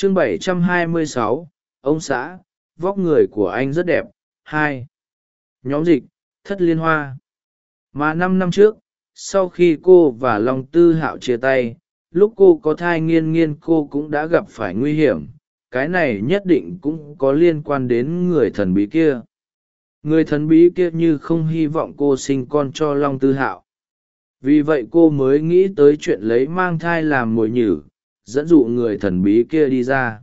chương 726, ông xã vóc người của anh rất đẹp. Hai. Nhóm dịch thất liên hoa. Mà năm năm trước sau khi cô và long tư hạo chia tay lúc cô có thai nghiên nghiên cô cũng đã gặp phải nguy hiểm. Cái này nhất định cũng có liên quan đến người thần bí kia. Người thần bí kia như không hy vọng cô sinh con cho long tư hạo. Vì vậy cô mới nghĩ tới chuyện lấy mang thai làm mồi nhử dẫn dụ người thần bí kia đi ra.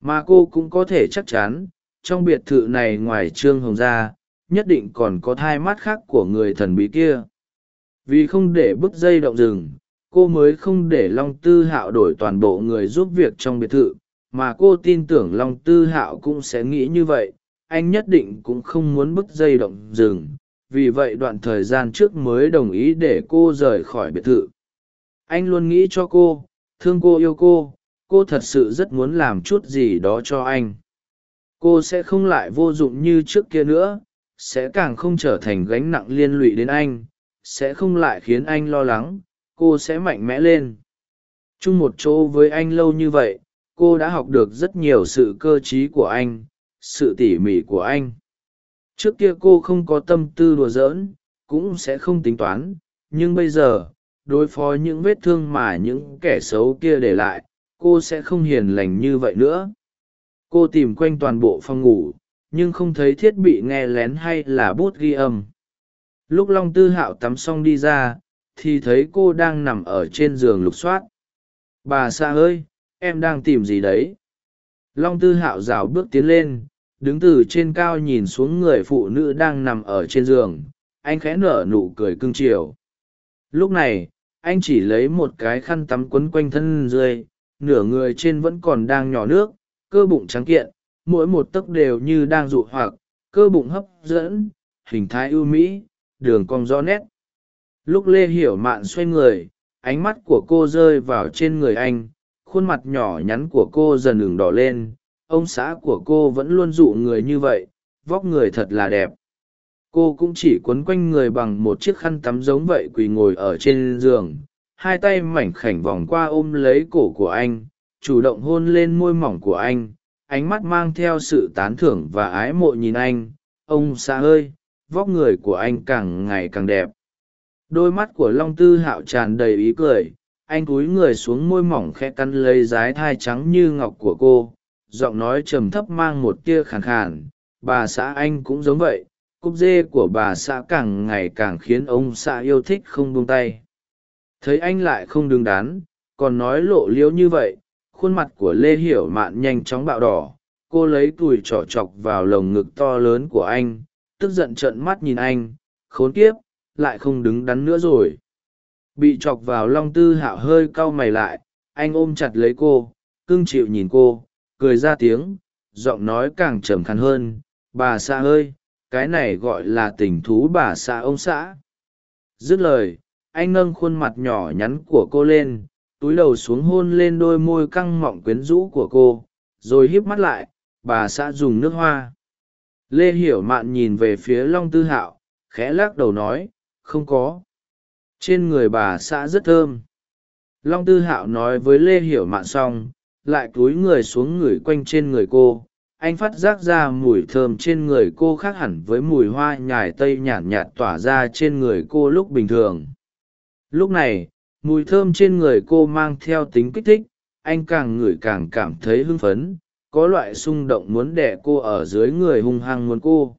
Mà cô cũng có thể chắc chắn, trong biệt thự này ngoài trương hồng gia, nhất định còn có thai mắt khác của người thần bí kia. Vì không để bức dây động rừng, cô mới không để long tư hạo đổi toàn bộ người giúp việc trong biệt thự, mà cô tin tưởng long tư hạo cũng sẽ nghĩ như vậy, anh nhất định cũng không muốn bức dây động rừng, vì vậy đoạn thời gian trước mới đồng ý để cô rời khỏi biệt thự. Anh luôn nghĩ cho cô thương cô yêu cô cô thật sự rất muốn làm chút gì đó cho anh. Cô sẽ không lại vô dụng như trước kia nữa, sẽ càng không trở thành gánh nặng liên lụy đến anh, sẽ không lại khiến anh lo lắng, cô sẽ mạnh mẽ lên. Chung một chỗ với anh lâu như vậy, cô đã học được rất nhiều sự cơ t r í của anh, sự tỉ mỉ của anh. Trước kia cô không có tâm tư đùa giỡn, cũng sẽ không tính toán, nhưng bây giờ đối phó những vết thương mà những kẻ xấu kia để lại, cô sẽ không hiền lành như vậy nữa. Cô tìm quanh toàn bộ phòng ngủ, nhưng không thấy thiết bị nghe lén hay là bút ghi âm. Lúc long tư hạo tắm xong đi ra, thì thấy cô đang nằm ở trên giường lục soát. Bà xa ơi, em đang tìm gì đấy? Long tư hạo rào bước tiến lên, đứng từ trên cao nhìn xuống người phụ nữ đang nằm ở trên giường. Anh khẽ nở nụ cười cưng chiều lúc này, anh chỉ lấy một cái khăn tắm quấn quanh thân dưới, nửa người trên vẫn còn đang nhỏ nước, cơ bụng trắng kiện, mỗi một tấc đều như đang dụ hoặc, cơ bụng hấp dẫn, hình thái ưu mỹ, đường cong rõ nét. Lúc lê hiểu mạn xoay người, ánh mắt của cô rơi vào trên người anh, khuôn mặt nhỏ nhắn của cô dần ửng đỏ lên, ông xã của cô vẫn luôn dụ người như vậy, vóc người thật là đẹp cô cũng chỉ quấn quanh người bằng một chiếc khăn tắm giống vậy quỳ ngồi ở trên giường. Hai tay mảnh khảnh vòng qua ôm lấy cổ của anh, chủ động hôn lên môi mỏng của anh. Ánh mắt mang theo sự tán thưởng và ái mộ nhìn anh. Ông xã ơi, vóc người của anh càng ngày càng đẹp. Đôi mắt của long tư hạo tràn đầy ý cười. Anh cúi người xuống môi mỏng khe cắn lấy dái thai trắng như ngọc của cô. Giọng nói trầm thấp mang một tia khàn khàn. Bà xã anh cũng giống vậy cúp dê của bà xã càng ngày càng khiến ông xã yêu thích không buông tay. Thấy anh lại không đứng đắn, còn nói lộ liễu như vậy, khuôn mặt của lê hiểu mạn nhanh chóng bạo đỏ. Cô lấy cùi trỏ chọc vào lồng ngực to lớn của anh, tức giận trợn mắt nhìn anh, khốn kiếp, lại không đứng đắn nữa rồi. Bị chọc vào long tư hạo hơi cau mày lại, anh ôm chặt lấy cô, cưng chịu nhìn cô, cười ra tiếng, giọng nói càng trầm khàn hơn. Bà xã ơi cái này gọi là tình thú bà xã ông xã. Dứt lời, anh nâng khuôn mặt nhỏ nhắn của cô lên, túi đầu xuống hôn lên đôi môi căng mọng quyến rũ của cô, rồi híp mắt lại, bà xã dùng nước hoa. Lê hiểu mạn nhìn về phía long tư hạo, khẽ lắc đầu nói, không có. Trên người bà xã rất thơm. Long tư hạo nói với lê hiểu mạn xong, lại cúi người xuống ngửi quanh trên người cô anh phát giác ra mùi thơm trên người cô khác hẳn với mùi hoa nhài tây nhàn nhạt, nhạt tỏa ra trên người cô lúc bình thường. Lúc này mùi thơm trên người cô mang theo tính kích thích anh càng ngửi càng cảm thấy hưng phấn có loại xung động muốn đẻ cô ở dưới người hung hăng muốn cô.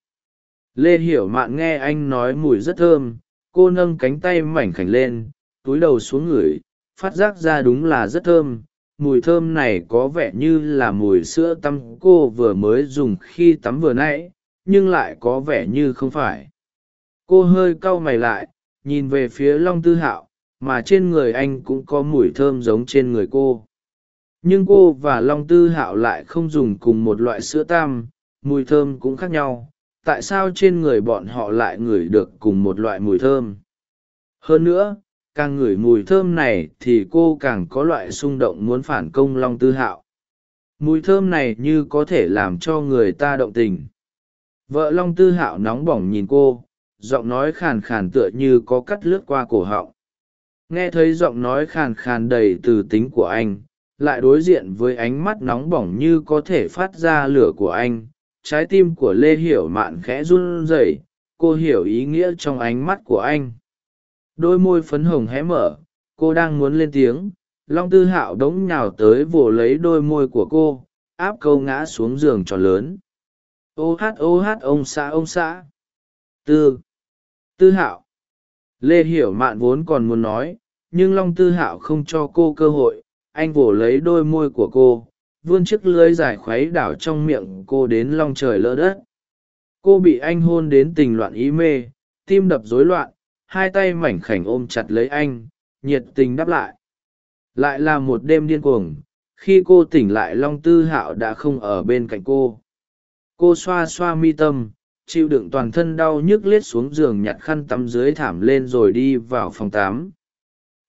Lê hiểu mạn nghe anh nói mùi rất thơm cô nâng cánh tay mảnh khảnh lên túi đầu xuống ngửi phát giác ra đúng là rất thơm mùi thơm này có vẻ như là mùi sữa tắm cô vừa mới dùng khi tắm vừa nãy, nhưng lại có vẻ như không phải. Cô hơi cau mày lại, nhìn về phía long tư hạo, mà trên người anh cũng có mùi thơm giống trên người cô. Nhưng cô và long tư hạo lại không dùng cùng một loại sữa tam mùi thơm cũng khác nhau. Tại sao trên người bọn họ lại ngửi được cùng một loại mùi thơm? Hơn nữa càng ngửi mùi thơm này thì cô càng có loại xung động muốn phản công long tư hạo. Mùi thơm này như có thể làm cho người ta động tình. Vợ long tư hạo nóng bỏng nhìn cô, giọng nói khàn khàn tựa như có cắt lướt qua cổ họng. Nghe thấy giọng nói khàn khàn đầy từ tính của anh, lại đối diện với ánh mắt nóng bỏng như có thể phát ra lửa của anh, trái tim của lê hiểu mạn khẽ run rẩy, cô hiểu ý nghĩa trong ánh mắt của anh đôi môi phấn hồng hé mở, cô đang muốn lên tiếng. Long tư hạo đống nhào tới vồ lấy đôi môi của cô, áp câu ngã xuống giường tròn lớn. Ô hát ô hát, ông xã ông xã. Tư. Tư hạo. Lê hiểu mạn vốn còn muốn nói, nhưng long tư hạo không cho cô cơ hội. Anh vồ lấy đôi môi của cô, vươn chiếc lưới dài khuấy đảo trong miệng cô đến long trời lỡ đất. Cô bị anh hôn đến tình loạn ý mê, tim đập rối loạn hai tay mảnh khảnh ôm chặt lấy anh, nhiệt tình đáp lại. Lại là một đêm điên cuồng, khi cô tỉnh lại long tư hạo đã không ở bên cạnh cô. Cô xoa xoa mi tâm, chịu đựng toàn thân đau nhức lết xuống giường nhặt khăn tắm dưới thảm lên rồi đi vào phòng tám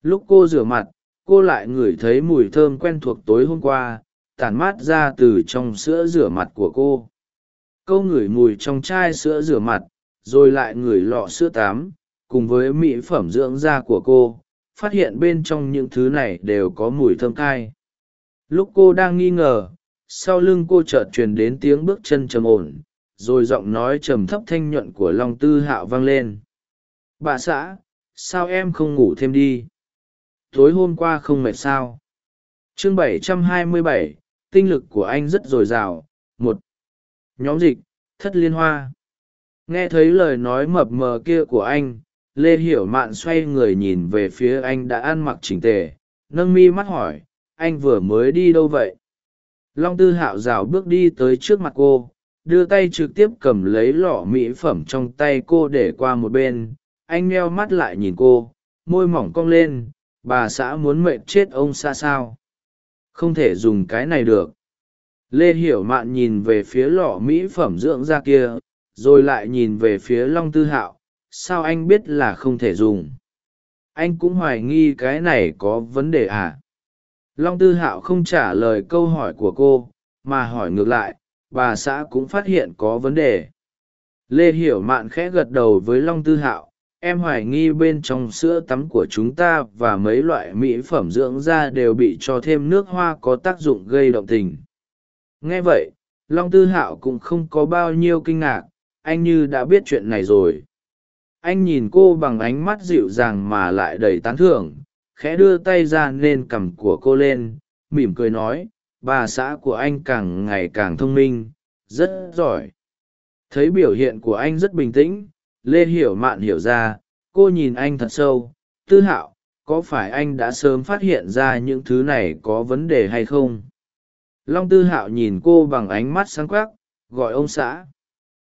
lúc cô rửa mặt, cô lại ngửi thấy mùi thơm quen thuộc tối hôm qua, tản mát ra từ trong sữa rửa mặt của cô. Câu ngửi mùi trong chai sữa rửa mặt, rồi lại ngửi lọ sữa tám cùng với mỹ phẩm dưỡng da của cô phát hiện bên trong những thứ này đều có mùi thơm cay. Lúc cô đang nghi ngờ sau lưng cô chợt truyền đến tiếng bước chân trầm ổn rồi giọng nói trầm thấp thanh nhuận của long tư hạo vang lên. Bà xã sao em không ngủ thêm đi? Tối hôm qua không mệt sao? Chương 727, tinh lực của anh rất dồi dào. Một nhóm dịch thất liên hoa. Nghe thấy lời nói mập mờ kia của anh lê hiểu mạn xoay người nhìn về phía anh đã ăn mặc chỉnh tề, nâng mi mắt hỏi, anh vừa mới đi đâu vậy? Long tư hạo rào bước đi tới trước mặt cô, đưa tay trực tiếp cầm lấy lọ mỹ phẩm trong tay cô để qua một bên. Anh meo mắt lại nhìn cô, môi mỏng cong lên, bà xã muốn mệnh chết ông xa sao? Không thể dùng cái này được. Lê hiểu mạn nhìn về phía lọ mỹ phẩm dưỡng da kia, rồi lại nhìn về phía long tư hạo sao anh biết là không thể dùng? Anh cũng hoài nghi cái này có vấn đề à? Long tư hạo không trả lời câu hỏi của cô, mà hỏi ngược lại, bà xã cũng phát hiện có vấn đề. Lê hiểu mạn khẽ gật đầu với long tư hạo, em hoài nghi bên trong sữa tắm của chúng ta và mấy loại mỹ phẩm dưỡng da đều bị cho thêm nước hoa có tác dụng gây động tình. Nghe vậy, long tư hạo cũng không có bao nhiêu kinh ngạc, anh như đã biết chuyện này rồi anh nhìn cô bằng ánh mắt dịu dàng mà lại đầy tán thưởng, khẽ đưa tay ra nên cằm của cô lên, mỉm cười nói, bà xã của anh càng ngày càng thông minh, rất giỏi. Thấy biểu hiện của anh rất bình tĩnh, lê hiểu mạn hiểu ra, cô nhìn anh thật sâu, tư hạo, có phải anh đã sớm phát hiện ra những thứ này có vấn đề hay không? Long tư hạo nhìn cô bằng ánh mắt sáng quắc, gọi ông xã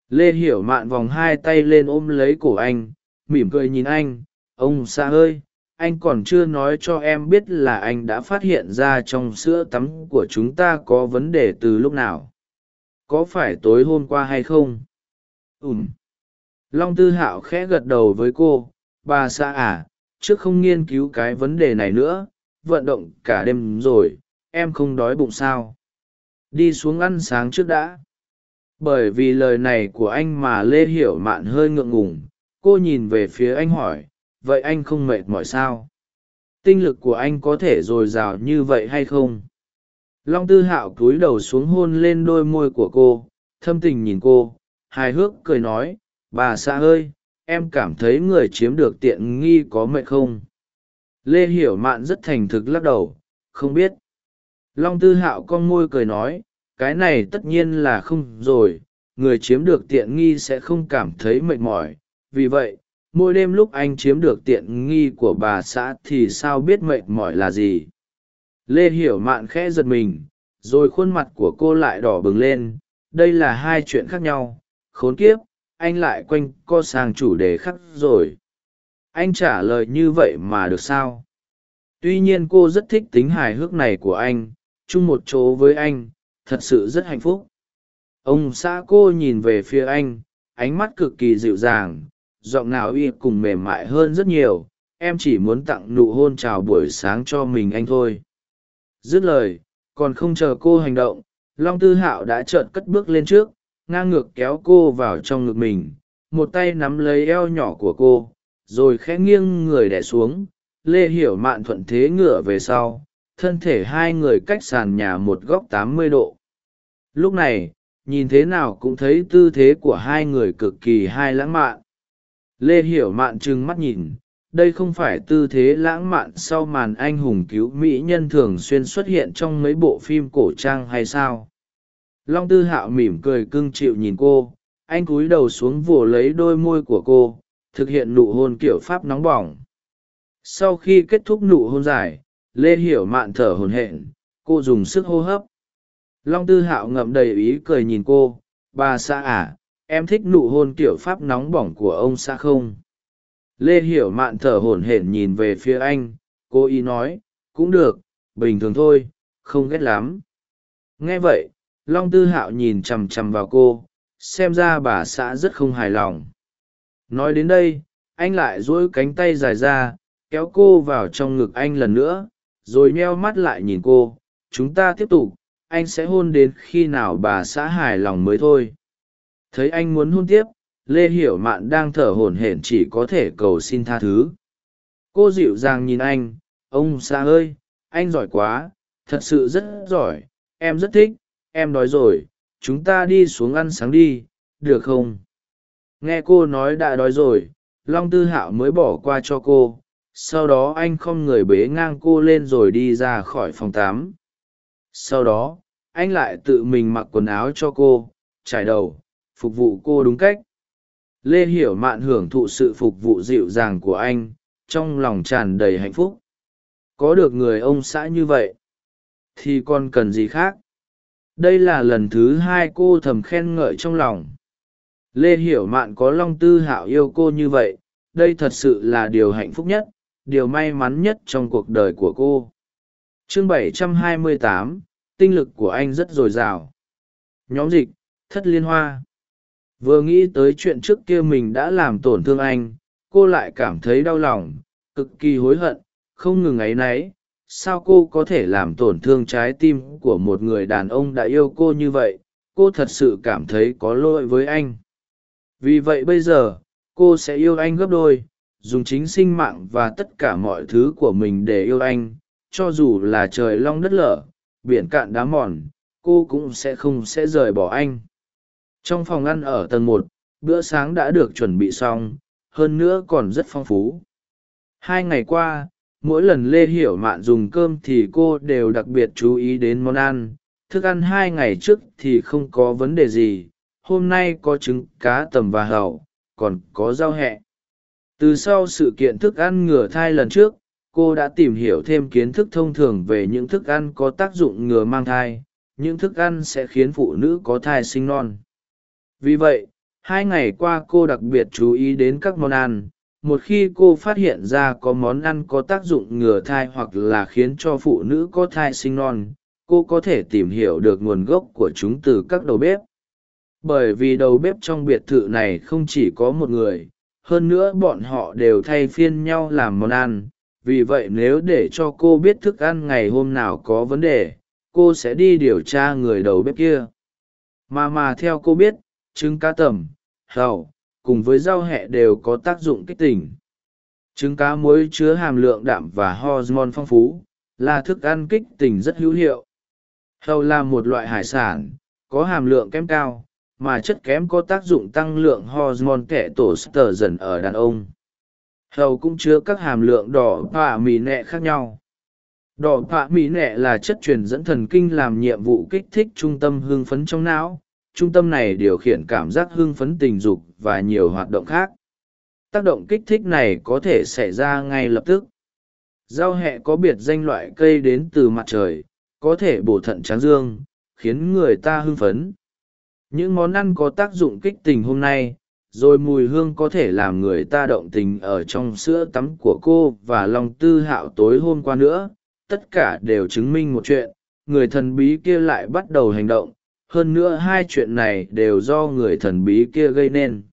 lê hiểu mạn vòng hai tay lên ôm lấy cổ anh, mỉm cười nhìn anh, ông xã ơi, anh còn chưa nói cho em biết là anh đã phát hiện ra trong sữa tắm của chúng ta có vấn đề từ lúc nào. Có phải tối hôm qua hay không? Ùm long tư hạo khẽ gật đầu với cô, bà xã à trước không nghiên cứu cái vấn đề này nữa, vận động cả đêm rồi, em không đói bụng sao? Đi xuống ăn sáng trước đã bởi vì lời này của anh mà lê hiểu mạn hơi ngượng ngùng, cô nhìn về phía anh hỏi, vậy anh không mệt mỏi sao? Tinh lực của anh có thể dồi dào như vậy hay không? Long tư hạo cúi đầu xuống hôn lên đôi môi của cô, thâm tình nhìn cô, hài hước cười nói, bà xã ơi, em cảm thấy người chiếm được tiện nghi có mệt không? Lê hiểu mạn rất thành thực lắc đầu, không biết. Long tư hạo con môi cười nói cái này tất nhiên là không rồi, người chiếm được tiện nghi sẽ không cảm thấy mệt mỏi. Vì vậy, mỗi đêm lúc anh chiếm được tiện nghi của bà xã thì sao biết mệt mỏi là gì? Lê hiểu mạn khẽ giật mình, rồi khuôn mặt của cô lại đỏ bừng lên. Đây là hai chuyện khác nhau. Khốn kiếp, anh lại quanh co sang chủ đề khác rồi. Anh trả lời như vậy mà được sao? Tuy nhiên cô rất thích tính hài hước này của anh, chung một chỗ với anh thật sự rất hạnh phúc. Ông xã cô nhìn về phía anh, ánh mắt cực kỳ dịu dàng, giọng nào y cùng mềm mại hơn rất nhiều, em chỉ muốn tặng nụ hôn chào buổi sáng cho mình anh thôi. Dứt lời, còn không chờ cô hành động, long tư hạo đã trợn cất bước lên trước, ngang ngược kéo cô vào trong ngực mình, một tay nắm lấy eo nhỏ của cô, rồi khẽ nghiêng người đẻ xuống, lê hiểu mạn thuận thế ngửa về sau thân thể hai người cách sàn nhà một góc tám mươi độ. Lúc này, nhìn thế nào cũng thấy tư thế của hai người cực kỳ hai lãng mạn. Lê hiểu mạn trừng mắt nhìn, đây không phải tư thế lãng mạn sau màn anh hùng cứu mỹ nhân thường xuyên xuất hiện trong mấy bộ phim cổ trang hay sao? Long tư hạo mỉm cười cưng chịu nhìn cô, anh cúi đầu xuống vồ lấy đôi môi của cô, thực hiện nụ hôn kiểu pháp nóng bỏng. Sau khi kết thúc nụ hôn dài lê hiểu mạn thở hồn hển, cô dùng sức hô hấp. Long tư hạo ngậm đầy ý cười nhìn cô, bà xã à em thích nụ hôn kiểu pháp nóng bỏng của ông xã không? Lê hiểu mạn thở hổn hển nhìn về phía anh, cô ý nói, cũng được, bình thường thôi, không ghét lắm. Nghe vậy, long tư hạo nhìn chằm chằm vào cô, xem ra bà xã rất không hài lòng. Nói đến đây, anh lại dỗi cánh tay dài ra, kéo cô vào trong ngực anh lần nữa rồi meo mắt lại nhìn cô, chúng ta tiếp tục, anh sẽ hôn đến khi nào bà xã hài lòng mới thôi? Thấy anh muốn hôn tiếp, lê hiểu mạn đang thở hổn hển chỉ có thể cầu xin tha thứ. Cô dịu dàng nhìn anh, ông xã ơi, anh giỏi quá, thật sự rất giỏi, em rất thích, em đói rồi, chúng ta đi xuống ăn sáng đi, được không? Nghe cô nói đã đói rồi, long tư hạo mới bỏ qua cho cô sau đó anh không người bế ngang cô lên rồi đi ra khỏi phòng tám sau đó, anh lại tự mình mặc quần áo cho cô, trải đầu, phục vụ cô đúng cách. Lê hiểu mạn hưởng thụ sự phục vụ dịu dàng của anh, trong lòng tràn đầy hạnh phúc. Có được người ông xã như vậy, thì còn cần gì khác? Đây là lần thứ hai cô thầm khen ngợi trong lòng. Lê hiểu mạn có long tư hạo yêu cô như vậy, đây thật sự là điều hạnh phúc nhất điều may mắn nhất trong cuộc đời của cô. Chương 728, tinh lực của anh rất dồi dào. Nhóm dịch thất liên hoa. Vừa nghĩ tới chuyện trước kia mình đã làm tổn thương anh cô lại cảm thấy đau lòng cực kỳ hối hận không ngừng áy náy. Sao cô có thể làm tổn thương trái tim của một người đàn ông đã yêu cô như vậy? Cô thật sự cảm thấy có lỗi với anh. Vì vậy bây giờ cô sẽ yêu anh gấp đôi dùng chính sinh mạng và tất cả mọi thứ của mình để yêu anh, cho dù là trời long đất lở, biển cạn đá mòn, cô cũng sẽ không sẽ rời bỏ anh. Trong phòng ăn ở tầng một, bữa sáng đã được chuẩn bị xong, hơn nữa còn rất phong phú. Hai ngày qua, mỗi lần lê hiểu mạn dùng cơm thì cô đều đặc biệt chú ý đến món ăn. Thức ăn hai ngày trước thì không có vấn đề gì, hôm nay có trứng, cá tầm và hầu còn có rau hẹ từ sau sự kiện thức ăn ngừa thai lần trước, cô đã tìm hiểu thêm kiến thức thông thường về những thức ăn có tác dụng ngừa mang thai, những thức ăn sẽ khiến phụ nữ có thai sinh non. Vì vậy, hai ngày qua cô đặc biệt chú ý đến các món ăn, một khi cô phát hiện ra có món ăn có tác dụng ngừa thai hoặc là khiến cho phụ nữ có thai sinh non, cô có thể tìm hiểu được nguồn gốc của chúng từ các đầu bếp. Bởi vì đầu bếp trong biệt thự này không chỉ có một người hơn nữa bọn họ đều thay phiên nhau làm món ăn. Vì vậy nếu để cho cô biết thức ăn ngày hôm nào có vấn đề, cô sẽ đi điều tra người đầu bếp kia. Mà mà theo cô biết, trứng cá tẩm hầu cùng với rau hẹ đều có tác dụng kích tỉnh trứng cá muối chứa hàm lượng đạm và hormone phong phú, là thức ăn kích tỉnh rất hữu hiệu. Hầu là một loại hải sản, có hàm lượng kém cao mà chất kém có tác dụng tăng lượng hormone kẻ tổ sờ dần ở đàn ông. Hầu cũng chứa các hàm lượng đỏ và mì nẹ khác nhau. Đỏ và mì nẹ là chất truyền dẫn thần kinh làm nhiệm vụ kích thích trung tâm hưng phấn trong não. Trung tâm này điều khiển cảm giác hưng phấn tình dục và nhiều hoạt động khác. Tác động kích thích này có thể xảy ra ngay lập tức. Giao hẹ có biệt danh loại cây đến từ mặt trời, có thể bổ thận tráng dương, khiến người ta hưng phấn những món ăn có tác dụng kích tình hôm nay, rồi mùi hương có thể làm người ta động tình ở trong sữa tắm của cô và lòng tư hạo tối hôm qua nữa. Tất cả đều chứng minh một chuyện, người thần bí kia lại bắt đầu hành động. Hơn nữa hai chuyện này đều do người thần bí kia gây nên.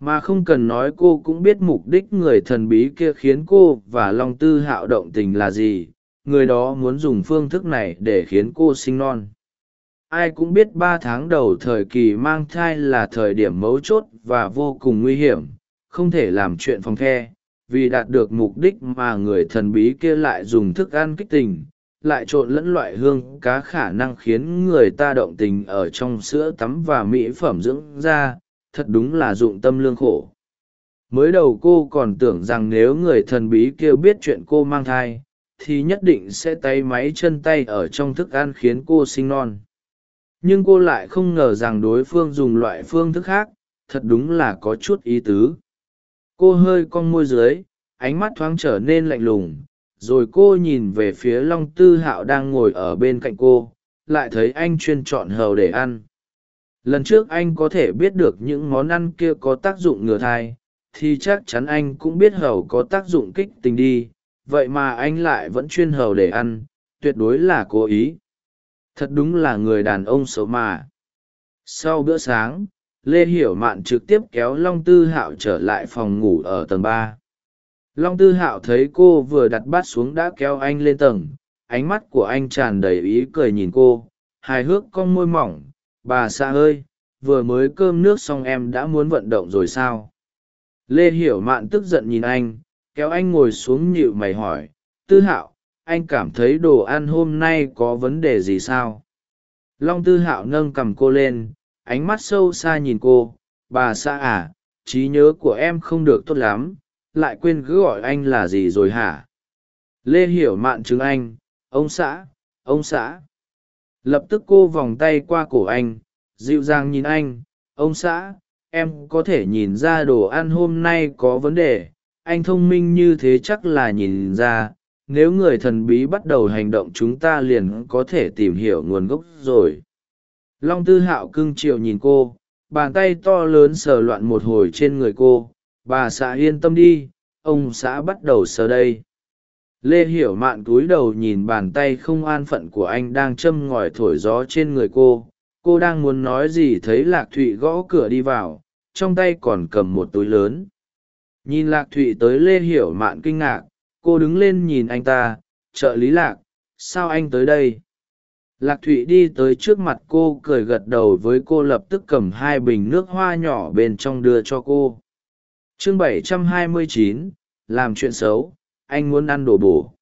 Mà không cần nói cô cũng biết mục đích người thần bí kia khiến cô và long tư hạo động tình là gì. Người đó muốn dùng phương thức này để khiến cô sinh non ai cũng biết ba tháng đầu thời kỳ mang thai là thời điểm mấu chốt và vô cùng nguy hiểm, không thể làm chuyện phòng the, vì đạt được mục đích mà người thần bí kia lại dùng thức ăn kích tình, lại trộn lẫn loại hương cá khả năng khiến người ta động tình ở trong sữa tắm và mỹ phẩm dưỡng da, thật đúng là dụng tâm lương khổ. Mới đầu cô còn tưởng rằng nếu người thần bí kia biết chuyện cô mang thai, thì nhất định sẽ tay máy chân tay ở trong thức ăn khiến cô sinh non nhưng cô lại không ngờ rằng đối phương dùng loại phương thức khác, thật đúng là có chút ý tứ. Cô hơi cong môi dưới, ánh mắt thoáng trở nên lạnh lùng, rồi cô nhìn về phía long tư hạo đang ngồi ở bên cạnh cô, lại thấy anh chuyên chọn hầu để ăn. Lần trước anh có thể biết được những món ăn kia có tác dụng ngừa thai, thì chắc chắn anh cũng biết hầu có tác dụng kích tình đi, vậy mà anh lại vẫn chuyên hầu để ăn, tuyệt đối là cố ý thật đúng là người đàn ông xấu mà. Sau bữa sáng, lê hiểu mạn trực tiếp kéo long tư hạo trở lại phòng ngủ ở tầng ba. Long tư hạo thấy cô vừa đặt bát xuống đã kéo anh lên tầng, ánh mắt của anh tràn đầy ý cười nhìn cô, hài hước con môi mỏng, bà xã ơi, vừa mới cơm nước xong em đã muốn vận động rồi sao? Lê hiểu mạn tức giận nhìn anh, kéo anh ngồi xuống nhịu mày hỏi, tư hạo anh cảm thấy đồ ăn hôm nay có vấn đề gì sao? Long tư hạo nâng cầm cô lên, ánh mắt sâu xa nhìn cô. Bà xã à trí nhớ của em không được tốt lắm, lại quên cứ gọi anh là gì rồi hả? Lê hiểu mạn chứng anh, ông xã ông xã. Lập tức cô vòng tay qua cổ anh, dịu dàng nhìn anh, ông xã, em có thể nhìn ra đồ ăn hôm nay có vấn đề, anh thông minh như thế chắc là nhìn ra nếu người thần bí bắt đầu hành động chúng ta liền có thể tìm hiểu nguồn gốc rồi. Long tư hạo cưng chiều nhìn cô, bàn tay to lớn sờ loạn một hồi trên người cô. Bà xã yên tâm đi, ông xã bắt đầu sờ đây. Lê hiểu mạn cúi đầu nhìn bàn tay không an phận của anh đang châm ngòi thổi gió trên người cô. Cô đang muốn nói gì thấy lạc thụy gõ cửa đi vào, trong tay còn cầm một túi lớn. Nhìn lạc thụy tới lê hiểu mạn kinh ngạc cô đứng lên nhìn anh ta trợ lý lạc sao anh tới đây? Lạc thụy đi tới trước mặt cô cười gật đầu với cô lập tức cầm hai bình nước hoa nhỏ bên trong đưa cho cô. Chương 729, làm chuyện xấu anh muốn ăn đồ bổ.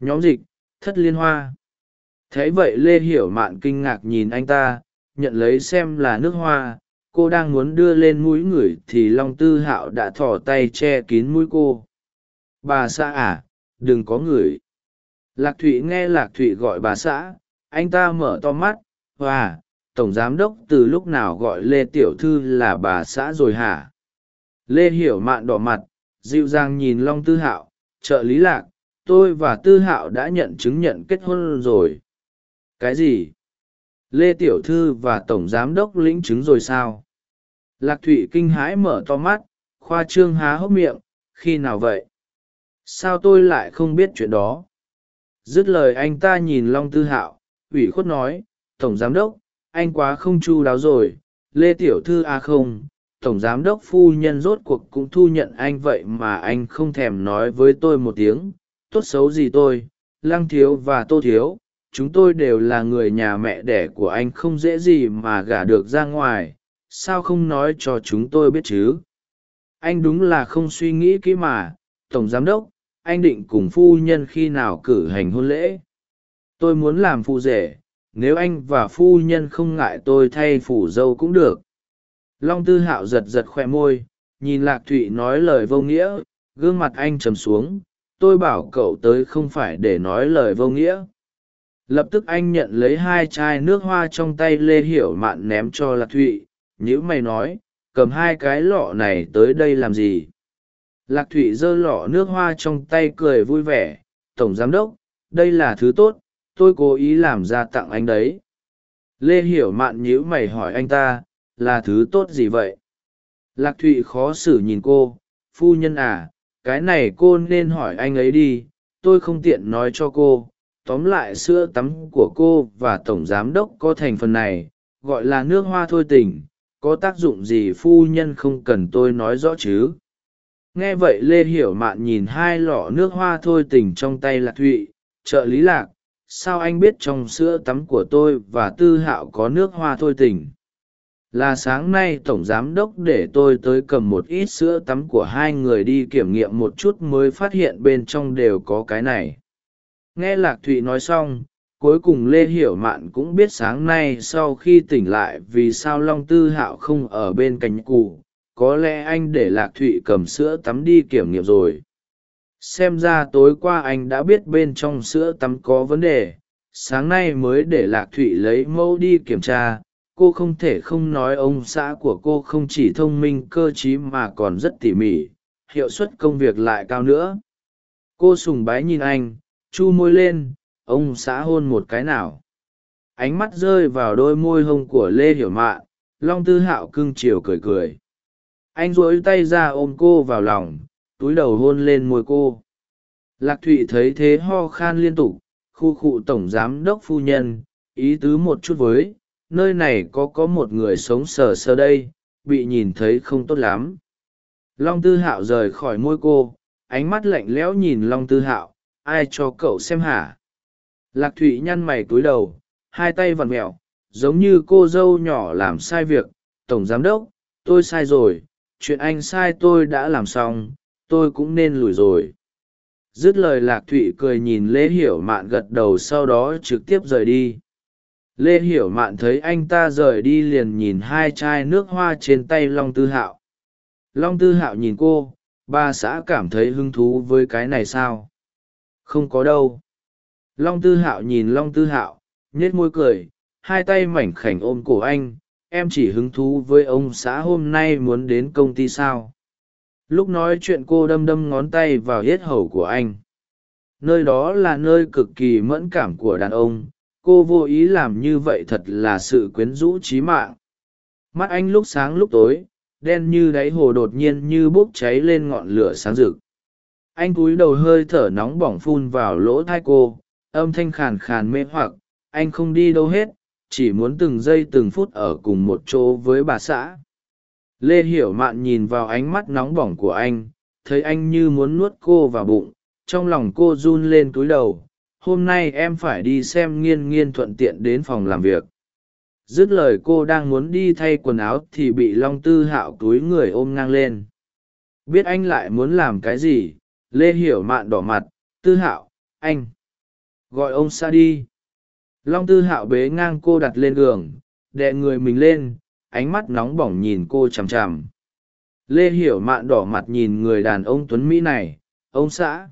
Nhóm dịch thất liên hoa. Thấy vậy lê hiểu mạn kinh ngạc nhìn anh ta nhận lấy xem là nước hoa cô đang muốn đưa lên mũi ngửi thì long tư hạo đã thỏ tay che kín mũi cô bà xã à đừng có người. lạc thụy nghe lạc thụy gọi bà xã, anh ta mở to mắt và tổng giám đốc từ lúc nào gọi lê tiểu thư là bà xã rồi hả? Lê hiểu mạn đỏ mặt, dịu dàng nhìn long tư hạo, trợ lý lạc, tôi và tư hạo đã nhận chứng nhận kết hôn rồi. Cái gì? Lê tiểu thư và tổng giám đốc lĩnh chứng rồi sao? Lạc thụy kinh hãi mở to mắt, khoa trương há hốc miệng, khi nào vậy? Sao tôi lại không biết chuyện đó? Dứt lời anh ta nhìn long tư hạo, ủy khuất nói, tổng giám đốc, anh quá không chu đáo rồi. Lê tiểu thư a à không, tổng giám đốc phu nhân rốt cuộc cũng thu nhận anh vậy mà anh không thèm nói với tôi một tiếng. Tốt xấu gì tôi, lăng thiếu và tô thiếu, chúng tôi đều là người nhà mẹ đẻ của anh không dễ gì mà gả được ra ngoài. Sao không nói cho chúng tôi biết chứ? Anh đúng là không suy nghĩ kỹ mà, tổng giám đốc anh định cùng phu nhân khi nào cử hành hôn lễ? Tôi muốn làm phu rể, nếu anh và phu nhân không ngại tôi thay phủ dâu cũng được. Long tư hạo giật giật khoe môi, nhìn lạc thụy nói lời vô nghĩa, gương mặt anh trầm xuống. Tôi bảo cậu tới không phải để nói lời vô nghĩa. Lập tức anh nhận lấy hai chai nước hoa trong tay lê hiểu mạn ném cho lạc thụy. Nhữ mày nói, cầm hai cái lọ này tới đây làm gì? Lạc thụy giơ lọ nước hoa trong tay cười vui vẻ, tổng giám đốc, đây là thứ tốt, tôi cố ý làm ra tặng anh đấy. Lê hiểu mạn nhíu mày hỏi anh ta, là thứ tốt gì vậy? Lạc thụy khó xử nhìn cô, phu nhân à cái này cô nên hỏi anh ấy đi, tôi không tiện nói cho cô. Tóm lại sữa tắm của cô và tổng giám đốc có thành phần này, gọi là nước hoa thôi tình, có tác dụng gì phu nhân không cần tôi nói rõ chứ? Nghe vậy lê hiểu mạn nhìn hai lọ nước hoa thôi tình trong tay lạc thụy, trợ lý lạc, sao anh biết trong sữa tắm của tôi và tư hạo có nước hoa thôi tình? Là sáng nay tổng giám đốc để tôi tới cầm một ít sữa tắm của hai người đi kiểm nghiệm một chút mới phát hiện bên trong đều có cái này. Nghe lạc thụy nói xong, cuối cùng lê hiểu mạn cũng biết sáng nay sau khi tỉnh lại vì sao long tư hạo không ở bên cạnh cụ có lẽ anh để lạc thụy cầm sữa tắm đi kiểm nghiệm rồi. Xem ra tối qua anh đã biết bên trong sữa tắm có vấn đề. Sáng nay mới để lạc thụy lấy mẫu đi kiểm tra. Cô không thể không nói ông xã của cô không chỉ thông minh cơ t r í mà còn rất tỉ mỉ. Hiệu suất công việc lại cao nữa. Cô sùng bái nhìn anh, chu môi lên, ông xã hôn một cái nào? Ánh mắt rơi vào đôi môi hông của lê hiểu mạn, long tư hạo cưng chiều cười cười anh duỗi tay ra ôm cô vào lòng, túi đầu hôn lên môi cô. Lạc thụy thấy thế ho khan liên tục, khu khụ tổng giám đốc phu nhân, ý tứ một chút với, nơi này có có một người sống sờ sờ đây, bị nhìn thấy không tốt lắm. Long tư hạo rời khỏi môi cô, ánh mắt lạnh lẽo nhìn long tư hạo, ai cho cậu xem hả? Lạc thụy nhăn mày cúi đầu, hai tay vặn mẹo, giống như cô dâu nhỏ làm sai việc, tổng giám đốc, tôi sai rồi chuyện anh sai tôi đã làm xong, tôi cũng nên lùi rồi. Dứt lời lạc thụy cười nhìn Lê hiểu mạn gật đầu sau đó trực tiếp rời đi. Lê hiểu mạn thấy anh ta rời đi liền nhìn hai chai nước hoa trên tay long tư hạo. Long tư hạo nhìn cô ba xã cảm thấy hứng thú với cái này sao? Không có đâu. Long tư hạo nhìn long tư hạo nhét môi cười, hai tay mảnh khảnh ôm cổ anh em chỉ hứng thú với ông xã hôm nay muốn đến công ty sao? Lúc nói chuyện cô đâm đâm ngón tay vào yết hầu của anh. Nơi đó là nơi cực kỳ mẫn cảm của đàn ông. Cô vô ý làm như vậy thật là sự quyến rũ trí mạng. Mắt anh lúc sáng lúc tối, đen như đáy hồ đột nhiên như bốc cháy lên ngọn lửa sáng rực. Anh cúi đầu hơi thở nóng bỏng phun vào lỗ thai cô, âm thanh khàn khàn mê hoặc, anh không đi đâu hết chỉ muốn từng giây từng phút ở cùng một chỗ với bà xã. Lê hiểu mạn nhìn vào ánh mắt nóng bỏng của anh, thấy anh như muốn nuốt cô vào bụng, trong lòng cô run lên túi đầu, hôm nay em phải đi xem nghiên nghiên thuận tiện đến phòng làm việc. Dứt lời cô đang muốn đi thay quần áo thì bị long tư hạo túi người ôm ngang lên. Biết anh lại muốn làm cái gì? Lê hiểu mạn đỏ mặt, tư hạo, anh, gọi ông xa đi long tư hạo bế ngang cô đặt lên giường đẹ người mình lên, ánh mắt nóng bỏng nhìn cô chằm chằm. Lê hiểu mạn đỏ mặt nhìn người đàn ông tuấn mỹ này, ông xã.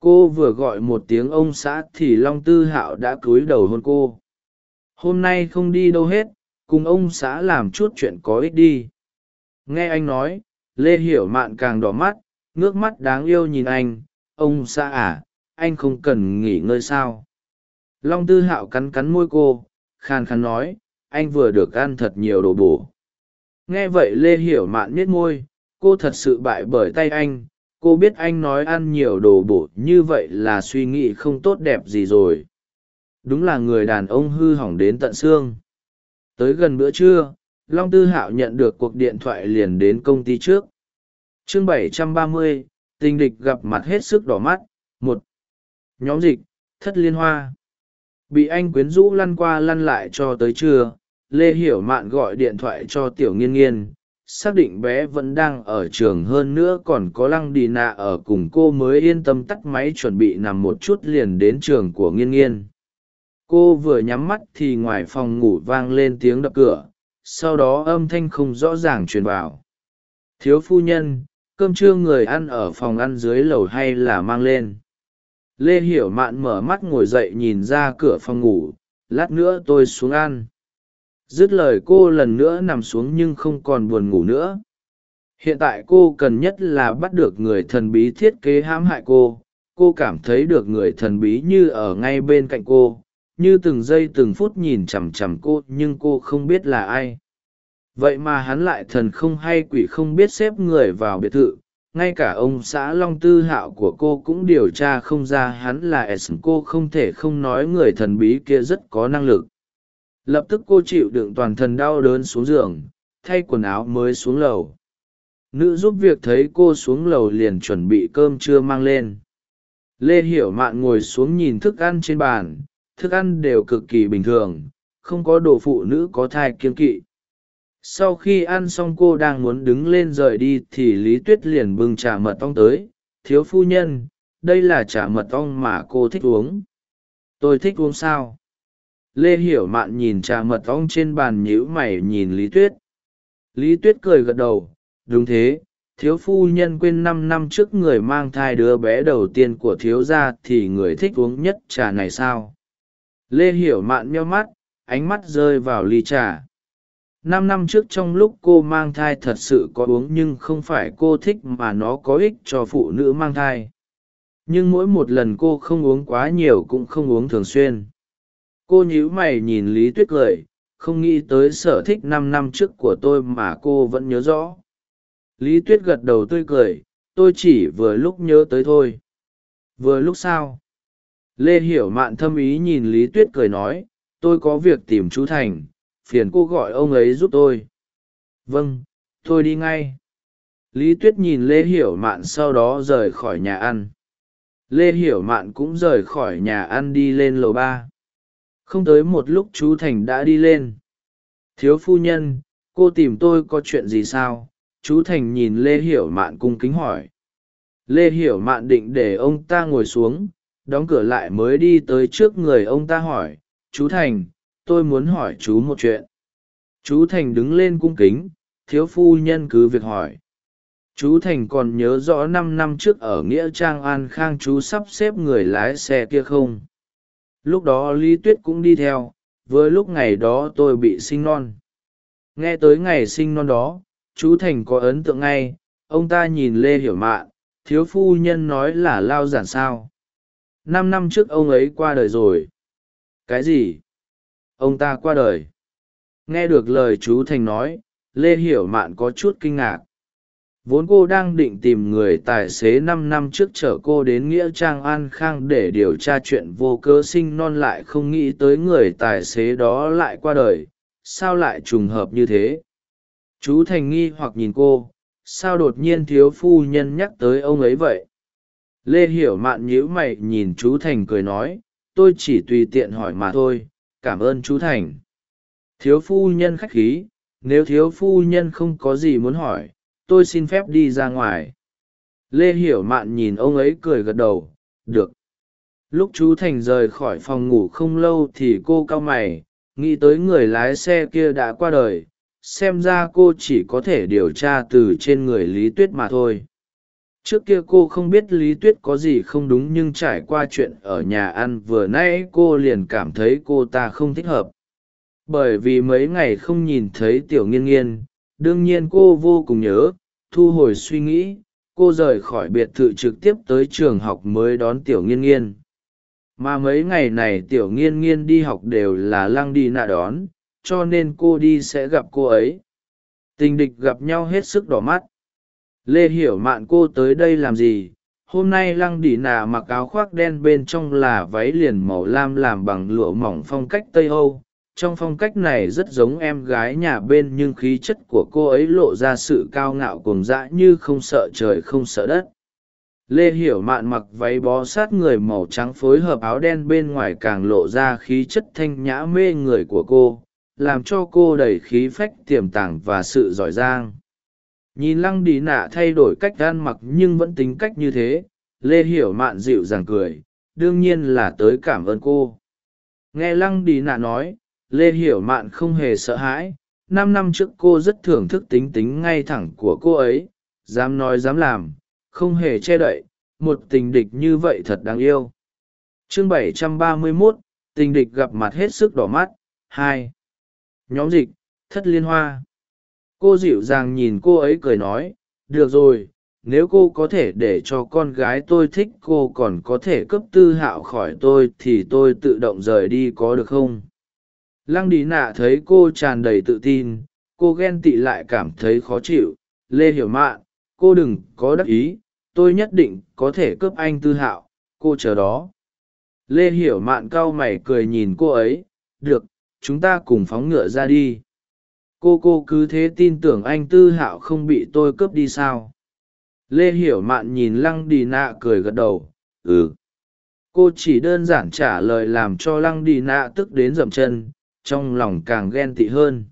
Cô vừa gọi một tiếng ông xã thì long tư hạo đã cúi đầu hôn cô. Hôm nay không đi đâu hết, cùng ông xã làm chút chuyện có ích đi. Nghe anh nói, lê hiểu mạn càng đỏ mắt, ngước mắt đáng yêu nhìn anh. Ông xã à anh không cần nghỉ ngơi sao? Long tư hạo cắn cắn môi cô khàn khàn nói anh vừa được ăn thật nhiều đồ bổ. Nghe vậy lê hiểu mạn nhếch môi cô thật sự bại bởi tay anh. Cô biết anh nói ăn nhiều đồ bổ như vậy là suy nghĩ không tốt đẹp gì rồi. Đúng là người đàn ông hư hỏng đến tận xương. Tới gần bữa trưa long tư hạo nhận được cuộc điện thoại liền đến công ty trước. Chương 730, tình địch gặp mặt hết sức đỏ mắt. Một nhóm dịch thất liên hoa bị anh quyến rũ lăn qua lăn lại cho tới trưa, lê hiểu mạn gọi điện thoại cho tiểu nghiên nghiên, xác định bé vẫn đang ở trường hơn nữa còn có lăng đi nạ ở cùng cô mới yên tâm tắt máy chuẩn bị nằm một chút liền đến trường của nghiên nghiên. Cô vừa nhắm mắt thì ngoài phòng ngủ vang lên tiếng đập cửa, sau đó âm thanh không rõ ràng truyền vào. Thiếu phu nhân, cơm trưa người ăn ở phòng ăn dưới lầu hay là mang lên? Lê hiểu mạn mở mắt ngồi dậy nhìn ra cửa phòng ngủ, lát nữa tôi xuống ăn. Dứt lời cô lần nữa nằm xuống nhưng không còn buồn ngủ nữa. Hiện tại cô cần nhất là bắt được người thần bí thiết kế hãm hại cô. Cô cảm thấy được người thần bí như ở ngay bên cạnh cô, như từng giây từng phút nhìn chằm chằm cô nhưng cô không biết là ai. Vậy mà hắn lại thần không hay quỷ không biết xếp người vào biệt thự ngay cả ông xã long tư hạo của cô cũng điều tra không ra hắn là s. Cô không thể không nói người thần bí kia rất có năng lực. Lập tức cô chịu đựng toàn thân đau đớn xuống giường, thay quần áo mới xuống lầu. Nữ giúp việc thấy cô xuống lầu liền chuẩn bị cơm trưa mang lên. Lê hiểu mạn ngồi xuống nhìn thức ăn trên bàn, thức ăn đều cực kỳ bình thường, không có đồ phụ nữ có thai kiêng kỵ sau khi ăn xong cô đang muốn đứng lên rời đi thì lý tuyết liền bưng trà mật ong tới. Thiếu phu nhân, đây là trà mật ong mà cô thích uống. Tôi thích uống sao? Lê hiểu mạn nhìn trà mật ong trên bàn nhíu mày nhìn lý tuyết. Lý tuyết cười gật đầu. Đúng thế, thiếu phu nhân quên năm năm trước người mang thai đứa bé đầu tiên của thiếu gia thì người thích uống nhất trà này sao? Lê hiểu mạn meo mắt, ánh mắt rơi vào ly trà năm năm trước trong lúc cô mang thai thật sự có uống nhưng không phải cô thích mà nó có ích cho phụ nữ mang thai. Nhưng mỗi một lần cô không uống quá nhiều cũng không uống thường xuyên. Cô nhíu mày nhìn lý tuyết cười, không nghĩ tới sở thích năm năm trước của tôi mà cô vẫn nhớ rõ. Lý tuyết gật đầu tươi cười, tôi chỉ vừa lúc nhớ tới thôi. Vừa lúc sao? Lê hiểu mạn thâm ý nhìn lý tuyết cười nói, tôi có việc tìm chú thành phiền cô gọi ông ấy giúp tôi. Vâng tôi đi ngay. Lý tuyết nhìn lê hiểu mạn sau đó rời khỏi nhà ăn. Lê hiểu mạn cũng rời khỏi nhà ăn đi lên lầu ba. Không tới một lúc chú thành đã đi lên. Thiếu phu nhân, cô tìm tôi có chuyện gì sao? Chú thành nhìn lê hiểu mạn cung kính hỏi. Lê hiểu mạn định để ông ta ngồi xuống, đóng cửa lại mới đi tới trước người ông ta hỏi, chú thành tôi muốn hỏi chú một chuyện. Chú thành đứng lên cung kính, thiếu phu nhân cứ việc hỏi. Chú thành còn nhớ rõ năm năm trước ở nghĩa trang an khang chú sắp xếp người lái xe kia không? Lúc đó lý tuyết cũng đi theo với lúc ngày đó tôi bị sinh non. Nghe tới ngày sinh non đó, chú thành có ấn tượng ngay, ông ta nhìn lê hiểu mạn, thiếu phu nhân nói là lao giản sao. Năm năm trước ông ấy qua đời rồi. Cái gì? Ông ta qua đời. Nghe được lời chú thành nói, lê hiểu mạn có chút kinh ngạc. Vốn cô đang định tìm người tài xế năm năm trước chở cô đến nghĩa trang an khang để điều tra chuyện vô cớ sinh non lại không nghĩ tới người tài xế đó lại qua đời. Sao lại trùng hợp như thế? Chú thành nghi hoặc nhìn cô, sao đột nhiên thiếu phu nhân nhắc tới ông ấy vậy? Lê hiểu mạn nhíu mày nhìn chú thành cười nói, tôi chỉ tùy tiện hỏi mà thôi cảm ơn chú thành. Thiếu phu nhân khách khí, nếu thiếu phu nhân không có gì muốn hỏi, tôi xin phép đi ra ngoài. Lê hiểu mạn nhìn ông ấy cười gật đầu, được. Lúc chú thành rời khỏi phòng ngủ không lâu thì cô cau mày, nghĩ tới người lái xe kia đã qua đời, xem ra cô chỉ có thể điều tra từ trên người lý tuyết mà thôi trước kia cô không biết lý tuyết có gì không đúng nhưng trải qua chuyện ở nhà ăn vừa nãy cô liền cảm thấy cô ta không thích hợp. Bởi vì mấy ngày không nhìn thấy tiểu nghiên nghiên, đương nhiên cô vô cùng nhớ, thu hồi suy nghĩ, cô rời khỏi biệt thự trực tiếp tới trường học mới đón tiểu nghiên nghiên. Mà mấy ngày này tiểu nghiên nghiên đi học đều là lăng đi nạ đón, cho nên cô đi sẽ gặp cô ấy. Tình địch gặp nhau hết sức đỏ mắt lê hiểu mạn cô tới đây làm gì? Hôm nay lăng đỉ nà mặc áo khoác đen bên trong là váy liền màu lam làm bằng lụa mỏng phong cách tây âu. Trong phong cách này rất giống em gái nhà bên nhưng khí chất của cô ấy lộ ra sự cao ngạo cuồng dã như không sợ trời không sợ đất. Lê hiểu mạn mặc váy bó sát người màu trắng phối hợp áo đen bên ngoài càng lộ ra khí chất thanh nhã mê người của cô, làm cho cô đầy khí phách tiềm tàng và sự giỏi giang nhìn lăng đi nạ thay đổi cách ăn mặc nhưng vẫn tính cách như thế lê hiểu mạn dịu dàng cười đương nhiên là tới cảm ơn cô. Nghe lăng đi nạ nói lê hiểu mạn không hề sợ hãi năm năm trước cô rất thưởng thức tính tính ngay thẳng của cô ấy dám nói dám làm không hề che đậy một tình địch như vậy thật đáng yêu. Chương 731, tình địch gặp mặt hết sức đỏ mắt hai. Nhóm dịch thất liên hoa cô dịu dàng nhìn cô ấy cười nói, được rồi, nếu cô có thể để cho con gái tôi thích cô còn có thể cấp tư hạo khỏi tôi thì tôi tự động rời đi có được không? Lăng đi nạ thấy cô tràn đầy tự tin, cô ghen tị lại cảm thấy khó chịu. Lê hiểu mạn, cô đừng có đắc ý, tôi nhất định có thể cướp anh tư hạo, cô chờ đó. Lê hiểu mạn cau mày cười nhìn cô ấy, được, chúng ta cùng phóng ngựa ra đi cô cô cứ thế tin tưởng anh tư hạo không bị tôi cướp đi sao? Lê hiểu mạn nhìn lăng đi nạ cười gật đầu ừ. Cô chỉ đơn giản trả lời làm cho lăng đi nạ tức đến dậm chân, trong lòng càng ghen tị hơn.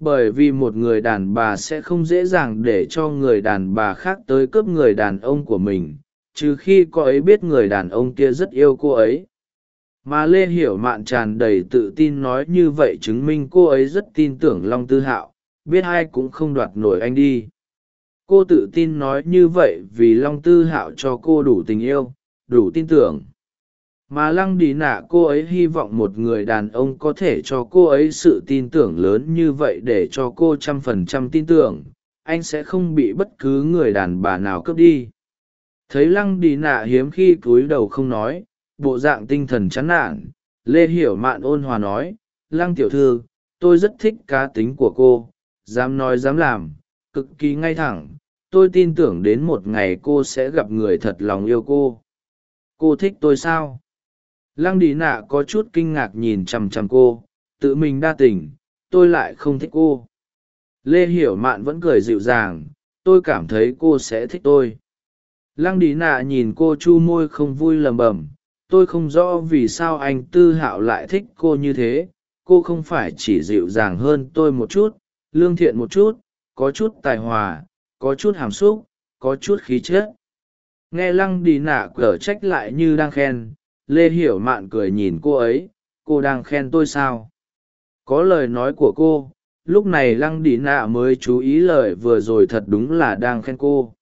Bởi vì một người đàn bà sẽ không dễ dàng để cho người đàn bà khác tới cướp người đàn ông của mình, trừ khi cô ấy biết người đàn ông kia rất yêu cô ấy mà lê hiểu mạn tràn đầy tự tin nói như vậy chứng minh cô ấy rất tin tưởng long tư hạo, biết ai cũng không đoạt nổi anh đi. Cô tự tin nói như vậy vì long tư hạo cho cô đủ tình yêu, đủ tin tưởng. Mà lăng đi nạ cô ấy hy vọng một người đàn ông có thể cho cô ấy sự tin tưởng lớn như vậy để cho cô trăm phần trăm tin tưởng, anh sẽ không bị bất cứ người đàn bà nào cướp đi. Thấy lăng đi nạ hiếm khi cúi đầu không nói bộ dạng tinh thần chán nản. Lê hiểu mạn ôn hòa nói, lăng tiểu thư, tôi rất thích cá tính của cô, dám nói dám làm, cực kỳ ngay thẳng. Tôi tin tưởng đến một ngày cô sẽ gặp người thật lòng yêu cô. Cô thích tôi sao? Lăng đi nạ có chút kinh ngạc nhìn chằm chằm cô, tự mình đa tình, tôi lại không thích cô. Lê hiểu mạn vẫn cười dịu dàng, tôi cảm thấy cô sẽ thích tôi. Lăng đi nạ nhìn cô chu môi không vui lầm bầm tôi không rõ vì sao anh tư hạo lại thích cô như thế. Cô không phải chỉ dịu dàng hơn tôi một chút, lương thiện một chút, có chút tài hòa, có chút hàm xúc, có chút khí chất. Nghe lăng đi nạ cở trách lại như đang khen, lê hiểu mạn cười nhìn cô ấy, cô đang khen tôi sao? Có lời nói của cô, lúc này lăng đi nạ mới chú ý lời vừa rồi thật đúng là đang khen cô.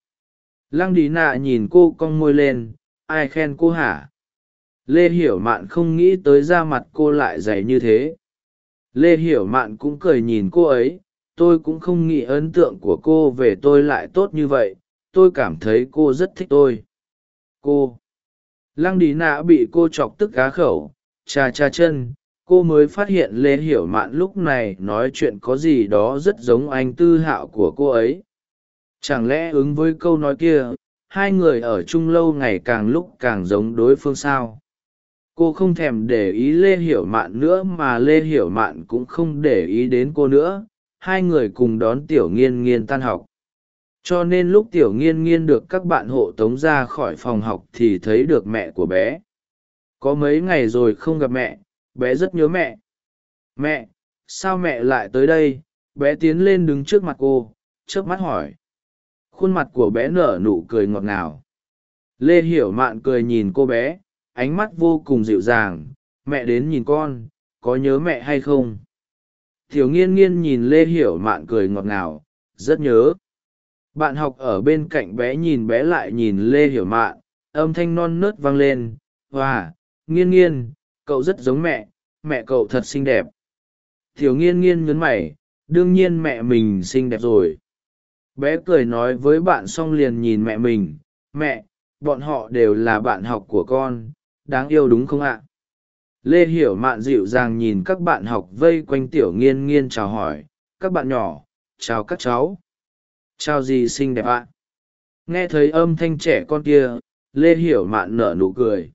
Lăng đi nạ nhìn cô cong môi lên, ai khen cô hả? Lê hiểu mạn không nghĩ tới da mặt cô lại dày như thế. Lê hiểu mạn cũng cười nhìn cô ấy, tôi cũng không nghĩ ấn tượng của cô về tôi lại tốt như vậy, tôi cảm thấy cô rất thích tôi. Cô, lăng đi nạ bị cô chọc tức cá khẩu, cha cha chân, cô mới phát hiện lê hiểu mạn lúc này nói chuyện có gì đó rất giống anh tư hạo của cô ấy. Chẳng lẽ ứng với câu nói kia, hai người ở chung lâu ngày càng lúc càng giống đối phương sao? Cô không thèm để ý lê hiểu mạn nữa mà lê hiểu mạn cũng không để ý đến cô nữa. Hai người cùng đón tiểu nghiên nghiên tan học. Cho nên lúc tiểu nghiên nghiên được các bạn hộ tống ra khỏi phòng học thì thấy được mẹ của bé. Có mấy ngày rồi không gặp mẹ, bé rất nhớ mẹ. Mẹ, sao mẹ lại tới đây? Bé tiến lên đứng trước mặt cô trước mắt hỏi. Khuôn mặt của bé nở nụ cười ngọt ngào. Lê hiểu mạn cười nhìn cô bé ánh mắt vô cùng dịu dàng, mẹ đến nhìn con, có nhớ mẹ hay không? Thiếu nghiên nghiên nhìn lê hiểu mạn cười ngọt ngào, rất nhớ. Bạn học ở bên cạnh bé nhìn bé lại nhìn lê hiểu mạn, âm thanh non nớt vang lên, hòa, nghiên nghiên, cậu rất giống mẹ mẹ cậu thật xinh đẹp. Thiếu nghiên nghiên nhấn mày, đương nhiên mẹ mình xinh đẹp rồi. Bé cười nói với bạn xong liền nhìn mẹ mình, mẹ, bọn họ đều là bạn học của con đáng yêu đúng không ạ? Lê hiểu mạn dịu dàng nhìn các bạn học vây quanh tiểu nghiên nghiên chào hỏi. Các bạn nhỏ, chào các cháu. Chào gì xinh đẹp ạ? Nghe thấy âm thanh trẻ con kia, lê hiểu mạn nở nụ cười.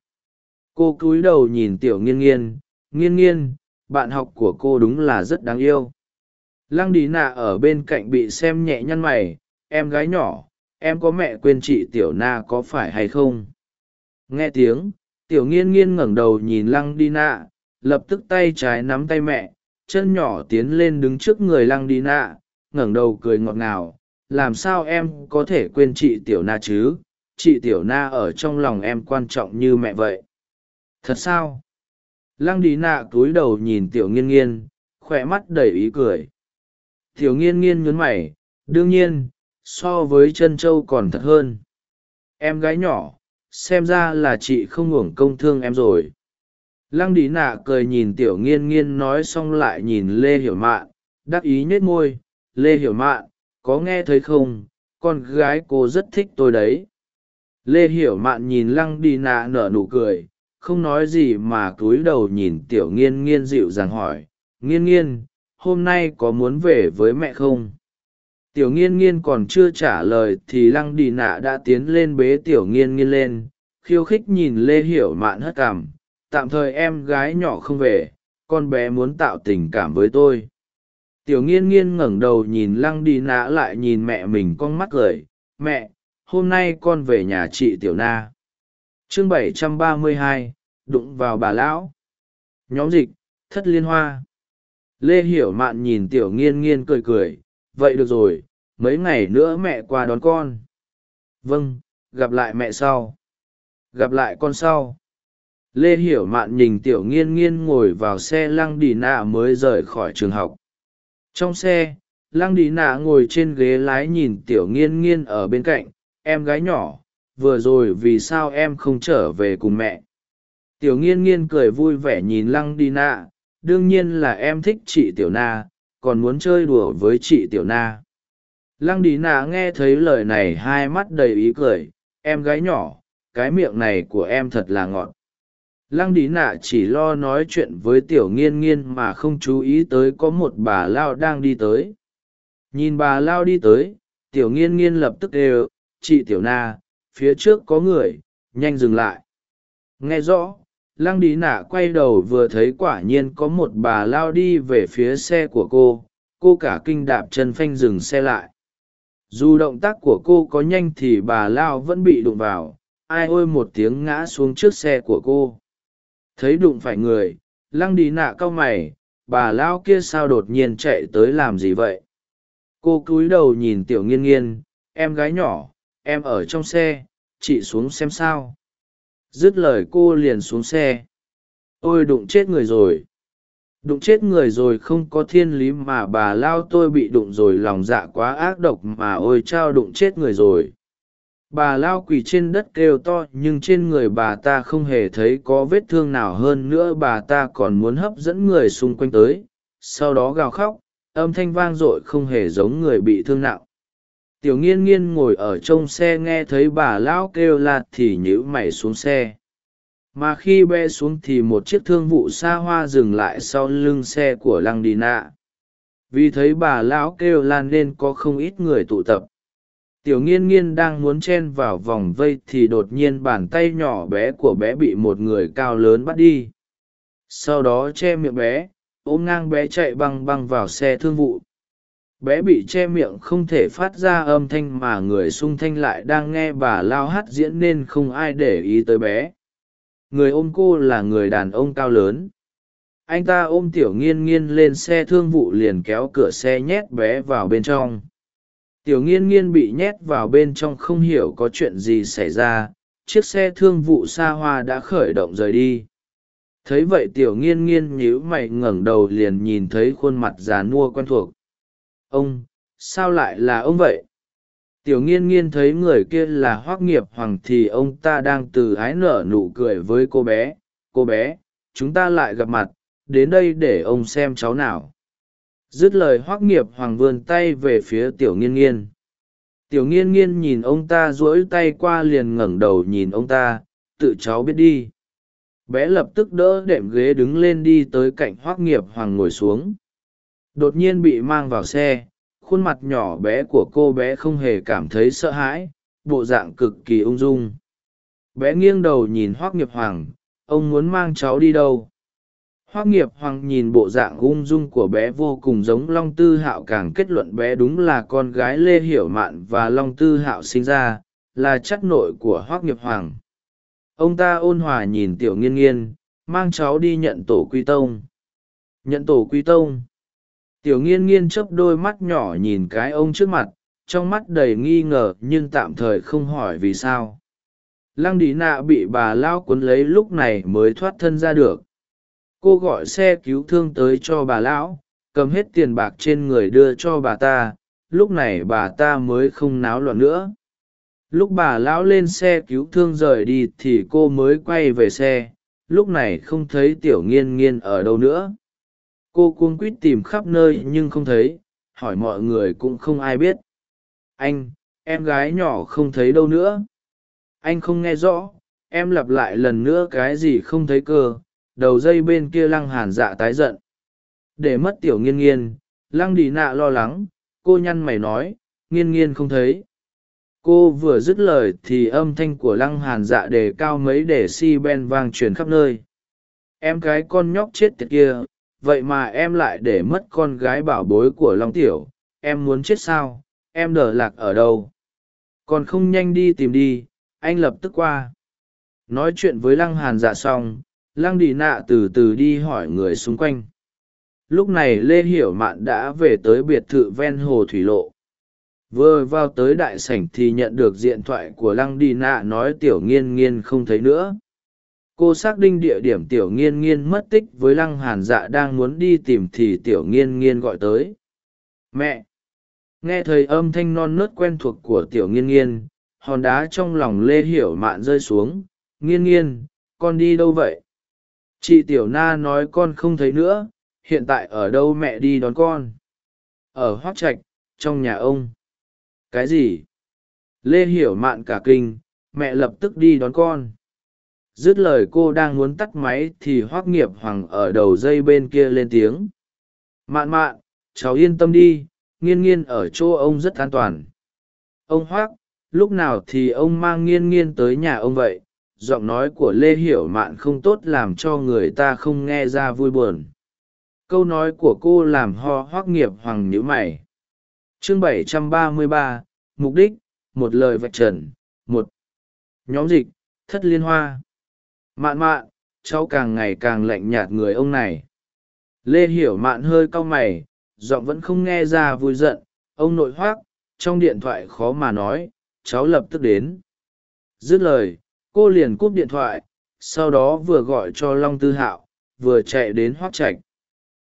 Cô cúi đầu nhìn tiểu nghiên nghiên. Nghiên nghiên, bạn học của cô đúng là rất đáng yêu. Lăng đi nạ ở bên cạnh bị xem nhẹ nhăn mày. Em gái nhỏ, em có mẹ quên chị tiểu na có phải hay không? Nghe tiếng tiểu nghiên nghiên ngẩng đầu nhìn lăng đi nạ lập tức tay trái nắm tay mẹ, chân nhỏ tiến lên đứng trước người lăng đi nạ ngẩng đầu cười ngọt ngào. Làm sao em có thể quên chị tiểu na chứ? Chị tiểu na ở trong lòng em quan trọng như mẹ vậy. Thật sao? Lăng đi nạ cúi đầu nhìn tiểu nghiên nghiên khoe mắt đầy ý cười. Tiểu nghiên nghiên nhún mày, đương nhiên, so với chân châu còn thật hơn. Em gái nhỏ xem ra là chị không uổng công thương em rồi. Lăng đi nạ cười nhìn tiểu nghiên nghiên nói xong lại nhìn lê hiểu mạn, đắc ý nhết môi. Lê hiểu mạn, có nghe thấy không? Con gái cô rất thích tôi đấy. Lê hiểu mạn nhìn lăng đi nạ nở nụ cười, không nói gì mà cúi đầu nhìn tiểu nghiên nghiên dịu dàng hỏi. Nghiên nghiên, hôm nay có muốn về với mẹ không? Tiểu nghiên nghiên còn chưa trả lời thì lăng đi nạ đã tiến lên bế tiểu nghiên nghiên lên khiêu khích nhìn lê hiểu mạn hất cảm tạm thời em gái nhỏ không về con bé muốn tạo tình cảm với tôi. Tiểu nghiên nghiên ngẩng đầu nhìn lăng đi nạ lại nhìn mẹ mình con mắt cười. Mẹ hôm nay con về nhà chị tiểu na. Chương 732, đụng vào bà lão. Nhóm dịch thất liên hoa. Lê hiểu mạn nhìn tiểu nghiên nghiên cười cười vậy được rồi, mấy ngày nữa mẹ qua đón con. Vâng gặp lại mẹ sau. Gặp lại con sau. Lê hiểu mạn nhìn tiểu nghiên nghiên ngồi vào xe lăng đi nạ mới rời khỏi trường học. Trong xe, lăng đi nạ ngồi trên ghế lái nhìn tiểu nghiên nghiên ở bên cạnh, em gái nhỏ, vừa rồi vì sao em không trở về cùng mẹ? Tiểu nghiên nghiên cười vui vẻ nhìn lăng đi nạ, đương nhiên là em thích chị tiểu na còn muốn chơi đùa với chị tiểu na. Lăng đi nạ nghe thấy lời này, hai mắt đầy ý cười. Em gái nhỏ, cái miệng này của em thật là ngọt. Lăng đi nạ chỉ lo nói chuyện với tiểu nghiên nghiên mà không chú ý tới có một bà lao đang đi tới. Nhìn bà lao đi tới, tiểu nghiên nghiên lập tức đều chị tiểu na, phía trước có người, nhanh dừng lại. Nghe rõ lăng đi nạ quay đầu vừa thấy quả nhiên có một bà lao đi về phía xe của cô cô cả kinh đạp chân phanh dừng xe lại. Dù động tác của cô có nhanh thì bà lao vẫn bị đụng vào, ai ôi một tiếng ngã xuống trước xe của cô. Thấy đụng phải người, lăng đi nạ cau mày, bà lao kia sao đột nhiên chạy tới làm gì vậy? Cô cúi đầu nhìn tiểu nghiên nghiên, em gái nhỏ, em ở trong xe, chị xuống xem sao dứt lời cô liền xuống xe. Ôi đụng chết người rồi. Đụng chết người rồi không có thiên lý mà bà lao tôi bị đụng rồi lòng dạ quá ác độc mà ôi trao đụng chết người rồi. Bà lao quỳ trên đất kêu to nhưng trên người bà ta không hề thấy có vết thương nào hơn nữa, bà ta còn muốn hấp dẫn người xung quanh tới. Sau đó gào khóc, âm thanh vang dội không hề giống người bị thương nặng tiểu nghiên nghiên ngồi ở trong xe nghe thấy bà lão kêu la thì nhữ mày xuống xe. Mà khi bé xuống thì một chiếc thương vụ xa hoa dừng lại sau lưng xe của lăng đi nạ. Vì thấy bà lão kêu lan nên có không ít người tụ tập. Tiểu nghiên nghiên đang muốn chen vào vòng vây thì đột nhiên bàn tay nhỏ bé của bé bị một người cao lớn bắt đi. Sau đó che miệng bé, ôm ngang bé chạy băng băng vào xe thương vụ bé bị che miệng không thể phát ra âm thanh mà người xung thanh lại đang nghe bà lao hát diễn nên không ai để ý tới bé. Người ôm cô là người đàn ông cao lớn. Anh ta ôm tiểu nghiên nghiên lên xe thương vụ liền kéo cửa xe nhét bé vào bên trong. Tiểu nghiên nghiên bị nhét vào bên trong không hiểu có chuyện gì xảy ra. Chiếc xe thương vụ xa hoa đã khởi động rời đi. Thấy vậy tiểu nghiên nghiên nhíu mày ngẩng đầu liền nhìn thấy khuôn mặt già nua quen thuộc ông, sao lại là ông vậy? Tiểu nghiên nghiên thấy người kia là hoác nghiệp hoàng thì ông ta đang từ ái nở nụ cười với cô bé. Cô bé, chúng ta lại gặp mặt, đến đây để ông xem cháu nào. Dứt lời hoác nghiệp hoàng vươn tay về phía tiểu nghiên nghiên. Tiểu nghiên nghiên nhìn ông ta duỗi tay qua liền ngẩng đầu nhìn ông ta, tự cháu biết đi. Bé lập tức đỡ đệm ghế đứng lên đi tới cạnh hoác nghiệp hoàng ngồi xuống đột nhiên bị mang vào xe, khuôn mặt nhỏ bé của cô bé không hề cảm thấy sợ hãi, bộ dạng cực kỳ ung dung. Bé nghiêng đầu nhìn hoác nghiệp hoàng, ông muốn mang cháu đi đâu? Hoác nghiệp hoàng nhìn bộ dạng ung dung của bé vô cùng giống long tư hạo càng kết luận bé đúng là con gái lê hiểu mạn và long tư hạo sinh ra, là chắc nội của hoác nghiệp hoàng. Ông ta ôn hòa nhìn tiểu nghiên nghiên, mang cháu đi nhận tổ quy tông. Nhận tổ quy tông? Tiểu nghiên nghiên chớp đôi mắt nhỏ nhìn cái ông trước mặt, trong mắt đầy nghi ngờ nhưng tạm thời không hỏi vì sao. Lăng đi nạ bị bà lao cuốn lấy lúc này mới thoát thân ra được. Cô gọi xe cứu thương tới cho bà lão, cầm hết tiền bạc trên người đưa cho bà ta, lúc này bà ta mới không náo loạn nữa. Lúc bà lão lên xe cứu thương rời đi thì cô mới quay về xe, lúc này không thấy tiểu nghiên nghiên ở đâu nữa cô cuống quýt tìm khắp nơi nhưng không thấy, hỏi mọi người cũng không ai biết. Anh, em gái nhỏ không thấy đâu nữa. Anh không nghe rõ, em lặp lại lần nữa cái gì không thấy cơ, đầu dây bên kia lăng hàn dạ tái giận. Để mất tiểu nghiên nghiên, lăng đi nạ lo lắng, cô nhăn mày nói, nghiên nghiên không thấy. Cô vừa dứt lời thì âm thanh của lăng hàn dạ đề cao mấy để si ben vang truyền khắp nơi. Em cái con nhóc chết tiệt kia vậy mà em lại để mất con gái bảo bối của long tiểu, em muốn chết sao? Em đờ lạc ở đâu? Còn không nhanh đi tìm đi, anh lập tức qua. Nói chuyện với lăng hàn dạ xong, lăng đi nạ từ từ đi hỏi người xung quanh. Lúc này lê hiểu mạn đã về tới biệt thự ven hồ thủy lộ. Vừa vào tới đại sảnh thì nhận được điện thoại của lăng đi nạ nói tiểu nghiên nghiên không thấy nữa cô xác định địa điểm tiểu nghiên nghiên mất tích với lăng hàn dạ đang muốn đi tìm thì tiểu nghiên nghiên gọi tới. Mẹ! Nghe thấy âm thanh non nớt quen thuộc của tiểu nghiên nghiên, hòn đá trong lòng lê hiểu mạn rơi xuống. Nghiên nghiên, con đi đâu vậy? Chị tiểu na nói con không thấy nữa, hiện tại ở đâu mẹ đi đón con? Ở hoác trạch, trong nhà ông. Cái gì? Lê hiểu mạn cả kinh, mẹ lập tức đi đón con dứt lời cô đang muốn tắt máy thì hoác nghiệp hoàng ở đầu dây bên kia lên tiếng. Mạn mạn cháu yên tâm đi nghiên nghiên ở chỗ ông rất an toàn. Ông hoác lúc nào thì ông mang nghiên nghiên tới nhà ông vậy? Giọng nói của lê hiểu mạn không tốt làm cho người ta không nghe ra vui buồn. Câu nói của cô làm ho hoác nghiệp hoàng nhữ mày. Chương 733, mục đích một lời vạch trần một nhóm dịch thất liên hoa mạn mạn, cháu càng ngày càng lạnh nhạt người ông này. Lê hiểu mạn hơi cau mày, giọng vẫn không nghe ra vui giận. Ông nội hoác, trong điện thoại khó mà nói, cháu lập tức đến. Dứt lời, cô liền cúp điện thoại, sau đó vừa gọi cho long tư hạo, vừa chạy đến hoác trạch.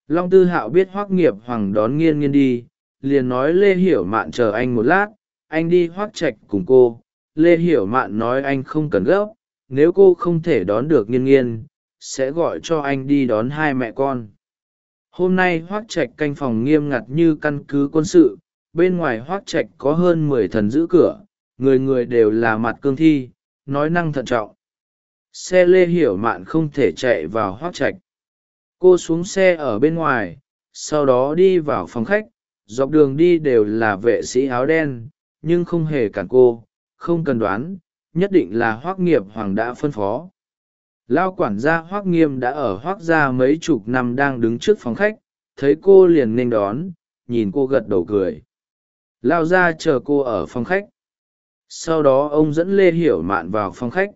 Long tư hạo biết hoác nghiệp hoàng đón nghiên nghiên đi, liền nói lê hiểu mạn chờ anh một lát, anh đi hoác trạch cùng cô. Lê hiểu mạn nói anh không cần gấp nếu cô không thể đón được nghiên nghiên sẽ gọi cho anh đi đón hai mẹ con. Hôm nay hoác trạch canh phòng nghiêm ngặt như căn cứ quân sự, bên ngoài hoác trạch có hơn mười thần giữ cửa, người người đều là mặt cương thi, nói năng thận trọng. Xe lê hiểu mạn không thể chạy vào hoác trạch. Cô xuống xe ở bên ngoài, sau đó đi vào phòng khách, dọc đường đi đều là vệ sĩ áo đen, nhưng không hề cản cô, không cần đoán nhất định là hoác nghiệp hoàng đã phân phó. Lao quản gia hoác nghiêm đã ở hoác gia mấy chục năm đang đứng trước phòng khách, thấy cô liền nên đón, nhìn cô gật đầu cười. Lao ra chờ cô ở phòng khách. Sau đó ông dẫn lê hiểu mạn vào phòng khách.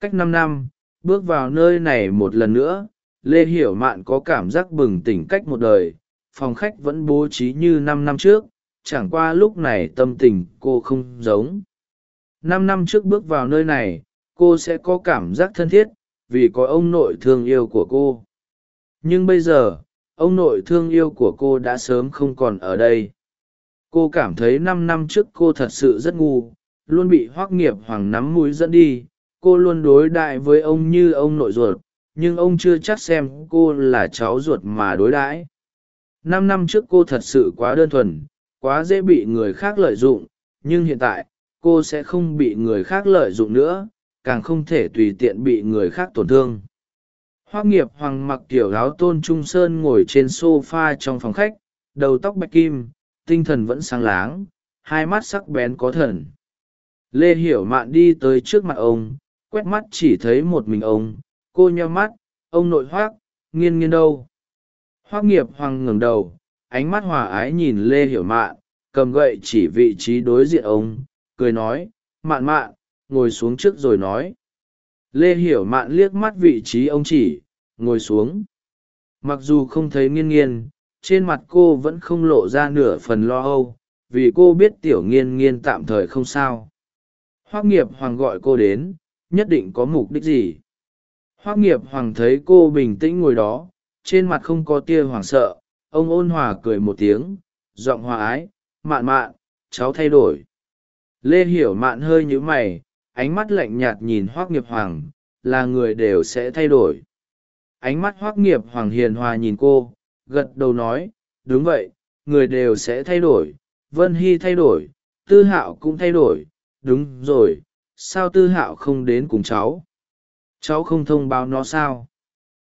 Cách năm năm, bước vào nơi này một lần nữa, lê hiểu mạn có cảm giác bừng tỉnh cách một đời. Phòng khách vẫn bố trí như năm năm trước, chẳng qua lúc này tâm tình cô không giống năm năm trước bước vào nơi này, cô sẽ có cảm giác thân thiết vì có ông nội thương yêu của cô. Nhưng bây giờ, ông nội thương yêu của cô đã sớm không còn ở đây. Cô cảm thấy năm năm trước cô thật sự rất ngu, luôn bị hoác nghiệp hoàng nắm mũi dẫn đi. Cô luôn đối đại với ông như ông nội ruột, nhưng ông chưa chắc xem cô là cháu ruột mà đối đãi. Năm năm trước cô thật sự quá đơn thuần, quá dễ bị người khác lợi dụng, nhưng hiện tại cô sẽ không bị người khác lợi dụng nữa, càng không thể tùy tiện bị người khác tổn thương. Hoác nghiệp hoàng mặc kiểu áo tôn trung sơn ngồi trên s o f a trong phòng khách, đầu tóc bạch kim, tinh thần vẫn sáng láng, hai mắt sắc bén có thần. Lê hiểu mạn đi tới trước mặt ông, quét mắt chỉ thấy một mình ông, cô nheo mắt, ông nội hoác nghiên nghiên đâu hoác nghiệp hoàng ngừng đầu, ánh mắt hòa ái nhìn lê hiểu mạn, cầm gậy chỉ vị trí đối diện ông cười nói, mạn mạn, ngồi xuống trước rồi nói. Lê hiểu mạn liếc mắt vị trí ông chỉ, ngồi xuống. Mặc dù không thấy nghiên nghiên, trên mặt cô vẫn không lộ ra nửa phần lo âu, vì cô biết tiểu nghiên nghiên tạm thời không sao. Hoác nghiệp hoàng gọi cô đến, nhất định có mục đích gì? Hoác nghiệp hoàng thấy cô bình tĩnh ngồi đó, trên mặt không có tia hoảng sợ, ông ôn hòa cười một tiếng, giọng hòa ái, mạn mạn, cháu thay đổi lê hiểu mạn hơi nhíu mày, ánh mắt lạnh nhạt nhìn hoác nghiệp hoàng, là người đều sẽ thay đổi. Ánh mắt hoác nghiệp hoàng hiền hòa nhìn cô, gật đầu nói, đúng vậy, người đều sẽ thay đổi, vân hy thay đổi, tư hạo cũng thay đổi, đúng rồi, sao tư hạo không đến cùng cháu? Cháu không thông báo nó sao?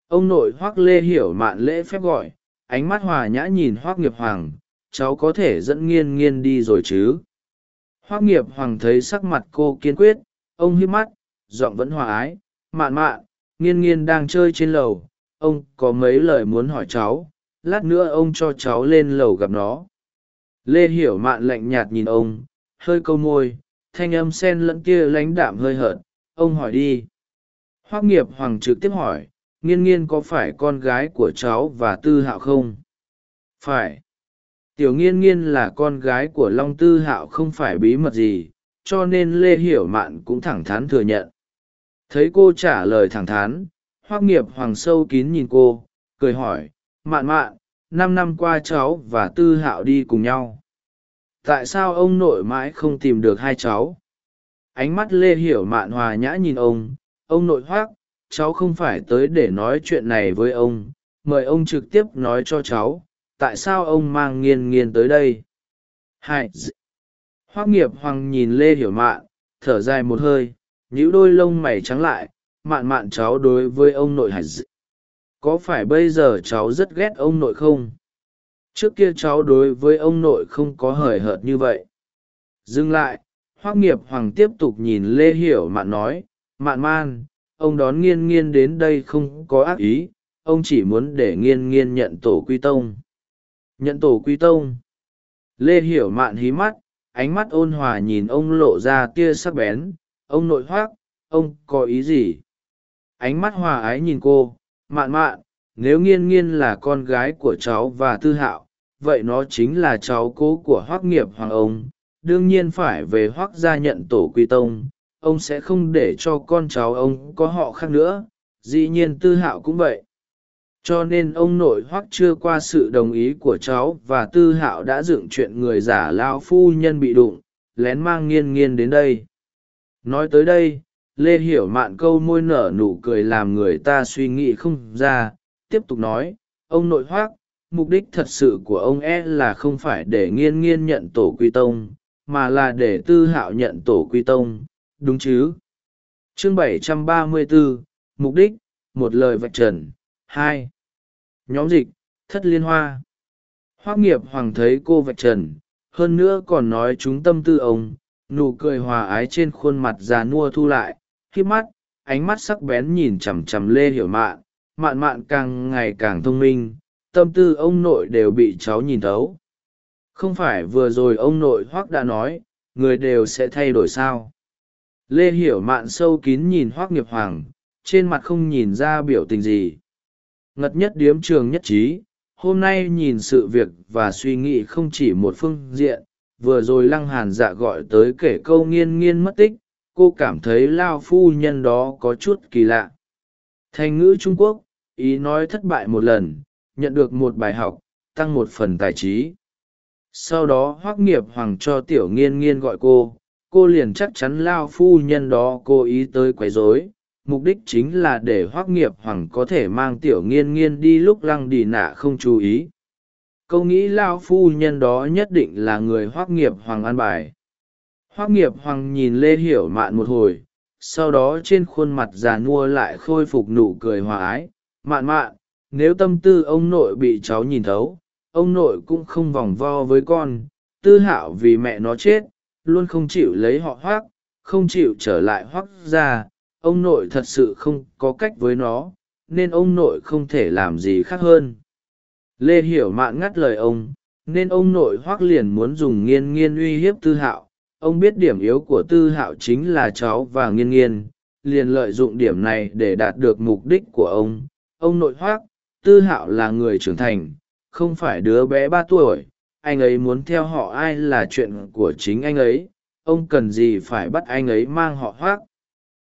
Ông nội hoác lê hiểu mạn lễ phép gọi, ánh mắt hòa nhã nhìn hoác nghiệp hoàng, cháu có thể dẫn nghiên nghiên đi rồi chứ? Hoác nghiệp hoàng thấy sắc mặt cô kiên quyết, ông hiếp mắt, giọng vẫn hòa ái, mạn mạn, nghiên nghiên đang chơi trên lầu, ông có mấy lời muốn hỏi cháu, lát nữa ông cho cháu lên lầu gặp nó. Lê hiểu mạn lạnh nhạt nhìn ông, hơi câu môi, thanh âm sen lẫn kia lãnh đạm hơi hợt, ông hỏi đi. Hoác nghiệp hoàng trực tiếp hỏi, nghiên nghiên có phải con gái của cháu và tư hạo không? Phải tiểu nghiên nghiên là con gái của long tư hạo không phải bí mật gì, cho nên lê hiểu mạn cũng thẳng thắn thừa nhận. Thấy cô trả lời thẳng thắn, hoác nghiệp hoàng sâu kín nhìn cô, cười hỏi, mạn mạn, năm năm qua cháu và tư hạo đi cùng nhau. Tại sao ông nội mãi không tìm được hai cháu? Ánh mắt lê hiểu mạn hòa nhã nhìn ông ông nội hoác, cháu không phải tới để nói chuyện này với ông, mời ông trực tiếp nói cho cháu tại sao ông mang nghiên nghiên tới đây? Hai hoác nghiệp hoàng nhìn lê hiểu mạn, thở dài một hơi, nhíu đôi lông mày trắng lại, mạn mạn cháu đối với ông nội hải d... có phải bây giờ cháu rất ghét ông nội không? Trước kia cháu đối với ông nội không có hời hợt như vậy. Dừng lại, hoác nghiệp hoàng tiếp tục nhìn lê hiểu mạn nói, mạn man, ông đón nghiên nghiên đến đây không có ác ý, ông chỉ muốn để nghiên nghiên nhận tổ quy tông nhận tổ quy tông. Lê hiểu mạn hí mắt, ánh mắt ôn hòa nhìn ông lộ ra tia sắc bén. Ông nội hoác, ông có ý gì? Ánh mắt hòa ái nhìn cô, mạn mạn, nếu nghiên nghiên là con gái của cháu và tư hạo, vậy nó chính là cháu cố của hoác nghiệp hoàng ông. Đương nhiên phải về hoác gia nhận tổ quy tông. Ông sẽ không để cho con cháu ông có họ khác nữa. Dĩ nhiên tư hạo cũng vậy cho nên ông nội hoắc chưa qua sự đồng ý của cháu và tư hạo đã dựng chuyện người giả lao phu nhân bị đụng lén mang nghiên nghiên đến đây. Nói tới đây lê hiểu mạn câu môi nở nụ cười làm người ta suy nghĩ không ra tiếp tục nói ông nội hoác mục đích thật sự của ông e là không phải để nghiên nghiên nhận tổ quy tông mà là để tư hạo nhận tổ quy tông đúng chứ? Chương 734, mục đích một lời vạch trần hai. Nhóm dịch, thất liên hoa. Hoác nghiệp hoàng thấy cô vạch trần, hơn nữa còn nói chúng tâm tư ông, nụ cười hòa ái trên khuôn mặt già nua thu lại, khi mắt, ánh mắt sắc bén nhìn chằm chằm lê hiểu mạn mạn mạn càng ngày càng thông minh, tâm tư ông nội đều bị cháu nhìn thấu. Không phải vừa rồi ông nội hoác đã nói, người đều sẽ thay đổi sao? Lê hiểu mạn sâu kín nhìn hoác nghiệp hoàng, trên mặt không nhìn ra biểu tình gì ngật nhất điếm trường nhất trí, hôm nay nhìn sự việc và suy nghĩ không chỉ một phương diện, vừa rồi lăng hàn dạ gọi tới kể câu nghiên nghiên mất tích, cô cảm thấy lao phu nhân đó có chút kỳ lạ. Thành ngữ trung quốc, ý nói thất bại một lần, nhận được một bài học, tăng một phần tài trí. Sau đó hoác nghiệp hoàng cho tiểu nghiên nghiên gọi cô cô liền chắc chắn lao phu nhân đó cố ý tới quấy rối mục đích chính là để hoác nghiệp hoàng có thể mang tiểu nghiên nghiên đi lúc lăng đi nạ không chú ý. Câu nghĩ lao phu nhân đó nhất định là người hoác nghiệp hoàng an bài. Hoác nghiệp hoàng nhìn lê hiểu mạn một hồi, sau đó trên khuôn mặt già nua lại khôi phục nụ cười hòa ái. Mạn mạn, nếu tâm tư ông nội bị cháu nhìn thấu, ông nội cũng không vòng vo với con. Tư hạo vì mẹ nó chết, luôn không chịu lấy họ hoác không chịu trở lại hoác ra ông nội thật sự không có cách với nó, nên ông nội không thể làm gì khác hơn. Lê hiểu mạn ngắt lời ông, nên ông nội hoác liền muốn dùng nghiên nghiên uy hiếp tư hạo. Ông biết điểm yếu của tư hạo chính là cháu và nghiên nghiên, liền lợi dụng điểm này để đạt được mục đích của ông. Ông nội hoác tư hạo là người trưởng thành, không phải đứa bé ba tuổi. Anh ấy muốn theo họ ai là chuyện của chính anh ấy. Ông cần gì phải bắt anh ấy mang họ hoác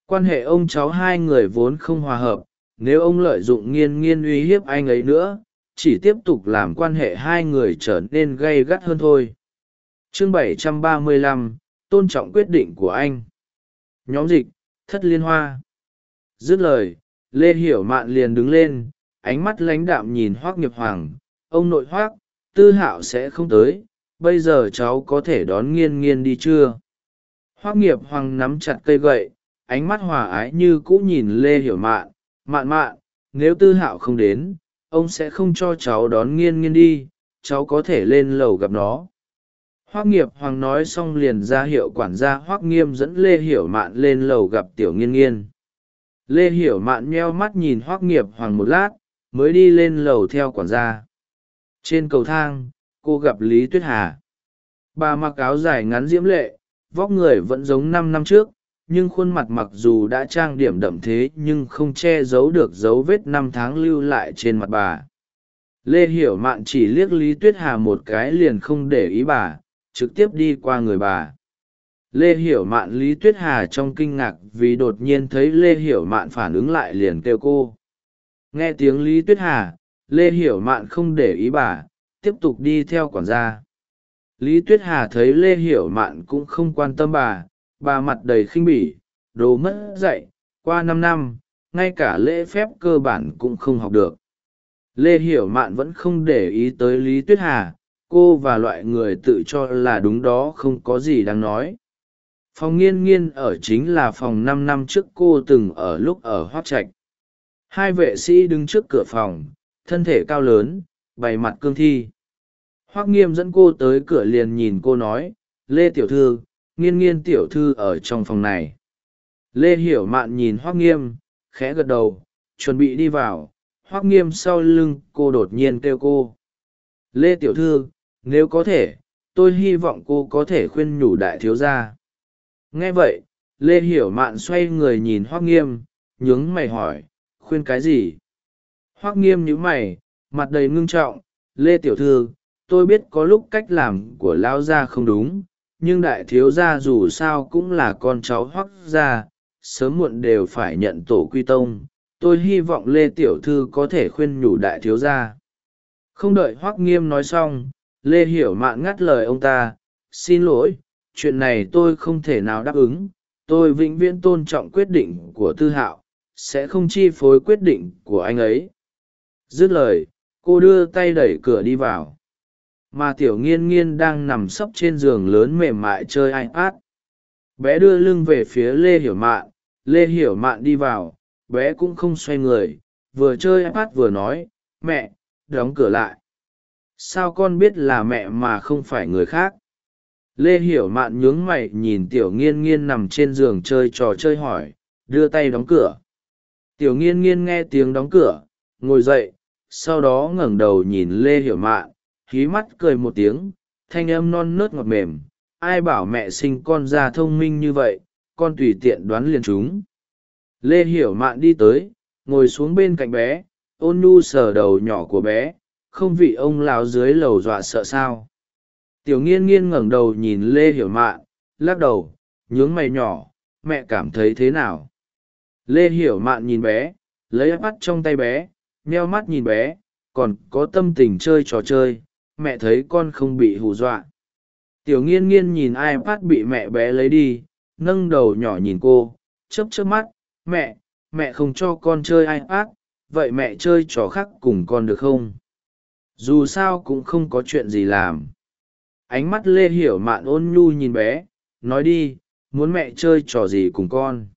quan hệ ông cháu hai người vốn không hòa hợp nếu ông lợi dụng nghiên nghiên uy hiếp anh ấy nữa chỉ tiếp tục làm quan hệ hai người trở nên gay gắt hơn thôi. Chương 735, tôn trọng quyết định của anh. Nhóm dịch thất liên hoa. Dứt lời lê hiểu mạn liền đứng lên ánh mắt lãnh đạm nhìn hoác nghiệp hoàng. Ông nội hoác tư hạo sẽ không tới bây giờ cháu có thể đón nghiên nghiên đi chưa? Hoác nghiệp hoàng nắm chặt cây gậy ánh mắt hòa ái như cũ nhìn lê hiểu mạn. Mạn mạn, nếu tư hạo không đến, ông sẽ không cho cháu đón nghiên nghiên đi, cháu có thể lên lầu gặp nó. Hoác nghiệp hoàng nói xong liền ra hiệu quản gia hoác nghiêm dẫn lê hiểu mạn lên lầu gặp tiểu nghiên nghiên. Lê hiểu mạn meo mắt nhìn hoác nghiệp hoàng một lát, mới đi lên lầu theo quản gia. Trên cầu thang, cô gặp lý tuyết hà. Bà mặc áo dài ngắn diễm lệ, vóc người vẫn giống năm năm trước nhưng khuôn mặt mặc dù đã trang điểm đậm thế nhưng không che giấu được dấu vết năm tháng lưu lại trên mặt bà. Lê hiểu mạn chỉ liếc lý tuyết hà một cái liền không để ý bà, trực tiếp đi qua người bà. Lê hiểu mạn, lý tuyết hà trong kinh ngạc vì đột nhiên thấy lê hiểu mạn phản ứng lại liền kêu cô. Nghe tiếng lý tuyết hà, lê hiểu mạn không để ý bà, tiếp tục đi theo quản gia. Lý tuyết hà thấy lê hiểu mạn cũng không quan tâm bà bà mặt đầy khinh bỉ, đồ mất dạy, qua năm năm, ngay cả lễ phép cơ bản cũng không học được. Lê hiểu mạn vẫn không để ý tới lý tuyết hà, cô và loại người tự cho là đúng đó không có gì đáng nói. Phòng nghiên nghiên ở chính là phòng năm năm trước cô từng ở lúc ở hoác trạch. Hai vệ sĩ đứng trước cửa phòng, thân thể cao lớn, bày mặt cương thi. Hoác nghiêm dẫn cô tới cửa liền nhìn cô nói, lê tiểu thư nghiên nghiên tiểu thư ở trong phòng này. Lê hiểu mạn nhìn hoác nghiêm, khẽ gật đầu, chuẩn bị đi vào. Hoác nghiêm sau lưng cô đột nhiên kêu cô. Lê tiểu thư, nếu có thể, tôi hy vọng cô có thể khuyên nhủ đại thiếu gia. Nghe vậy, lê hiểu mạn xoay người nhìn hoác nghiêm, nhướng mày hỏi, khuyên cái gì? Hoác nghiêm nhíu mày, mặt đầy ngưng trọng. Lê tiểu thư, tôi biết có lúc cách làm của lão gia không đúng nhưng đại thiếu gia dù sao cũng là con cháu Hoắc gia, sớm muộn đều phải nhận tổ quy tông. Tôi hy vọng lê tiểu thư có thể khuyên nhủ đại thiếu gia. Không đợi Hoắc nghiêm nói xong, lê hiểu mạn ngắt lời ông ta, xin lỗi, chuyện này tôi không thể nào đáp ứng. Tôi vĩnh viễn tôn trọng quyết định của tư hạo, sẽ không chi phối quyết định của anh ấy. Dứt lời, cô đưa tay đẩy cửa đi vào mà tiểu nghiên nghiên đang nằm sấp trên giường lớn mềm mại chơi ipad. Bé đưa lưng về phía lê hiểu mạn, lê hiểu mạn đi vào, bé cũng không xoay người, vừa chơi ipad vừa nói, mẹ, đóng cửa lại. Sao con biết là mẹ mà không phải người khác? Lê hiểu mạn nhướng mày nhìn tiểu nghiên nghiên nằm trên giường chơi trò chơi hỏi, đưa tay đóng cửa. Tiểu nghiên nghiên nghe tiếng đóng cửa, ngồi dậy, sau đó ngẩng đầu nhìn lê hiểu mạn hí mắt cười một tiếng, thanh âm non nớt ngọt mềm. Ai bảo mẹ sinh con ra thông minh như vậy, con tùy tiện đoán liền chúng. Lê hiểu mạn đi tới, ngồi xuống bên cạnh bé, ôn nhu sờ đầu nhỏ của bé, không vị ông lão dưới lầu dọa sợ sao. Tiểu nghiên nghiên ngẩng đầu nhìn lê hiểu mạn, lắc đầu, nhướng mày nhỏ, mẹ cảm thấy thế nào? Lê hiểu mạn nhìn bé, lấy mắt trong tay bé meo mắt nhìn bé, còn có tâm tình chơi trò chơi mẹ thấy con không bị hù dọa. Tiểu nghiên nghiên nhìn ai ipad bị mẹ bé lấy đi, nâng đầu nhỏ nhìn cô, chớp chớp mắt, mẹ mẹ không cho con chơi ai ipad, vậy mẹ chơi trò khác cùng con được không? Dù sao cũng không có chuyện gì làm. Ánh mắt lê hiểu mạn ôn nhu nhìn bé, nói đi, muốn mẹ chơi trò gì cùng con?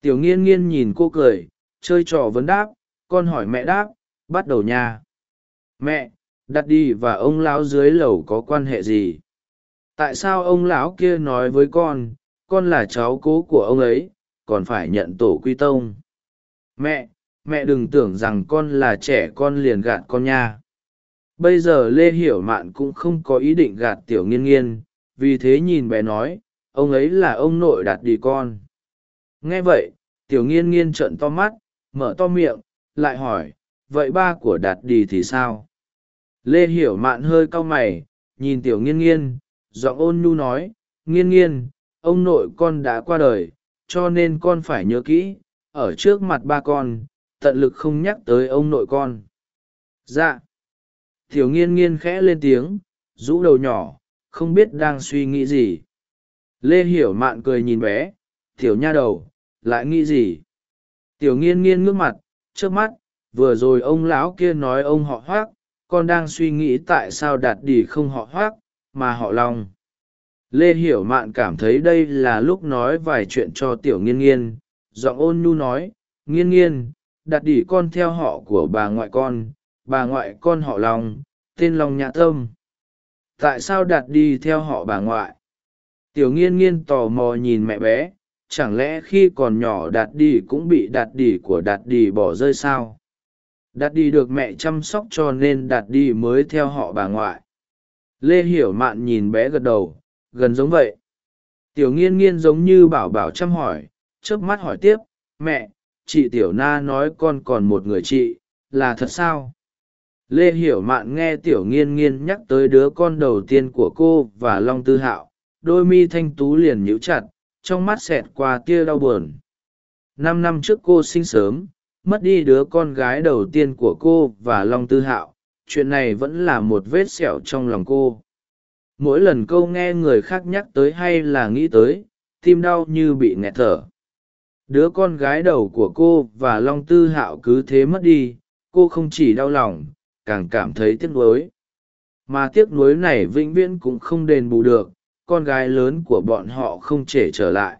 Tiểu nghiên nghiên nhìn cô cười, chơi trò vấn đáp, con hỏi mẹ đáp, bắt đầu nha. Mẹ đặt đi và ông lão dưới lầu có quan hệ gì? Tại sao ông lão kia nói với con con là cháu cố của ông ấy, còn phải nhận tổ quy tông? Mẹ mẹ đừng tưởng rằng con là trẻ con liền gạt con nha. Bây giờ lê hiểu mạn cũng không có ý định gạt tiểu nghiên nghiên, vì thế nhìn bé nói, ông ấy là ông nội đạt đi con. Nghe vậy, tiểu nghiên nghiên trợn to mắt, mở to miệng, lại hỏi, vậy ba của đạt đi thì sao? Lê hiểu mạn hơi cau mày, nhìn tiểu nghiên nghiên, giọng ôn nhu nói, nghiên nghiên, ông nội con đã qua đời, cho nên con phải nhớ kỹ, ở trước mặt ba con, tận lực không nhắc tới ông nội con. Dạ. Tiểu nghiên nghiên khẽ lên tiếng, rũ đầu nhỏ, không biết đang suy nghĩ gì. Lê hiểu mạn cười nhìn bé, tiểu nha đầu, lại nghĩ gì? Tiểu nghiên nghiên ngước mặt trước mắt, vừa rồi ông lão kia nói ông họ hoác con đang suy nghĩ tại sao đạt đi không họ hoác, mà họ long. Lê hiểu mạn cảm thấy đây là lúc nói vài chuyện cho tiểu nghiên nghiên. Giọng ôn nhu nói, nghiên nghiên, đạt đi con theo họ của bà ngoại con, bà ngoại con họ long, tên long nhã tâm. Tại sao đạt đi theo họ bà ngoại? Tiểu nghiên nghiên tò mò nhìn mẹ bé, chẳng lẽ khi còn nhỏ đạt đi cũng bị đạt đi của đạt đi bỏ rơi sao? Đạt đi được mẹ chăm sóc cho nên đạt đi mới theo họ bà ngoại. Lê hiểu mạn nhìn bé gật đầu, gần giống vậy. Tiểu nghiên nghiên giống như bảo bảo chăm hỏi, chớp mắt hỏi tiếp, mẹ, chị tiểu na nói con còn một người chị, là thật sao? Lê hiểu mạn nghe tiểu nghiên nghiên nhắc tới đứa con đầu tiên của cô và long tư hạo, đôi mi thanh tú liền nhíu chặt, trong mắt xẹt qua tia đau buồn. Năm năm trước cô sinh sớm mất đi đứa con gái đầu tiên của cô và long tư hạo, chuyện này vẫn là một vết sẹo trong lòng cô. Mỗi lần câu nghe người khác nhắc tới hay là nghĩ tới, tim đau như bị nghẹt thở. Đứa con gái đầu của cô và long tư hạo cứ thế mất đi, cô không chỉ đau lòng, càng cảm thấy tiếc nuối. Mà tiếc nuối này vĩnh viễn cũng không đền bù được, con gái lớn của bọn họ không thể trở lại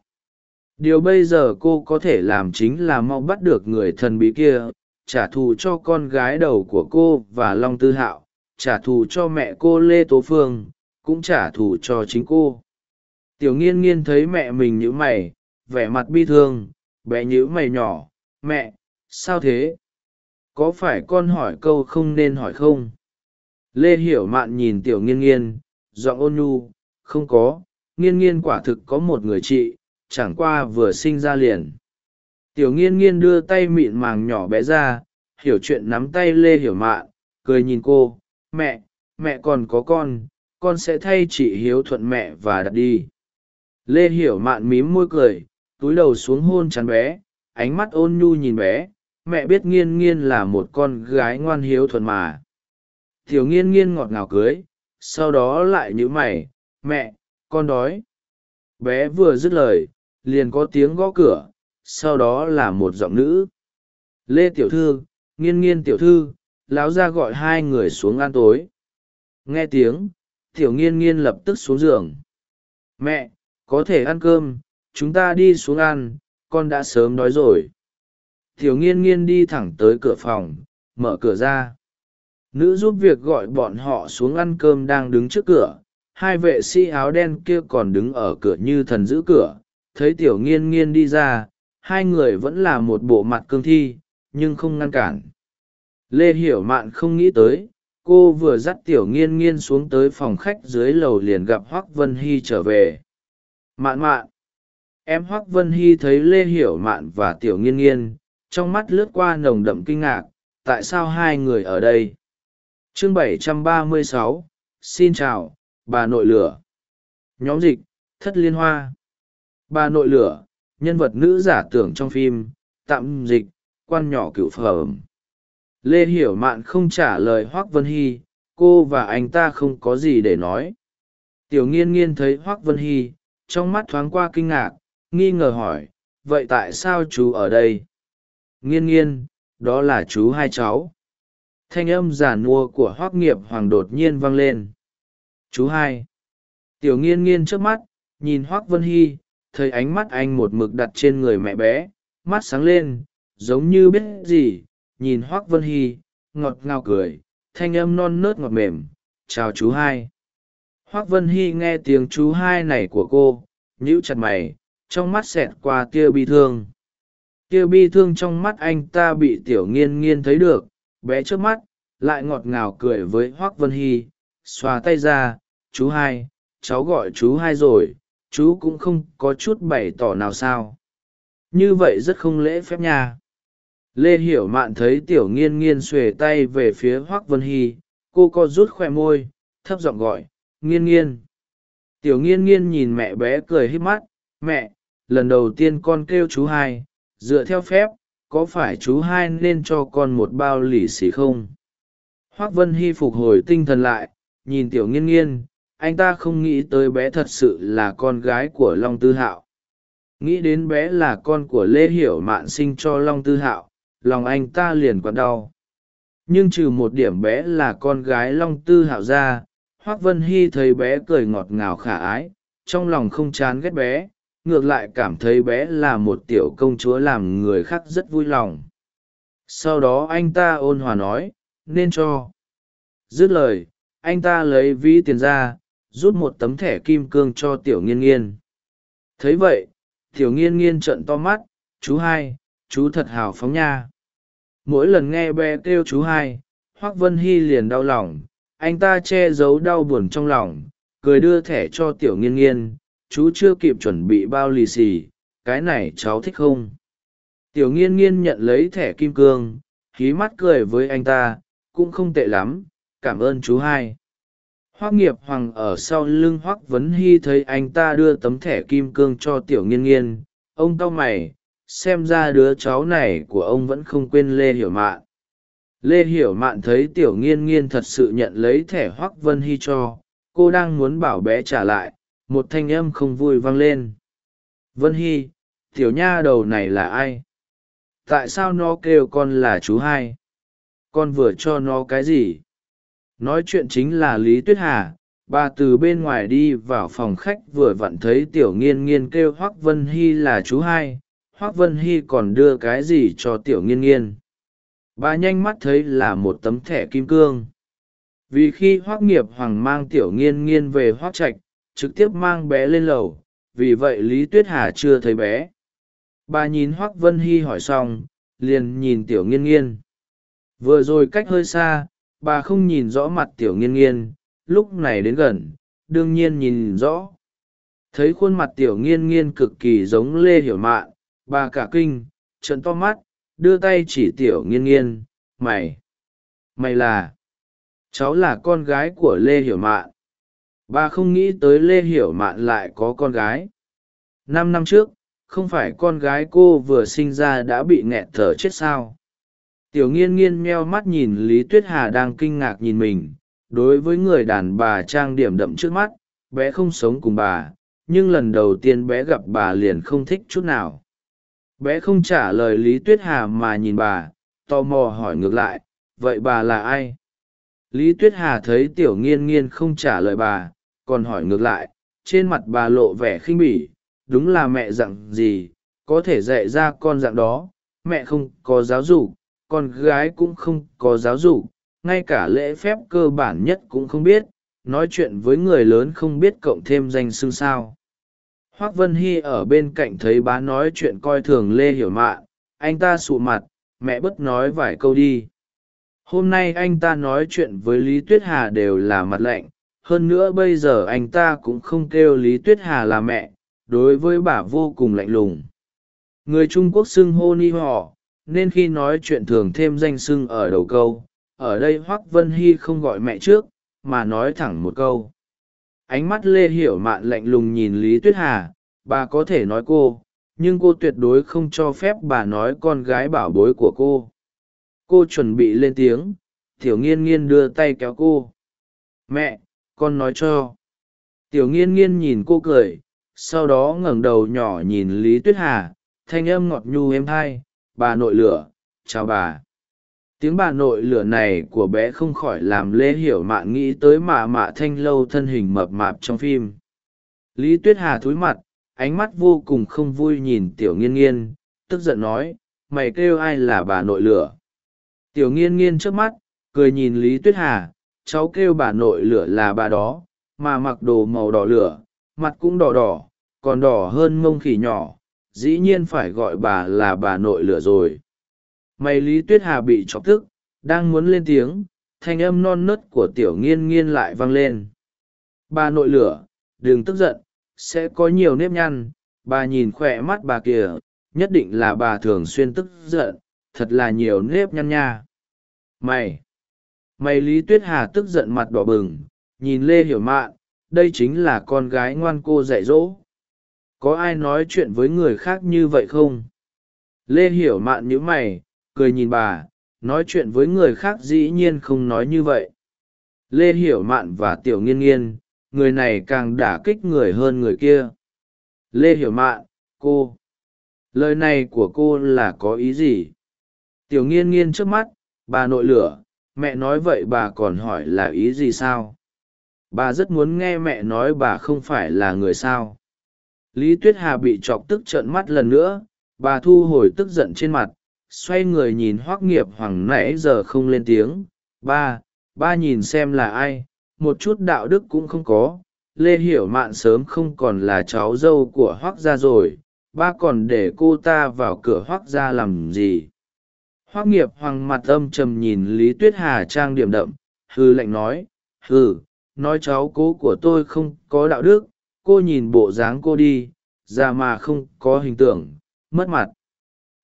điều bây giờ cô có thể làm chính là mau bắt được người thần bí kia, trả thù cho con gái đầu của cô và long tư hạo, trả thù cho mẹ cô lê tố phương, cũng trả thù cho chính cô. Tiểu nghiên nghiên thấy mẹ mình nhữ mày, vẻ mặt bi thương, bé nhữ mày nhỏ, mẹ, sao thế? Có phải con hỏi câu không nên hỏi không? Lê hiểu mạn nhìn tiểu nghiên nghiên, giọng ôn nhu, không có, nghiên nghiên quả thực có một người chị chẳng qua vừa sinh ra liền. Tiểu nghiên nghiên đưa tay mịn màng nhỏ bé ra, hiểu chuyện nắm tay lê hiểu mạn, cười nhìn cô, mẹ mẹ còn có con con sẽ thay chị hiếu thuận mẹ và đặt đi. Lê hiểu mạn mím môi cười, túi đầu xuống hôn chắn bé, ánh mắt ôn nhu nhìn bé, mẹ biết nghiên nghiên là một con gái ngoan hiếu thuận mà. Tiểu nghiên nghiên ngọt ngào cưới sau đó lại nhữ mày, mẹ, con đói bé vừa dứt lời, liền có tiếng gõ cửa, sau đó là một giọng nữ. Lê tiểu thư, nghiên nghiên tiểu thư, lão ra gọi hai người xuống ăn tối. Nghe tiếng, tiểu nghiên nghiên lập tức xuống giường. Mẹ, có thể ăn cơm, chúng ta đi xuống ăn, con đã sớm đói rồi. Tiểu nghiên nghiên đi thẳng tới cửa phòng, mở cửa ra. Nữ giúp việc gọi bọn họ xuống ăn cơm đang đứng trước cửa hai vệ sĩ áo đen kia còn đứng ở cửa như thần giữ cửa thấy tiểu nghiên nghiên đi ra hai người vẫn là một bộ mặt cương thi nhưng không ngăn cản. Lê hiểu mạn không nghĩ tới cô vừa dắt tiểu nghiên nghiên xuống tới phòng khách dưới lầu liền gặp hoác vân hy trở về. Mạn mạn em hoác vân hy thấy lê hiểu mạn và tiểu nghiên nghiên trong mắt lướt qua nồng đậm kinh ngạc tại sao hai người ở đây? Chương 736, xin chào bà nội lửa. Nhóm dịch, thất liên hoa. Bà nội lửa, nhân vật nữ giả tưởng trong phim, tạm dịch, quan nhỏ cựu phẩm. Lê hiểu mạn không trả lời hoác vân hy, cô và anh ta không có gì để nói. Tiểu nghiên nghiên thấy hoác vân hy, trong mắt thoáng qua kinh ngạc, nghi ngờ hỏi, vậy tại sao chú ở đây? Nghiên nghiên, đó là chú hai cháu. Thanh âm giản mua của hoác nghiệp hoàng đột nhiên vang lên chú hai. Tiểu nghiên nghiên trước mắt, nhìn hoác vân hy, thấy ánh mắt anh một mực đặt trên người mẹ bé, mắt sáng lên, giống như biết gì, nhìn hoác vân hy, ngọt ngào cười, thanh âm non nớt ngọt mềm, chào chú hai. Hoác vân hy nghe tiếng chú hai này của cô, nhíu chặt mày, trong mắt xẹt qua tia bi thương. Tia bi thương trong mắt anh ta bị tiểu nghiên nghiên thấy được, bé trước mắt, lại ngọt ngào cười với hoác vân hy, xòa tay ra chú hai, cháu gọi chú hai rồi, chú cũng không có chút bày tỏ nào sao. Như vậy rất không lễ phép nha. Lê hiểu mạn thấy tiểu nghiên nghiên xuề tay về phía hoác vân hy, cô co rút khoe môi, thấp giọng gọi, nghiên nghiên. Tiểu nghiên nghiên nhìn mẹ bé cười hít mắt, mẹ, lần đầu tiên con kêu chú hai, dựa theo phép, có phải chú hai nên cho con một bao lì xì không? Hoác vân hy phục hồi tinh thần lại, nhìn tiểu nghiên nghiên anh ta không nghĩ tới bé thật sự là con gái của long tư hạo. Nghĩ đến bé là con của lê hiểu mạn sinh cho long tư hạo, lòng anh ta liền quặn đau. Nhưng trừ một điểm bé là con gái long tư hạo ra, hoác vân hy thấy bé cười ngọt ngào khả ái, trong lòng không chán ghét bé, ngược lại cảm thấy bé là một tiểu công chúa làm người khác rất vui lòng. Sau đó anh ta ôn hòa nói, nên cho. Dứt lời, anh ta lấy ví tiền ra rút một tấm thẻ kim cương cho tiểu nghiên nghiên. Thấy vậy, tiểu nghiên nghiên trợn to mắt, chú hai, chú thật hào phóng nha. Mỗi lần nghe bé kêu chú hai, hoác vân hy liền đau lòng, anh ta che giấu đau buồn trong lòng, cười đưa thẻ cho tiểu nghiên nghiên, chú chưa kịp chuẩn bị bao lì xì, cái này cháu thích không? Tiểu nghiên nghiên nhận lấy thẻ kim cương, hí mắt cười với anh ta, cũng không tệ lắm, cảm ơn chú hai hoác nghiệp hoàng ở sau lưng hoác vấn hy thấy anh ta đưa tấm thẻ kim cương cho tiểu nghiên nghiên, ông cau mày, xem ra đứa cháu này của ông vẫn không quên lê hiểu mạn. Lê hiểu mạn thấy tiểu nghiên nghiên thật sự nhận lấy thẻ hoác vân hy cho, cô đang muốn bảo bé trả lại, một thanh âm không vui vang lên. Vân hy, tiểu nha đầu này là ai? Tại sao nó kêu con là chú hai? Con vừa cho nó cái gì? Nói chuyện chính là lý tuyết hà, bà từ bên ngoài đi vào phòng khách vừa vặn thấy tiểu nghiên nghiên kêu hoác vân hy là chú hai, hoác vân hy còn đưa cái gì cho tiểu nghiên nghiên? Bà nhanh mắt thấy là một tấm thẻ kim cương. Vì khi hoác nghiệp hoàng mang tiểu nghiên nghiên về hoác trạch, trực tiếp mang bé lên lầu, vì vậy lý tuyết hà chưa thấy bé. Bà nhìn hoác vân hy hỏi xong, liền nhìn tiểu nghiên nghiên. Vừa rồi cách hơi xa bà không nhìn rõ mặt tiểu nghiên nghiên, lúc này đến gần, đương nhiên nhìn rõ. Thấy khuôn mặt tiểu nghiên nghiên cực kỳ giống lê hiểu mạn, bà cả kinh trận to mắt, đưa tay chỉ tiểu nghiên nghiên, mày mày là, cháu là con gái của lê hiểu mạn. Bà không nghĩ tới lê hiểu mạn lại có con gái. Năm năm trước, không phải con gái cô vừa sinh ra đã bị nghẹn thở chết sao? Tiểu nghiên nghiên meo mắt nhìn lý tuyết hà đang kinh ngạc nhìn mình, đối với người đàn bà trang điểm đậm trước mắt, bé không sống cùng bà, nhưng lần đầu tiên bé gặp bà liền không thích chút nào. Bé không trả lời lý tuyết hà mà nhìn bà, tò mò hỏi ngược lại, vậy bà là ai? Lý tuyết hà thấy tiểu nghiên nghiên không trả lời bà, còn hỏi ngược lại, trên mặt bà lộ vẻ khinh bỉ, đúng là mẹ dặn gì, có thể dạy ra con dạng đó, mẹ không có giáo dục con gái cũng không có giáo dục, ngay cả lễ phép cơ bản nhất cũng không biết, nói chuyện với người lớn không biết cộng thêm danh xưng sao. Hoác vân hy ở bên cạnh thấy bá nói chuyện coi thường lê hiểu mạn anh ta sụ mặt, mẹ bất nói vài câu đi. Hôm nay anh ta nói chuyện với lý tuyết hà đều là mặt lạnh, hơn nữa bây giờ anh ta cũng không kêu lý tuyết hà là mẹ, đối với bà vô cùng lạnh lùng. Người trung quốc xưng hô ni họ nên khi nói chuyện thường thêm danh sưng ở đầu câu, ở đây hoác vân hy không gọi mẹ trước, mà nói thẳng một câu. Ánh mắt lê hiểu mạn lạnh lùng nhìn lý tuyết hà, bà có thể nói cô, nhưng cô tuyệt đối không cho phép bà nói con gái bảo bối của cô. Cô chuẩn bị lên tiếng, tiểu nghiên nghiên đưa tay kéo cô. Mẹ, con nói cho. Tiểu nghiên nghiên nhìn cô cười, sau đó ngẩng đầu nhỏ nhìn lý tuyết hà, thanh âm ngọt nhu êm thai bà nội lửa, chào bà. Tiếng bà nội lửa này của bé không khỏi làm lê hiểu mạn nghĩ tới mạ mạ thanh lâu thân hình mập mạp trong phim. Lý tuyết hà thúi mặt, ánh mắt vô cùng không vui nhìn tiểu nghiên nghiên, tức giận nói, mày kêu ai là bà nội lửa? Tiểu nghiên nghiên trước mắt, cười nhìn lý tuyết hà, cháu kêu bà nội lửa là bà đó, mà mặc đồ màu đỏ lửa, mặt cũng đỏ đỏ, còn đỏ hơn mông khỉ nhỏ dĩ nhiên phải gọi bà là bà nội lửa rồi. Mày lý tuyết hà bị chọc tức, đang muốn lên tiếng, thanh âm non nớt của tiểu nghiên nghiên lại vang lên. Bà nội lửa, đừng tức giận, sẽ có nhiều nếp nhăn, bà nhìn khỏe mắt bà kìa, nhất định là bà thường xuyên tức giận, thật là nhiều nếp nhăn nha. Mày mày lý tuyết hà tức giận mặt đỏ bừng, nhìn lê hiểu mạn, đây chính là con gái ngoan cô dạy dỗ có ai nói chuyện với người khác như vậy không? Lê hiểu mạn nhữ mày, cười nhìn bà, nói chuyện với người khác dĩ nhiên không nói như vậy. Lê hiểu mạn và tiểu nghiên nghiên, người này càng đả kích người hơn người kia. Lê hiểu mạn, cô, lời này của cô là có ý gì? Tiểu nghiên nghiên trước mắt, bà nội lửa, mẹ nói vậy bà còn hỏi là ý gì sao? Bà rất muốn nghe mẹ nói bà không phải là người sao? Lý tuyết hà bị chọc tức trợn mắt lần nữa, bà thu hồi tức giận trên mặt, xoay người nhìn hoác nghiệp hoàng nãy giờ không lên tiếng. Ba ba nhìn xem là ai, một chút đạo đức cũng không có. Lê hiểu mạn sớm không còn là cháu dâu của hoác gia rồi, ba còn để cô ta vào cửa hoác gia làm gì? Hoác nghiệp hoàng mặt âm trầm nhìn lý tuyết hà trang điểm đậm hư lạnh nói, hừ, nói cháu cố của tôi không có đạo đức cô nhìn bộ dáng cô đi, già mà không có hình tượng, mất mặt.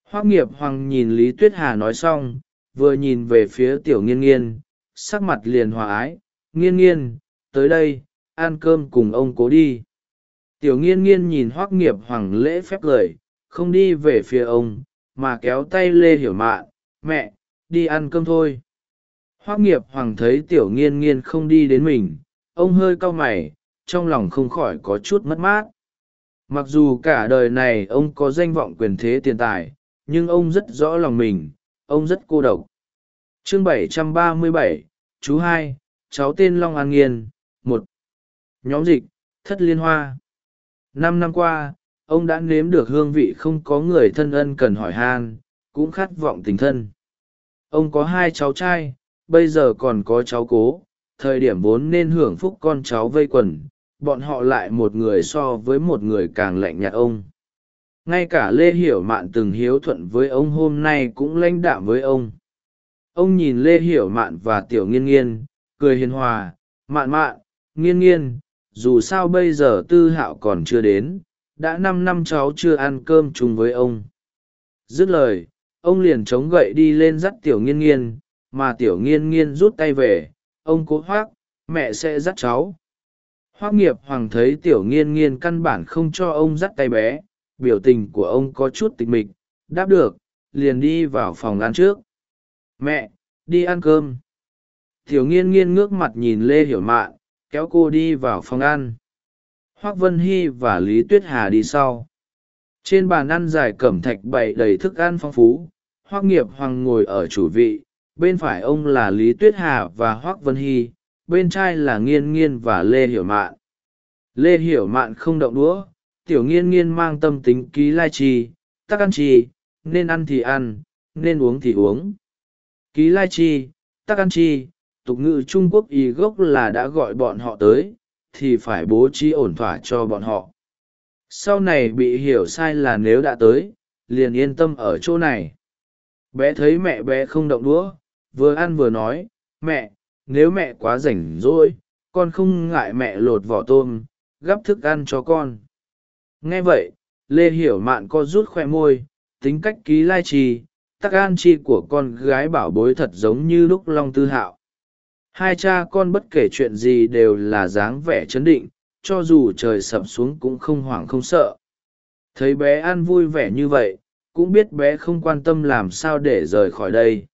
Hoác nghiệp hoàng nhìn lý tuyết hà nói xong, vừa nhìn về phía tiểu nghiên nghiên, sắc mặt liền hòa ái. Nghiên nghiên, tới đây, ăn cơm cùng ông cố đi. Tiểu nghiên nghiên nhìn hoác nghiệp hoàng lễ phép lời, không đi về phía ông, mà kéo tay lê hiểu mạn, mẹ, đi ăn cơm thôi. Hoác nghiệp hoàng thấy tiểu nghiên nghiên không đi đến mình, ông hơi cau mày trong lòng không khỏi có chút mất mát. Mặc dù cả đời này ông có danh vọng quyền thế tiền tài nhưng ông rất rõ lòng mình ông rất cô độc. Chương 737, chú hai cháu tên long an nghiên một. Nhóm dịch thất liên hoa. Năm năm qua ông đã nếm được hương vị không có người thân ân cần hỏi han cũng khát vọng tình thân. Ông có hai cháu trai bây giờ còn có cháu cố thời điểm vốn nên hưởng phúc con cháu vây quần bọn họ lại một người so với một người càng lạnh nhạt ông. Ngay cả lê hiểu mạn từng hiếu thuận với ông hôm nay cũng lãnh đạm với ông. Ông nhìn lê hiểu mạn và tiểu nghiên nghiên, cười hiền hòa, mạn mạn, nghiên nghiên, dù sao bây giờ tư hạo còn chưa đến, đã năm năm cháu chưa ăn cơm chung với ông. Dứt lời, ông liền chống gậy đi lên dắt tiểu nghiên nghiên, mà tiểu nghiên nghiên rút tay về, ông cố hoác, mẹ sẽ dắt cháu hoác nghiệp hoàng thấy tiểu nghiên nghiên căn bản không cho ông dắt tay bé, biểu tình của ông có chút tịch mịch, đáp được, liền đi vào phòng ăn trước. Mẹ, đi ăn cơm. Tiểu nghiên nghiên ngước mặt nhìn lê hiểu mạn, kéo cô đi vào phòng ăn. Hoác vân hy và lý tuyết hà đi sau. Trên bàn ăn dài cẩm thạch bày đầy thức ăn phong phú, hoác nghiệp hoàng ngồi ở chủ vị, bên phải ông là lý tuyết hà và hoác vân hy bên trai là nghiên nghiên và lê hiểu mạn. Lê hiểu mạn không động đũa, tiểu nghiên nghiên mang tâm tính ký lai chi, tắc ăn chi, nên ăn thì ăn, nên uống thì uống. Ký lai chi, tắc ăn chi, tục ngữ trung quốc y gốc là đã gọi bọn họ tới, thì phải bố trí ổn thỏa cho bọn họ. Sau này bị hiểu sai là nếu đã tới, liền yên tâm ở chỗ này. Bé thấy mẹ bé không động đũa, vừa ăn vừa nói, mẹ nếu mẹ quá rảnh rỗi, con không ngại mẹ lột vỏ tôm, gắp thức ăn cho con. Nghe vậy, lê hiểu mạn co rút khoe môi, tính cách ký lai trì, tắc an chi của con gái bảo bối thật giống như lúc long tư hạo. Hai cha con bất kể chuyện gì đều là dáng vẻ chấn định, cho dù trời sập xuống cũng không hoảng không sợ. Thấy bé ăn vui vẻ như vậy, cũng biết bé không quan tâm làm sao để rời khỏi đây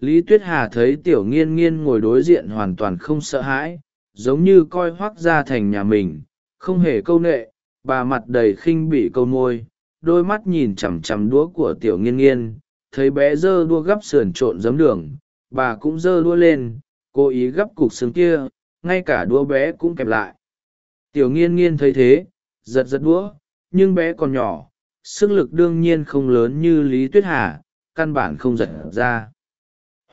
lý tuyết hà thấy tiểu nghiên nghiên ngồi đối diện hoàn toàn không sợ hãi, giống như coi hoác ra thành nhà mình, không hề câu nệ, bà mặt đầy khinh bỉ câu môi, đôi mắt nhìn chằm chằm đũa của tiểu nghiên nghiên, thấy bé giơ đua gắp sườn trộn giấm đường, bà cũng giơ đua lên, cố ý gắp cục xương kia, ngay cả đũa bé cũng kẹp lại. Tiểu nghiên nghiên thấy thế, giật giật đũa, nhưng bé còn nhỏ, sức lực đương nhiên không lớn như lý tuyết hà, căn bản không giật ra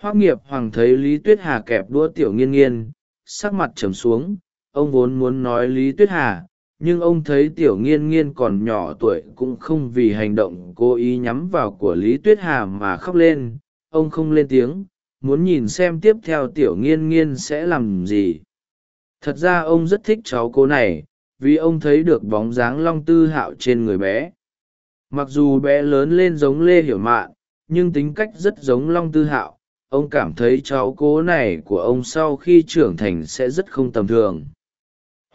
hoác nghiệp hoàng thấy lý tuyết hà kẹp đua tiểu nghiên nghiên, sắc mặt trầm xuống, ông vốn muốn nói lý tuyết hà, nhưng ông thấy tiểu nghiên nghiên còn nhỏ tuổi cũng không vì hành động cố ý nhắm vào của lý tuyết hà mà khóc lên, ông không lên tiếng, muốn nhìn xem tiếp theo tiểu nghiên nghiên sẽ làm gì. Thật ra ông rất thích cháu cô này, vì ông thấy được bóng dáng long tư hạo trên người bé. Mặc dù bé lớn lên giống lê hiểu mạn, nhưng tính cách rất giống long tư hạo ông cảm thấy cháu cố này của ông sau khi trưởng thành sẽ rất không tầm thường.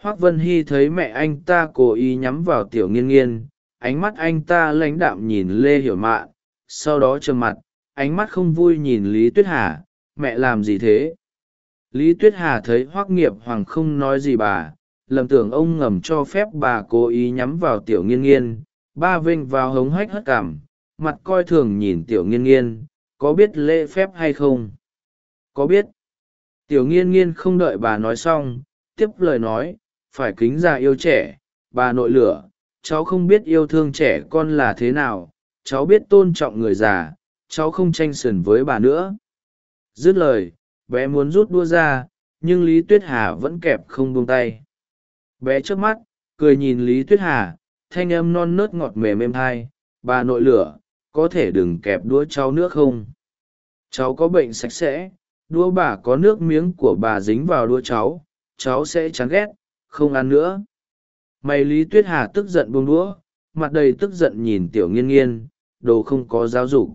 Hoác vân hy thấy mẹ anh ta cố ý nhắm vào tiểu nghiên nghiên, ánh mắt anh ta lãnh đạm nhìn lê hiểu mạn, sau đó trầm mặt, ánh mắt không vui nhìn lý tuyết hà, mẹ làm gì thế? Lý tuyết hà thấy hoác nghiệp hoàng không nói gì bà, lầm tưởng ông ngầm cho phép bà cố ý nhắm vào tiểu nghiên nghiên, ba vinh vào hống hách hất cảm, mặt coi thường nhìn tiểu nghiên nghiên có biết lễ phép hay không? Có biết. Tiểu nghiên nghiên không đợi bà nói xong, tiếp lời nói, phải kính già yêu trẻ, bà nội lửa, cháu không biết yêu thương trẻ con là thế nào, cháu biết tôn trọng người già, cháu không tranh sườn với bà nữa. Dứt lời, bé muốn rút đua ra, nhưng lý tuyết hà vẫn kẹp không buông tay. Bé trước mắt, cười nhìn lý tuyết hà, thanh âm non nớt ngọt mềm êm thai bà nội lửa có thể đừng kẹp đũa cháu nước không? Cháu có bệnh sạch sẽ, đũa bà có nước miếng của bà dính vào đũa cháu cháu sẽ chán ghét, không ăn nữa. Mày lý tuyết hà tức giận buông đũa, mặt đầy tức giận nhìn tiểu nghiên nghiên, đồ không có giáo dục.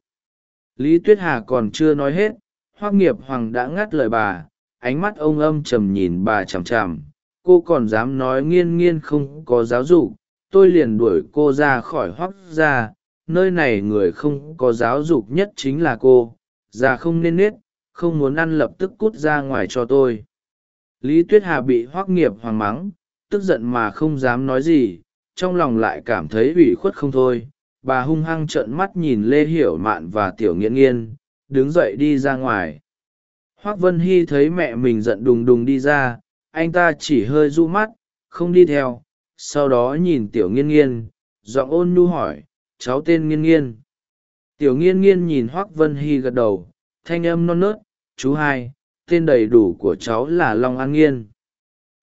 Lý tuyết hà còn chưa nói hết, hoác nghiệp hoàng đã ngắt lời bà, ánh mắt ông âm trầm nhìn bà chằm chằm. Cô còn dám nói nghiên nghiên không có giáo dục, tôi liền đuổi cô ra khỏi hoác ra nơi này người không có giáo dục nhất chính là cô, già không nên nết, không muốn ăn lập tức cút ra ngoài cho tôi. Lý tuyết hà bị hoác nghiệp hoàng mắng, tức giận mà không dám nói gì, trong lòng lại cảm thấy ủy khuất không thôi. Bà hung hăng trợn mắt nhìn lê hiểu mạn và tiểu nghiễn nghiên, đứng dậy đi ra ngoài. Hoác vân hy thấy mẹ mình giận đùng đùng đi ra, anh ta chỉ hơi du mắt, không đi theo, sau đó nhìn tiểu nghiên nghiên, giọng ôn nhu hỏi cháu tên nghiên nghiên. Tiểu nghiên nghiên nhìn hoác vân hy gật đầu thanh âm non nớt chú hai tên đầy đủ của cháu là long an nghiên.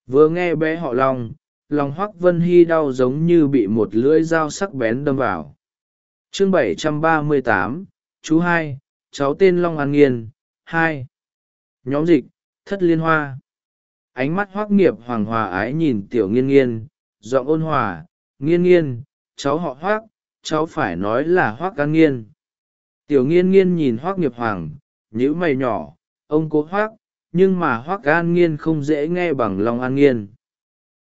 Vừa nghe bé họ long lòng hoác vân hy đau giống như bị một lưỡi dao sắc bén đâm vào. Chương 738, chú hai cháu tên long an nghiên hai. Nhóm dịch thất liên hoa. Ánh mắt hoác nghiệp hoàng hòa ái nhìn tiểu nghiên nghiên giọng ôn hòa nghiên nghiên cháu họ hoác cháu phải nói là hoác an nghiên. Tiểu nghiên nghiên nhìn hoác nghiệp hoàng nhữ mày nhỏ, ông cố hoác, nhưng mà hoác an nghiên không dễ nghe bằng lòng an nghiên.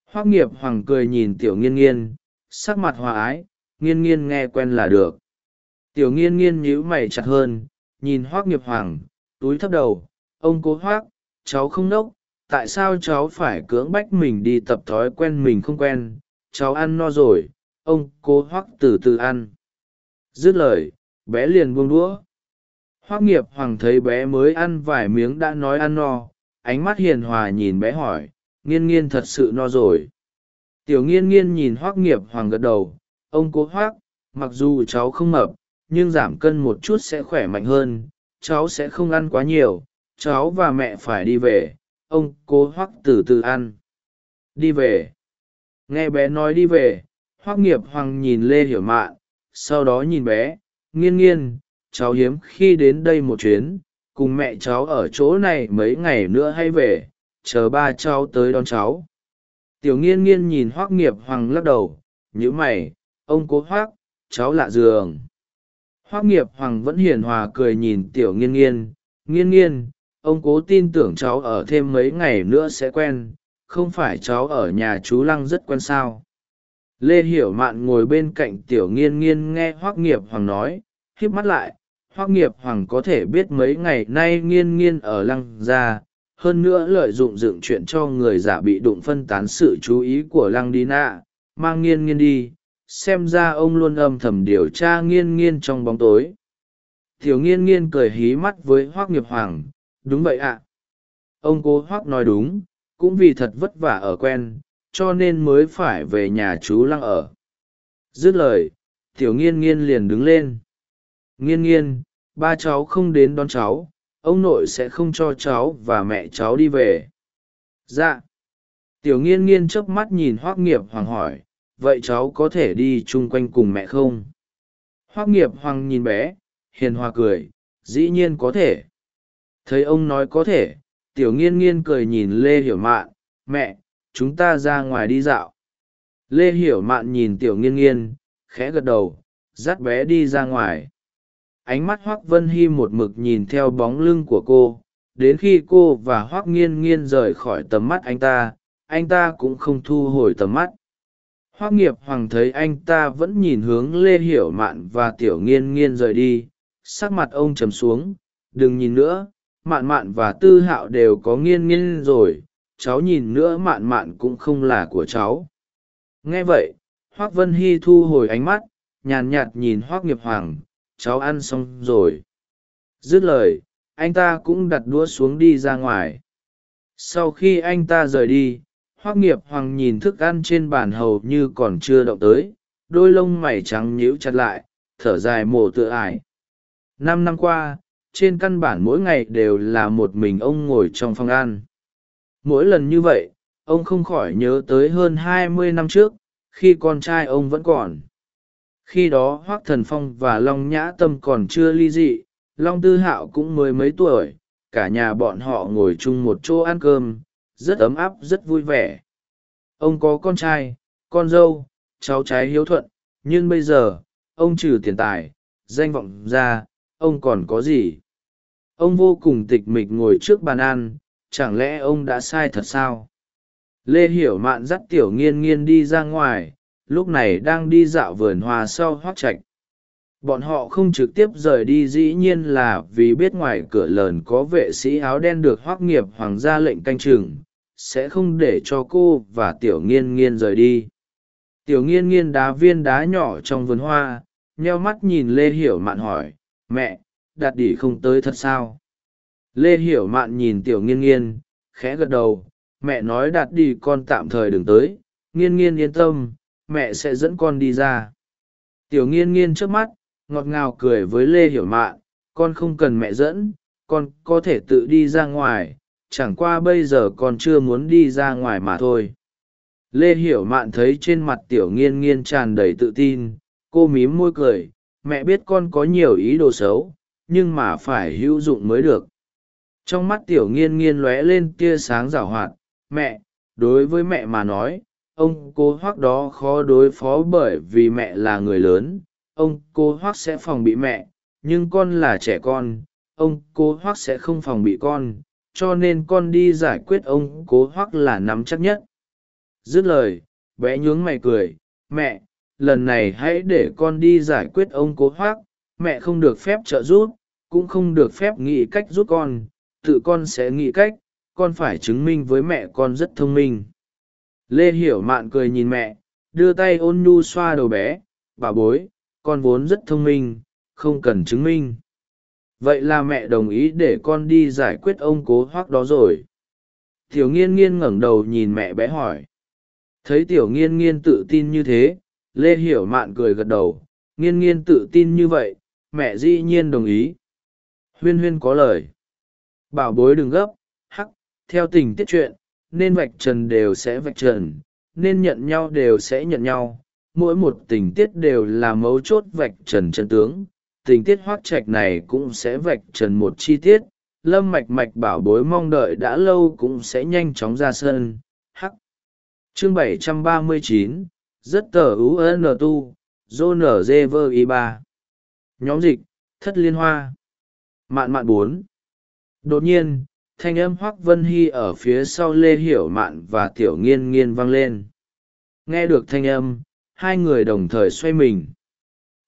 Hoác nghiệp hoàng cười nhìn tiểu nghiên nghiên, sắc mặt hòa ái, nghiên nghiên nghe quen là được. Tiểu nghiên nghiên nhíu mày chặt hơn, nhìn hoác nghiệp hoàng, túi thấp đầu, ông cố hoác, cháu không nốc, tại sao cháu phải cưỡng bách mình đi tập thói quen mình không quen, cháu ăn no rồi ông cố hoắc từ từ ăn. Dứt lời, bé liền buông đũa. Hoắc nghiệp hoàng thấy bé mới ăn vài miếng đã nói ăn no, ánh mắt hiền hòa nhìn bé hỏi, nghiên nghiên thật sự no rồi. Tiểu nghiên nghiên nhìn hoắc nghiệp hoàng gật đầu, ông cố hoắc, mặc dù cháu không mập, nhưng giảm cân một chút sẽ khỏe mạnh hơn, cháu sẽ không ăn quá nhiều, cháu và mẹ phải đi về, ông cố hoắc từ từ ăn. Đi về. Nghe bé nói đi về hoắc nghiệp hoàng nhìn lê hiểu mạn, sau đó nhìn bé, nghiên nghiên, cháu hiếm khi đến đây một chuyến, cùng mẹ cháu ở chỗ này mấy ngày nữa hay về, chờ ba cháu tới đón cháu. Tiểu nghiên nghiên nhìn hoác nghiệp hoàng lắc đầu nhữ mày, ông cố hoác, cháu lạ giường. Hoác nghiệp hoàng vẫn hiền hòa cười nhìn tiểu nghiên nghiên nghiên nghiên, ông cố tin tưởng cháu ở thêm mấy ngày nữa sẽ quen, không phải cháu ở nhà chú lăng rất quen sao? Lê hiểu mạn ngồi bên cạnh tiểu nghiên nghiên nghe hoác nghiệp hoàng nói híp mắt lại hoác nghiệp hoàng có thể biết mấy ngày nay nghiên nghiên ở lăng Gia, hơn nữa lợi dụng dựng chuyện cho người giả bị đụng phân tán sự chú ý của lăng đi nạ mang nghiên nghiên đi xem ra ông luôn âm thầm điều tra nghiên nghiên trong bóng tối. Tiểu nghiên nghiên cười hí mắt với hoác nghiệp hoàng đúng vậy ạ. Ông cố hoác nói đúng cũng vì thật vất vả ở quen cho nên mới phải về nhà chú lăng ở. Dứt lời, tiểu nghiên nghiên liền đứng lên. Nghiên nghiên, ba cháu không đến đón cháu, ông nội sẽ không cho cháu và mẹ cháu đi về. Dạ. Tiểu nghiên nghiên chớp mắt nhìn hoác nghiệp hoàng hỏi, vậy cháu có thể đi chung quanh cùng mẹ không? Hoác nghiệp hoàng nhìn bé, hiền hòa cười, dĩ nhiên có thể. Thấy ông nói có thể, tiểu nghiên nghiên cười nhìn lê hiểu mạn, mẹ chúng ta ra ngoài đi dạo. Lê hiểu mạn nhìn tiểu nghiên nghiên, khẽ gật đầu, dắt bé đi ra ngoài. Ánh mắt hoác vân hy một mực nhìn theo bóng lưng của cô, đến khi cô và hoác nghiên nghiên rời khỏi tầm mắt anh ta anh ta cũng không thu hồi tầm mắt. Hoác nghiệp hoàng thấy anh ta vẫn nhìn hướng lê hiểu mạn và tiểu nghiên nghiên rời đi, sắc mặt ông trầm xuống, đừng nhìn nữa, mạn mạn và tư hạo đều có nghiên nghiên rồi cháu nhìn nữa mạn mạn cũng không là của cháu. Nghe vậy, hoác vân hy thu hồi ánh mắt, nhàn nhạt nhìn hoác nghiệp hoàng, cháu ăn xong rồi. Dứt lời, anh ta cũng đặt đũa xuống đi ra ngoài. Sau khi anh ta rời đi, hoác nghiệp hoàng nhìn thức ăn trên bàn hầu như còn chưa động tới, đôi lông mày trắng nhíu chặt lại, thở dài mồ tựa ải. Năm năm qua, trên căn bản mỗi ngày đều là một mình ông ngồi trong phòng ăn mỗi lần như vậy, ông không khỏi nhớ tới hơn hai mươi năm trước, khi con trai ông vẫn còn. Khi đó hoác thần phong và long nhã tâm còn chưa ly dị, long tư hạo cũng mới mấy tuổi, cả nhà bọn họ ngồi chung một chỗ ăn cơm, rất ấm áp, rất vui vẻ. Ông có con trai, con dâu, cháu trái hiếu thuận, nhưng bây giờ, ông trừ tiền tài, danh vọng ra, ông còn có gì? Ông vô cùng tịch mịch ngồi trước bàn ăn chẳng lẽ ông đã sai thật sao? Lê hiểu mạn dắt tiểu nghiên nghiên đi ra ngoài, lúc này đang đi dạo vườn hoa sau hoác trạch. Bọn họ không trực tiếp rời đi, dĩ nhiên là vì biết ngoài cửa lờn có vệ sĩ áo đen được hoác nghiệp hoàng gia lệnh canh chừng, sẽ không để cho cô và tiểu nghiên nghiên rời đi. Tiểu nghiên nghiên đá viên đá nhỏ trong vườn hoa, nheo mắt nhìn lê hiểu mạn hỏi, mẹ đạt đỉ không tới thật sao? Lê hiểu mạn nhìn tiểu nghiên nghiên, khẽ gật đầu, mẹ nói đạt đi con tạm thời đừng tới, nghiên nghiên yên tâm, mẹ sẽ dẫn con đi ra. Tiểu nghiên nghiên trước mắt, ngọt ngào cười với lê hiểu mạn, con không cần mẹ dẫn, con có thể tự đi ra ngoài, chẳng qua bây giờ con chưa muốn đi ra ngoài mà thôi. Lê hiểu mạn thấy trên mặt tiểu nghiên nghiên tràn đầy tự tin, cô mím môi cười, mẹ biết con có nhiều ý đồ xấu, nhưng mà phải hữu dụng mới được trong mắt tiểu nghiên nghiên lóe lên tia sáng rảo hoạt, mẹ, đối với mẹ mà nói, ông cô hoác đó khó đối phó bởi vì mẹ là người lớn, ông cô hoác sẽ phòng bị mẹ, nhưng con là trẻ con, ông cô hoác sẽ không phòng bị con, cho nên con đi giải quyết ông cố hoác là nắm chắc nhất. Dứt lời, bé nhướng mày cười, mẹ, lần này hãy để con đi giải quyết ông cố hoác, mẹ không được phép trợ giúp, cũng không được phép nghĩ cách giúp con tự con sẽ nghĩ cách, con phải chứng minh với mẹ con rất thông minh. Lê hiểu mạn cười nhìn mẹ, đưa tay ôn nhu xoa đầu bé, bà bối, con vốn rất thông minh, không cần chứng minh. Vậy là mẹ đồng ý để con đi giải quyết ông cố hoác đó rồi. Tiểu nghiên nghiên ngẩng đầu nhìn mẹ bé hỏi. Thấy tiểu nghiên nghiên tự tin như thế, lê hiểu mạn cười gật đầu. Nghiên nghiên tự tin như vậy, mẹ dĩ nhiên đồng ý. Huyên huyên có lời bảo bối đừng gấp hắc theo tình tiết chuyện nên vạch trần đều sẽ vạch trần nên nhận nhau đều sẽ nhận nhau. Mỗi một tình tiết đều là mấu chốt vạch trần chân tướng. Tình tiết hoác trạch này cũng sẽ vạch trần một chi tiết. Lâm mạch mạch bảo bối mong đợi đã lâu cũng sẽ nhanh chóng ra sân. Hắc. Chương 739, rất tờ un tu dô nở dê vơ y ba. Nhóm dịch thất liên hoa. Mạn mạn bốn đột nhiên, thanh âm hoác vân hy ở phía sau lê hiểu mạn và tiểu nghiên nghiên vang lên. Nghe được thanh âm, hai người đồng thời xoay mình.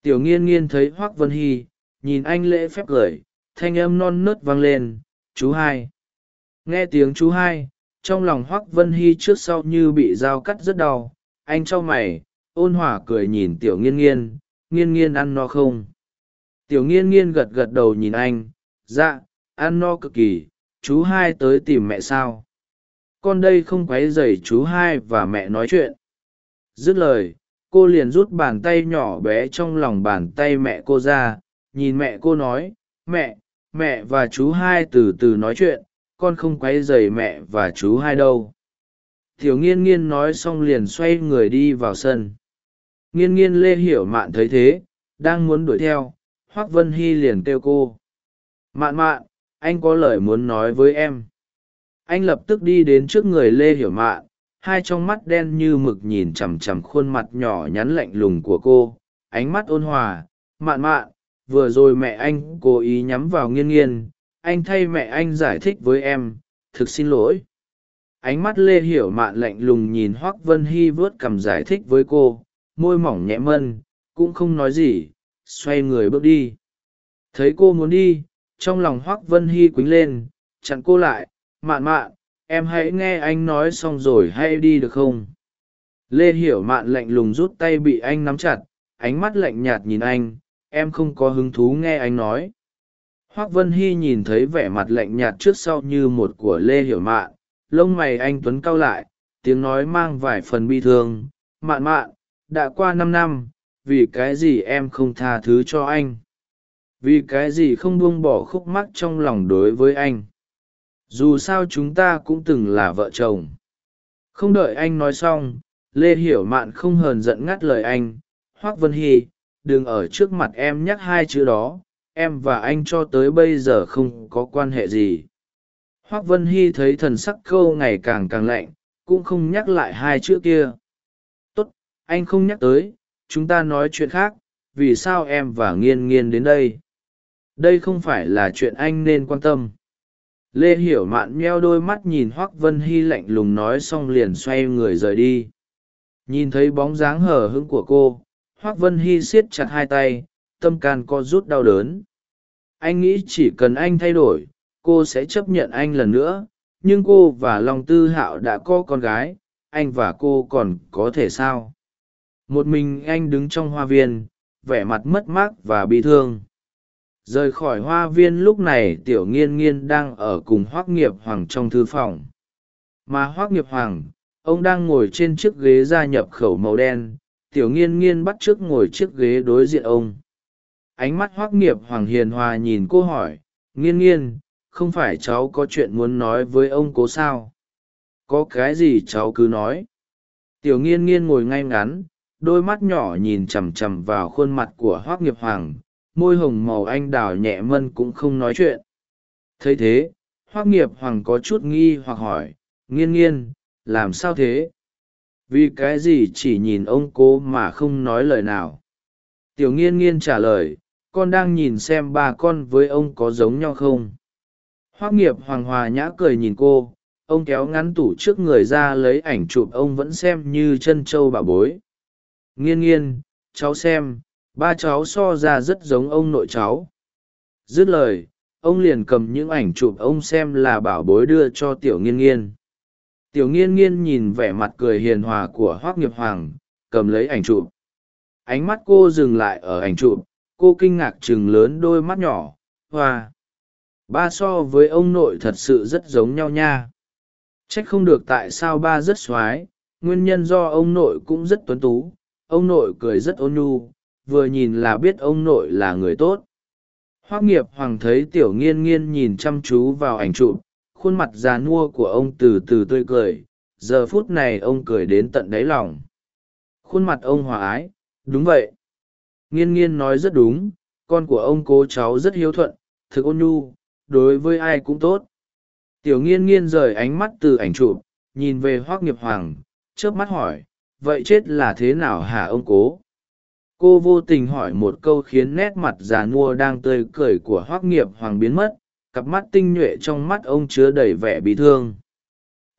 Tiểu nghiên nghiên thấy hoác vân hy, nhìn anh lễ phép cười, thanh âm non nớt vang lên, chú hai. Nghe tiếng chú hai, trong lòng hoác vân hy trước sau như bị dao cắt rất đau, anh t r o mày, ôn hòa cười nhìn tiểu nghiên nghiên nghiên nghiên ăn no không? Tiểu nghiên nghiên gật gật đầu nhìn anh dạ ăn no cực kỳ, chú hai tới tìm mẹ sao? Con đây không q u ấ y dày chú hai và mẹ nói chuyện. Dứt lời, cô liền rút bàn tay nhỏ bé trong lòng bàn tay mẹ cô ra, nhìn mẹ cô nói, mẹ mẹ và chú hai từ từ nói chuyện, con không q u ấ y dày mẹ và chú hai đâu. Thiểu nghiên nghiên nói xong liền xoay người đi vào sân. Nghiên nghiên lê hiểu mạn thấy thế, đang muốn đuổi theo, hoác vân hy liền kêu cô, mạn mạn anh có lời muốn nói với em. Anh lập tức đi đến trước người lê hiểu mạn hai trong mắt đen như mực nhìn chằm chằm khuôn mặt nhỏ nhắn lạnh lùng của cô, ánh mắt ôn hòa. Mạn mạn, vừa rồi mẹ anh cố ý nhắm vào nghiên nghiên, anh thay mẹ anh giải thích với em, thực xin lỗi. Ánh mắt lê hiểu mạn lạnh lùng nhìn hoác vân hy vớt cằm giải thích với cô, môi mỏng nhẹ mân, cũng không nói gì, xoay người bước đi. Thấy cô muốn đi trong lòng hoác vân hy quýnh lên, chặn cô lại, mạn mạn, em hãy nghe anh nói xong rồi hay đi được không? Lê hiểu mạn lạnh lùng rút tay bị anh nắm chặt, ánh mắt lạnh nhạt nhìn anh, em không có hứng thú nghe anh nói. Hoác vân hy nhìn thấy vẻ mặt lạnh nhạt trước sau như một của lê hiểu mạn, lông mày anh tuấn cau lại, tiếng nói mang vài phần bi thương, mạn mạn, đã qua năm năm, vì cái gì em không tha thứ cho anh? Vì cái gì không buông bỏ khúc mắc trong lòng đối với anh? Dù sao chúng ta cũng từng là vợ chồng. Không đợi anh nói xong, lê hiểu mạn không hờn giận ngắt lời anh hoác vân hy, đừng ở trước mặt em nhắc hai chữ đó, em và anh cho tới bây giờ không có quan hệ gì. Hoác vân hy thấy thần sắc câu ngày càng càng lạnh, cũng không nhắc lại hai chữ kia. Tốt, anh không nhắc tới, chúng ta nói chuyện khác, vì sao em và nghiên nghiên đến đây? Đây không phải là chuyện anh nên quan tâm. Lê hiểu mạn meo đôi mắt nhìn hoác vân hy lạnh lùng nói xong liền xoay người rời đi. Nhìn thấy bóng dáng hờ hững của cô hoác vân hy siết chặt hai tay, tâm can co rút đau đớn. Anh nghĩ chỉ cần anh thay đổi, cô sẽ chấp nhận anh lần nữa, nhưng cô và long tư hạo đã có con gái, anh và cô còn có thể sao? Một mình anh đứng trong hoa viên, vẻ mặt mất mát và bị thương rời khỏi hoa viên lúc này tiểu nghiên nghiên đang ở cùng hoác nghiệp hoàng trong thư phòng. Mà hoác nghiệp hoàng, ông đang ngồi trên chiếc ghế gia nhập khẩu màu đen. Tiểu nghiên nghiên bắt t r ư ớ c ngồi chiếc ghế đối diện ông. Ánh mắt hoác nghiệp hoàng hiền hòa nhìn cô hỏi, nghiên nghiên, không phải cháu có chuyện muốn nói với ông cố sao? Có cái gì cháu cứ nói? Tiểu nghiên nghiên ngồi ngay ngắn, đôi mắt nhỏ nhìn chằm chằm vào khuôn mặt của hoác nghiệp hoàng môi hồng màu anh đào nhẹ mân cũng không nói chuyện. Thấy thế, hoác nghiệp hoàng có chút nghi hoặc hỏi, nghiên nghiên, làm sao thế? Vì cái gì chỉ nhìn ông cố mà không nói lời nào? Tiểu nghiên nghiên trả lời, con đang nhìn xem ba con với ông có giống nhau không? Hoác nghiệp hoàng hòa nhã cười nhìn cô, ông kéo ngắn tủ trước người ra lấy ảnh chụp ông vẫn xem như chân trâu bà bối. Nghiên nghiên, cháu xem ba cháu so ra rất giống ông nội cháu. Dứt lời, ông liền cầm những ảnh chụp ông xem là bảo bối đưa cho tiểu nghiên nghiên. Tiểu nghiên nghiên nhìn vẻ mặt cười hiền hòa của hoác nghiệp hoàng, cầm lấy ảnh chụp. Ánh mắt cô dừng lại ở ảnh chụp, cô kinh ngạc chừng lớn đôi mắt nhỏ, hoa. Ba so với ông nội thật sự rất giống nhau nha. Trách không được tại sao ba rất x o á i nguyên nhân do ông nội cũng rất tuấn tú, ông nội cười rất ôn nhu vừa nhìn là biết ông nội là người tốt. Hoác nghiệp hoàng thấy tiểu nghiên nghiên nhìn chăm chú vào ảnh chụp, khuôn mặt già nua của ông từ từ tươi cười, giờ phút này ông cười đến tận đáy lòng. Khuôn mặt ông hòa ái, đúng vậy. Nghiên nghiên nói rất đúng, con của ông cố cháu rất hiếu thuận, thực ôn nhu, đối với ai cũng tốt. Tiểu nghiên nghiên rời ánh mắt từ ảnh chụp, nhìn về hoác nghiệp hoàng trước mắt hỏi, vậy chết là thế nào hả ông cố? Cô vô tình hỏi một câu khiến nét mặt già nua đang tươi cười của hoác nghiệp hoàng biến mất, cặp mắt tinh nhuệ trong mắt ông chứa đầy vẻ bị thương.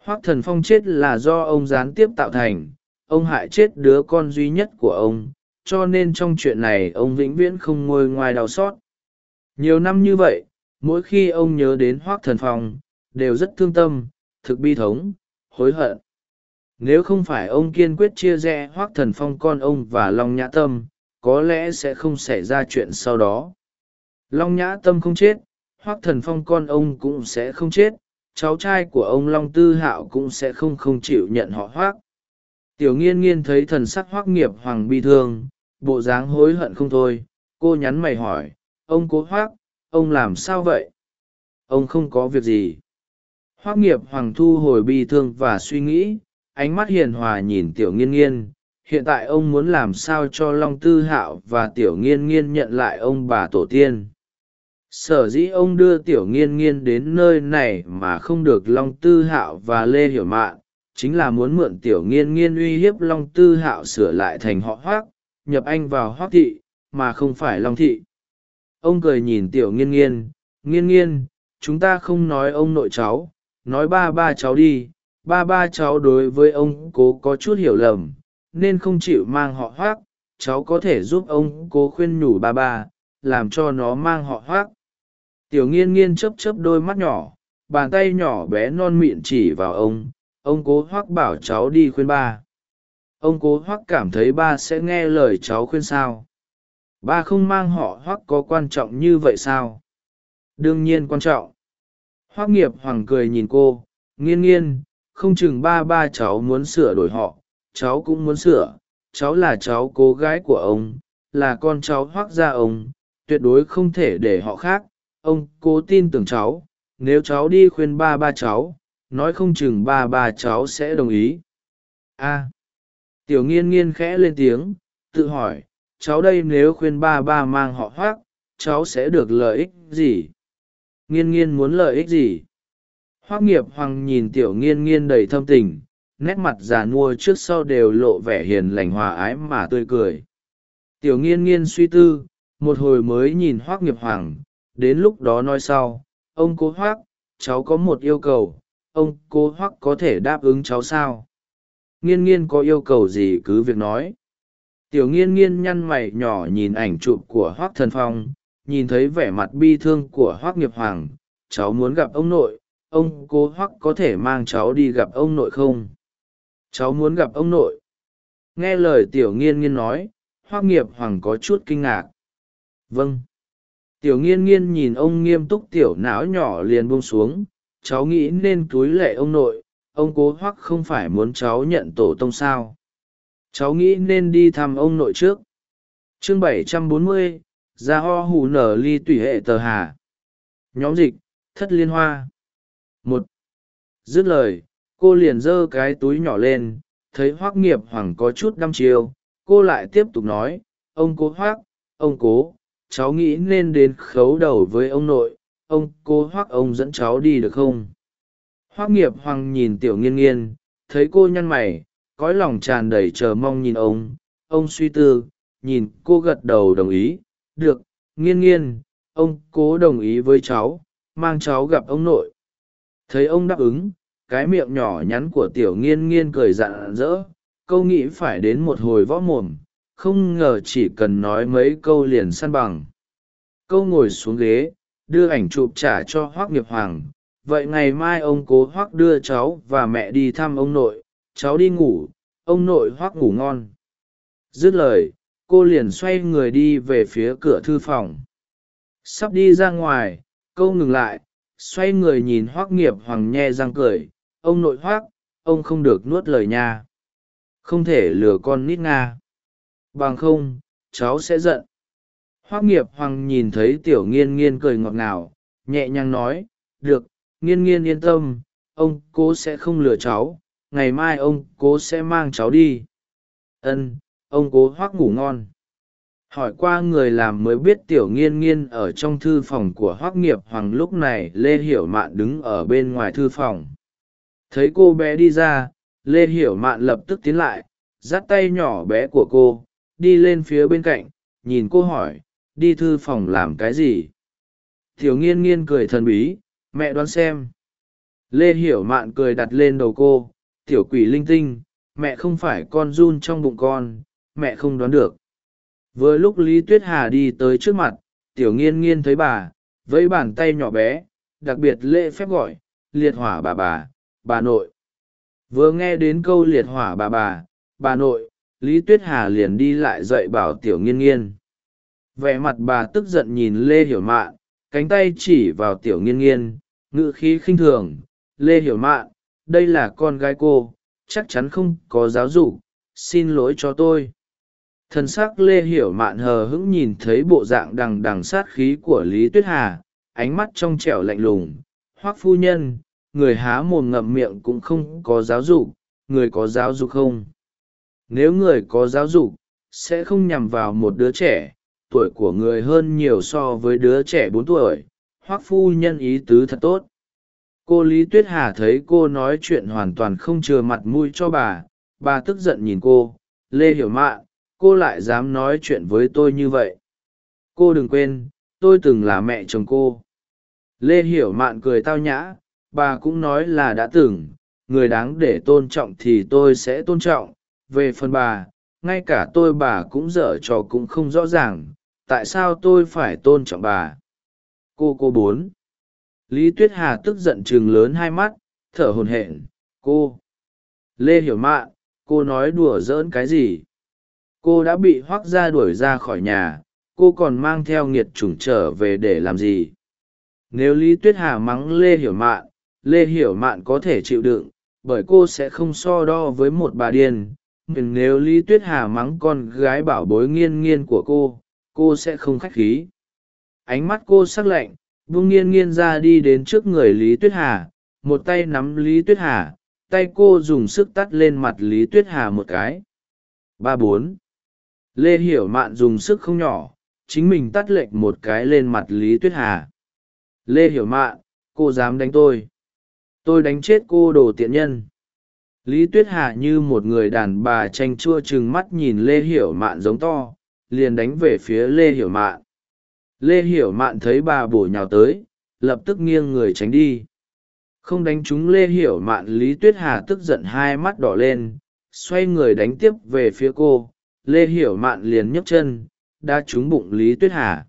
Hoác thần phong chết là do ông gián tiếp tạo thành, ông hại chết đứa con duy nhất của ông, cho nên trong chuyện này ông vĩnh viễn không ngồi ngoài đau xót. Nhiều năm như vậy, mỗi khi ông nhớ đến hoác thần phong, đều rất thương tâm, thực bi thống, hối hận nếu không phải ông kiên quyết chia rẽ hoác thần phong con ông và long nhã tâm, có lẽ sẽ không xảy ra chuyện sau đó. Long nhã tâm không chết, hoác thần phong con ông cũng sẽ không chết, cháu trai của ông long tư hạo cũng sẽ không không chịu nhận họ hoác. Tiểu nghiên nghiên thấy thần sắc hoác nghiệp hoàng bi thương, bộ dáng hối hận không thôi, cô nhắn mày hỏi, ông cố hoác, ông làm sao vậy? Ông không có việc gì? Hoác nghiệp hoàng thu hồi bi thương và suy nghĩ ánh mắt hiền hòa nhìn tiểu nghiên nghiên. Hiện tại ông muốn làm sao cho long tư hạo và tiểu nghiên nghiên nhận lại ông bà tổ tiên? Sở dĩ ông đưa tiểu nghiên nghiên đến nơi này mà không được long tư hạo và lê hiểu mạn, chính là muốn mượn tiểu nghiên nghiên uy hiếp long tư hạo sửa lại thành họ hoác, nhập anh vào hoác thị, mà không phải long thị. Ông cười nhìn tiểu nghiên nghiên nghiên nghiên, chúng ta không nói ông nội cháu, nói ba ba cháu đi ba ba cháu đối với ông cố có chút hiểu lầm, nên không chịu mang họ hoác. Cháu có thể giúp ông cố khuyên nhủ ba ba, làm cho nó mang họ hoác. Tiểu nghiên nghiên chấp chấp đôi mắt nhỏ, bàn tay nhỏ bé non mịn chỉ vào ông. Ông cố hoác bảo cháu đi khuyên ba. Ông cố hoác cảm thấy ba sẽ nghe lời cháu khuyên sao. Ba không mang họ hoác có quan trọng như vậy sao? Đương nhiên quan trọng. Hoác nghiệp hoàng cười nhìn cô. Nghiên nghiên không chừng ba ba cháu muốn sửa đổi họ, cháu cũng muốn sửa, cháu là cháu cô gái của ông, là con cháu hoác ra ông, tuyệt đối không thể để họ khác. Ông cố tin tưởng cháu, nếu cháu đi khuyên ba ba cháu, nói không chừng ba ba cháu sẽ đồng ý. A. Tiểu nghiên nghiên khẽ lên tiếng, tự hỏi, cháu đây nếu khuyên ba ba mang họ hoác, cháu sẽ được lợi ích gì? Nghiên nghiên muốn lợi ích gì? Hoác nghiệp hoàng nhìn tiểu nghiên nghiên đầy thâm tình, nét mặt già nua trước sau đều lộ vẻ hiền lành hòa ái mà tươi cười. Tiểu nghiên nghiên suy tư, một hồi mới nhìn hoác nghiệp hoàng, đến lúc đó nói sau, ông cố hoác, cháu có một yêu cầu, ông cố hoác có thể đáp ứng cháu sao? Nghiên nghiên có yêu cầu gì cứ việc nói. Tiểu nghiên nghiên nhăn mày nhỏ nhìn ảnh chụp của hoác thần phong, nhìn thấy vẻ mặt bi thương của hoác nghiệp hoàng, cháu muốn gặp ông nội ông cố Hoắc có thể mang cháu đi gặp ông nội không? Cháu muốn gặp ông nội. Nghe lời tiểu nghiên nghiên nói hoắc nghiệp hoàng có chút kinh ngạc. Vâng. Tiểu nghiên nghiên nhìn ông nghiêm túc tiểu não nhỏ liền buông xuống. Cháu nghĩ nên túi lệ ông nội. Ông cố hoắc không phải muốn cháu nhận tổ tông sao? Cháu nghĩ nên đi thăm ông nội trước. Chương 740, ra ho hù nở ly tùy hệ tờ hà. Nhóm dịch thất liên hoa một, dứt lời, cô liền giơ cái túi nhỏ lên, thấy hoác nghiệp hoàng có chút đăm chiêu, cô lại tiếp tục nói, ông cố hoác ông cố, cháu nghĩ nên đến khấu đầu với ông nội, ông cố hoác ông dẫn cháu đi được không? Hoác nghiệp hoàng nhìn tiểu nghiên nghiên, thấy cô nhăn mày, cõi lòng tràn đầy chờ mong nhìn ông. Ông suy tư, nhìn cô gật đầu đồng ý, được, nghiên nghiên, ông cố đồng ý với cháu, mang cháu gặp ông nội thấy ông đáp ứng, cái miệng nhỏ nhắn của tiểu nghiên nghiên cười rạng rỡ, câu nghĩ phải đến một hồi võ mồm, không ngờ chỉ cần nói mấy câu liền săn bằng. Câu ngồi xuống ghế, đưa ảnh chụp trả cho hoác nghiệp hoàng, vậy ngày mai ông cố hoác đưa cháu và mẹ đi thăm ông nội, cháu đi ngủ, ông nội hoác ngủ ngon. Dứt lời, cô liền xoay người đi về phía cửa thư phòng. Sắp đi ra ngoài, câu ngừng lại xoay người nhìn hoác nghiệp hoàng nhe răng cười, ông nội hoác, ông không được nuốt lời nha. Không thể lừa con nít nga. Bằng không, cháu sẽ giận. Hoác nghiệp hoàng nhìn thấy tiểu nghiên nghiên cười ngọt ngào, nhẹ nhàng nói, được, nghiên nghiên yên tâm, ông cố sẽ không lừa cháu, ngày mai ông cố sẽ mang cháu đi. Ân, ông cố hoác ngủ ngon hỏi qua người làm mới biết tiểu nghiên nghiên ở trong thư phòng của hoác nghiệp hoàng lúc này lê hiểu mạn đứng ở bên ngoài thư phòng. Thấy cô bé đi ra, lê hiểu mạn lập tức tiến lại, dắt tay nhỏ bé của cô, đi lên phía bên cạnh, nhìn cô hỏi, đi thư phòng làm cái gì? Tiểu nghiên nghiên cười thần bí, mẹ đoán xem. Lê hiểu mạn cười đặt lên đầu cô, tiểu quỷ linh tinh, mẹ không phải con run trong bụng con, mẹ không đoán được vừa lúc lý tuyết hà đi tới trước mặt, tiểu nghiên nghiên thấy bà với bàn tay nhỏ bé, đặc biệt lễ phép gọi, liệt hỏa bà bà bà nội. Vừa nghe đến câu liệt hỏa bà bà bà nội lý tuyết hà liền đi lại dậy bảo tiểu nghiên nghiên. Vẻ mặt bà tức giận nhìn lê hiểu mạn, cánh tay chỉ vào tiểu nghiên nghiên ngự khí khinh thường, lê hiểu mạn, đây là con gái cô, chắc chắn không có giáo dục, xin lỗi cho tôi thân xác lê hiểu mạn hờ hững nhìn thấy bộ dạng đằng đằng sát khí của lý tuyết hà, ánh mắt trong trẻo lạnh lùng. Hoác phu nhân, người há mồm ngậm miệng cũng không có giáo dục, người có giáo dục không? Nếu người có giáo dục, sẽ không nhằm vào một đứa trẻ, tuổi của người hơn nhiều so với đứa trẻ bốn tuổi. Hoác phu nhân ý tứ thật tốt. Cô lý tuyết hà thấy cô nói chuyện hoàn toàn không chừa mặt mũi cho bà bà tức giận nhìn cô. Lê hiểu mạn cô lại dám nói chuyện với tôi như vậy. Cô đừng quên, tôi từng là mẹ chồng cô. Lê hiểu mạn cười tao nhã, bà cũng nói là đã từng, người đáng để tôn trọng thì tôi sẽ tôn trọng. Về phần bà, ngay cả tôi bà cũng dở trò cũng không rõ ràng, tại sao tôi phải tôn trọng bà? Cô cô bốn. Lý tuyết hà tức giận chừng lớn hai mắt, thở hồn hển. Cô. Lê hiểu mạn, cô nói đùa giỡn cái gì? Cô đã bị hoác ra đuổi ra khỏi nhà, cô còn mang theo nghiệt chủng trở về để làm gì? Nếu lý tuyết hà mắng lê hiểu mạn, lê hiểu mạn có thể chịu đựng, bởi cô sẽ không so đo với một bà điên. Nhưng nếu lý tuyết hà mắng con gái bảo bối nghiên nghiên của cô cô sẽ không khách khí. Ánh mắt cô sắc lạnh, vung nghiên nghiên ra đi đến trước người lý tuyết hà. Một tay nắm lý tuyết hà, tay cô dùng sức tắt lên mặt lý tuyết hà một cái. Ba bốn lê hiểu mạn dùng sức không nhỏ, chính mình tắt lệch một cái lên mặt lý tuyết hà. Lê hiểu mạn, cô dám đánh tôi. Tôi đánh chết cô đồ tiện nhân. Lý tuyết hà như một người đàn bà tranh chua chừng mắt nhìn lê hiểu mạn giống to, liền đánh về phía lê hiểu mạn. Lê hiểu mạn thấy bà bổ nhào tới, lập tức nghiêng người tránh đi. Không đánh trúng lê hiểu mạn, lý tuyết hà tức giận hai mắt đỏ lên, xoay người đánh tiếp về phía cô lê hiểu mạn liền nhấc chân đã trúng bụng lý tuyết hà.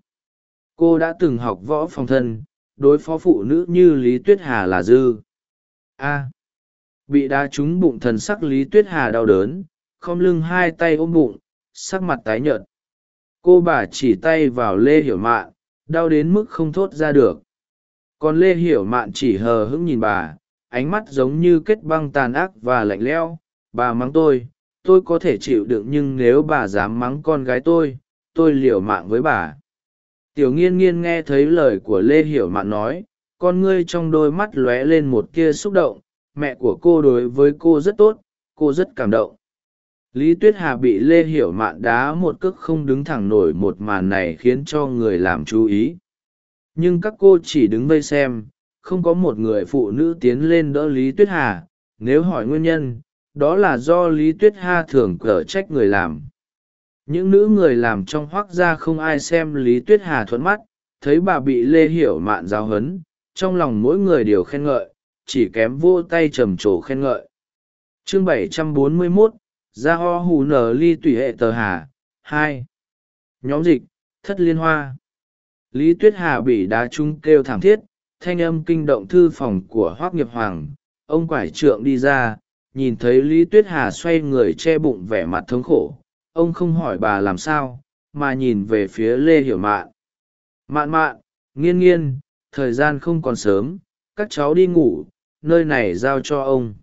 Cô đã từng học võ phòng thân, đối phó phụ nữ như lý tuyết hà là dư. A. Bị đá trúng bụng thần sắc lý tuyết hà đau đớn, khom lưng hai tay ôm bụng, sắc mặt tái nhợt. Cô bà chỉ tay vào lê hiểu mạn, đau đến mức không thốt ra được. Còn lê hiểu mạn chỉ hờ hững nhìn bà, ánh mắt giống như kết băng tàn ác và lạnh lẽo. Bà mắng tôi tôi có thể chịu đựng nhưng nếu bà dám mắng con gái tôi tôi liều mạng với bà. Tiểu nghiên nghiên nghe thấy lời của lê hiểu mạn nói, con ngươi trong đôi mắt lóe lên một tia xúc động, mẹ của cô đối với cô rất tốt, cô rất cảm động. Lý tuyết hà bị lê hiểu mạn đá một cước không đứng thẳng nổi một màn này khiến cho người làm chú ý. Nhưng các cô chỉ đứng vây xem, không có một người phụ nữ tiến lên đỡ lý tuyết hà. Nếu hỏi nguyên nhân đó là do lý tuyết hà thường cở trách người làm. Những nữ người làm trong hoác gia không ai xem lý tuyết hà thuận mắt thấy bà bị lê hiểu mạn giáo hấn trong lòng mỗi người đều khen ngợi chỉ kém vô tay trầm trồ khen ngợi. Chương 741, gia ho hù nở ly tùy hệ tờ hà hai. Nhóm dịch thất liên hoa. Lý tuyết hà bị đá trung kêu thảm thiết thanh âm kinh động thư phòng của hoác nghiệp hoàng ông quải trượng đi ra nhìn thấy lý tuyết hà xoay người che bụng vẻ mặt thống khổ, ông không hỏi bà làm sao, mà nhìn về phía lê hiểu mạn. Mạn mạn, nghiên nghiên, thời gian không còn sớm, các cháu đi ngủ, nơi này giao cho ông.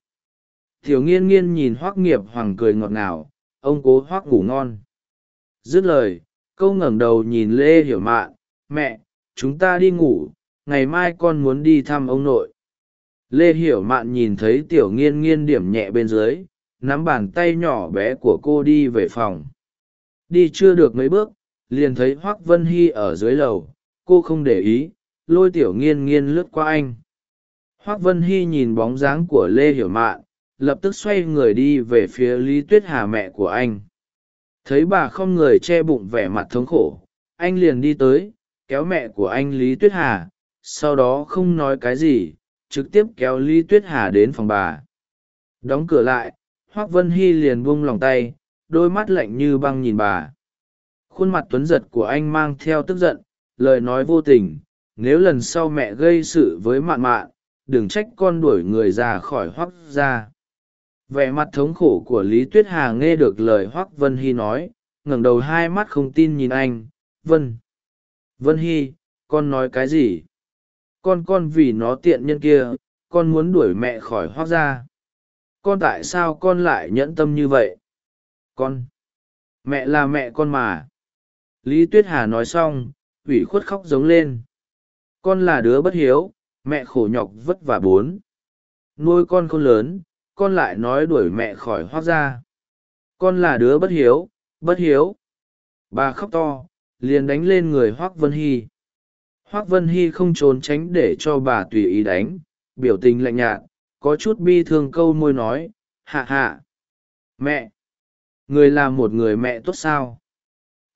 Thiểu nghiên nghiên nhìn hoác nghiệp hoàng cười ngọt ngào, ông cố hoác ngủ ngon. Dứt lời, câu ngẩng đầu nhìn lê hiểu mạn, mẹ, chúng ta đi ngủ, ngày mai con muốn đi thăm ông nội lê hiểu mạn nhìn thấy tiểu nghiên nghiên điểm nhẹ bên dưới, nắm bàn tay nhỏ bé của cô đi về phòng. Đi chưa được mấy bước, liền thấy hoác vân hy ở dưới lầu, cô không để ý, lôi tiểu nghiên nghiên lướt qua anh. Hoác vân hy nhìn bóng dáng của lê hiểu mạn, lập tức xoay người đi về phía lý tuyết hà mẹ của anh. Thấy bà không người che bụng vẻ mặt thống khổ, anh liền đi tới, kéo mẹ của anh lý tuyết hà, sau đó không nói cái gì trực tiếp kéo lý tuyết hà đến phòng bà. Đóng cửa lại, hoác vân hy liền buông lòng tay, đôi mắt lạnh như băng nhìn bà. Khuôn mặt tuấn giật của anh mang theo tức giận, lời nói vô tình, nếu lần sau mẹ gây sự với mạn mạn, đừng trách con đuổi người già khỏi hoác ra vẻ mặt thống khổ của lý tuyết hà nghe được lời hoác vân hy nói, ngẩng đầu hai mắt không tin nhìn anh, vân vân hy, con nói cái gì? Con con vì nó tiện nhân kia, con muốn đuổi mẹ khỏi hoác ra con tại sao con lại nhẫn tâm như vậy? Con. Mẹ là mẹ con mà. Lý tuyết hà nói xong, ủy khuất khóc giống lên. Con là đứa bất hiếu, mẹ khổ nhọc vất vả bốn. Nuôi con không lớn, con lại nói đuổi mẹ khỏi hoác ra con là đứa bất hiếu bất hiếu. Bà khóc to, liền đánh lên người hoác vân hy hoác vân hy không trốn tránh để cho bà tùy ý đánh, biểu tình lạnh nhạt, có chút bi thương câu môi nói, hạ hạ, mẹ, người là một người mẹ tốt sao?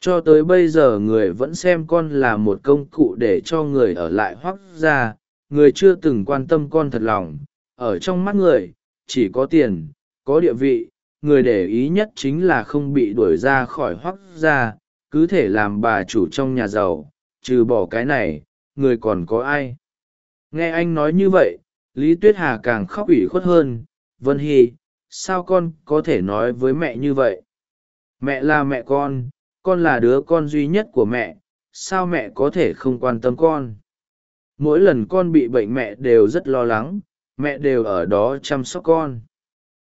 Cho tới bây giờ người vẫn xem con là một công cụ để cho người ở lại hoác ra, người chưa từng quan tâm con thật lòng, ở trong mắt người, chỉ có tiền, có địa vị, người để ý nhất chính là không bị đuổi ra khỏi hoác ra, cứ thể làm bà chủ trong nhà giàu trừ bỏ cái này, người còn có ai? Nghe anh nói như vậy, lý tuyết hà càng khóc ủy khuất hơn. Vân hy, sao con có thể nói với mẹ như vậy? Mẹ là mẹ con con là đứa con duy nhất của mẹ, sao mẹ có thể không quan tâm con? Mỗi lần con bị bệnh mẹ đều rất lo lắng, mẹ đều ở đó chăm sóc con.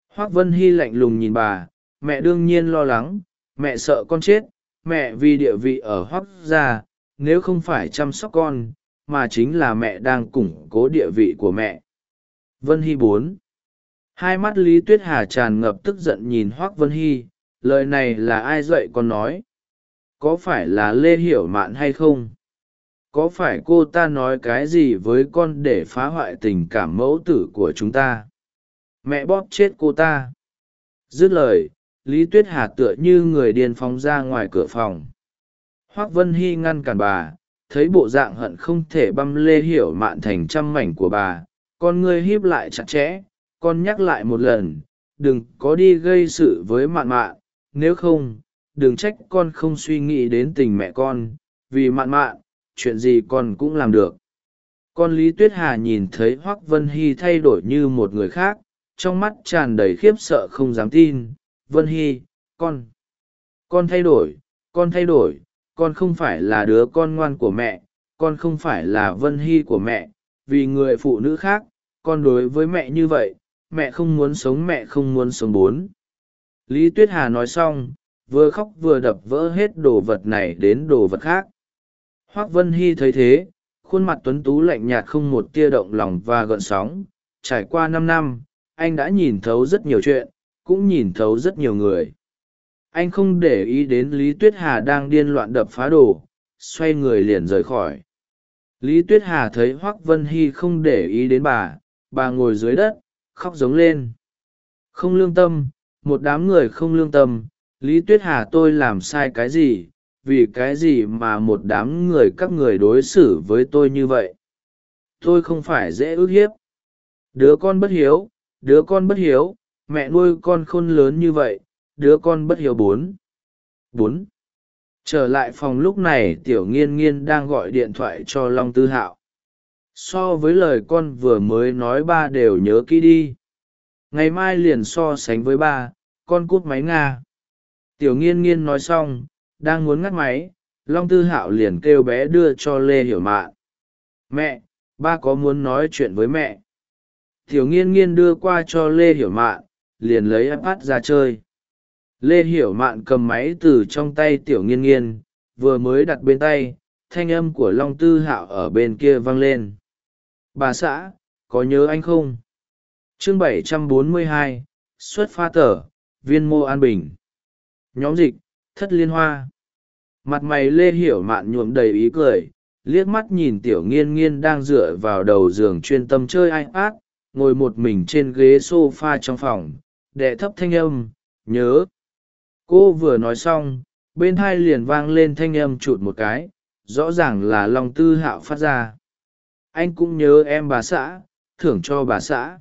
Hoác vân hy lạnh lùng nhìn bà, mẹ đương nhiên lo lắng, mẹ sợ con chết, mẹ vì địa vị ở hoác gia nếu không phải chăm sóc con, mà chính là mẹ đang củng cố địa vị của mẹ. Vân hy bốn. Hai mắt lý tuyết hà tràn ngập tức giận nhìn hoác vân hy, lời này là ai dạy con nói? Có phải là lê hiểu mạn hay không? Có phải cô ta nói cái gì với con để phá hoại tình cảm mẫu tử của chúng ta? Mẹ bóp chết cô ta. Dứt lời, lý tuyết hà tựa như người điên phóng ra ngoài cửa phòng hoác vân hy ngăn cản bà, thấy bộ dạng hận không thể băm lê hiểu mạn thành trăm mảnh của bà, con ngươi híp lại chặt chẽ, con nhắc lại một lần, đừng có đi gây sự với mạn mạn, nếu không, đừng trách con không suy nghĩ đến tình mẹ con, vì mạn mạn, chuyện gì con cũng làm được. Con lý tuyết hà nhìn thấy hoác vân hy thay đổi như một người khác, trong mắt tràn đầy khiếp sợ không dám tin, vân hy, con con thay đổi, con thay đổi con không phải là đứa con ngoan của mẹ, con không phải là vân hy của mẹ, vì người phụ nữ khác, con đối với mẹ như vậy, mẹ không muốn sống, mẹ không muốn sống bốn. Lý tuyết hà nói xong, vừa khóc vừa đập vỡ hết đồ vật này đến đồ vật khác. Hoác vân hy thấy thế, khuôn mặt tuấn tú lạnh nhạt không một tia động lòng và gợn sóng. Trải qua năm năm, anh đã nhìn thấu rất nhiều chuyện, cũng nhìn thấu rất nhiều người anh không để ý đến lý tuyết hà đang điên loạn đập phá đồ, xoay người liền rời khỏi. Lý tuyết hà thấy hoác vân hy không để ý đến bà bà ngồi dưới đất, khóc giống lên. Không lương tâm, một đám người không lương tâm, lý tuyết hà tôi làm sai cái gì, vì cái gì mà một đám người các người đối xử với tôi như vậy? Tôi không phải dễ ức hiếp. Đứa con bất hiếu, đứa con bất hiếu, mẹ nuôi con khôn lớn như vậy đứa con bất hiếu bốn. Bốn. Trở lại phòng lúc này, tiểu nghiên nghiên đang gọi điện thoại cho long tư hạo. So với lời con vừa mới nói ba đều nhớ kỹ đi. Ngày mai liền so sánh với ba, con cút máy nga. Tiểu nghiên nghiên nói xong, đang muốn ngắt máy, long tư hạo liền kêu bé đưa cho lê hiểu mạn. Mẹ, ba có muốn nói chuyện với mẹ? Tiểu nghiên nghiên đưa qua cho lê hiểu mạn, liền lấy ipad ra chơi lê hiểu mạn cầm máy từ trong tay tiểu nghiên nghiên vừa mới đặt bên tay thanh âm của long tư hạo ở bên kia vang lên. Bà xã có nhớ anh không? Chương 742, xuất pha tở viên mô an bình. Nhóm dịch thất liên hoa. Mặt mày lê hiểu mạn nhuộm đầy ý cười liếc mắt nhìn tiểu nghiên nghiên đang dựa vào đầu giường chuyên tâm chơi ai át ngồi một mình trên ghế s o f a trong phòng. Đệ thấp thanh âm nhớ cô vừa nói xong, bên hai liền vang lên thanh âm chụt một cái, rõ ràng là lòng tư hạo phát ra. Anh cũng nhớ em bà xã, thưởng cho bà xã.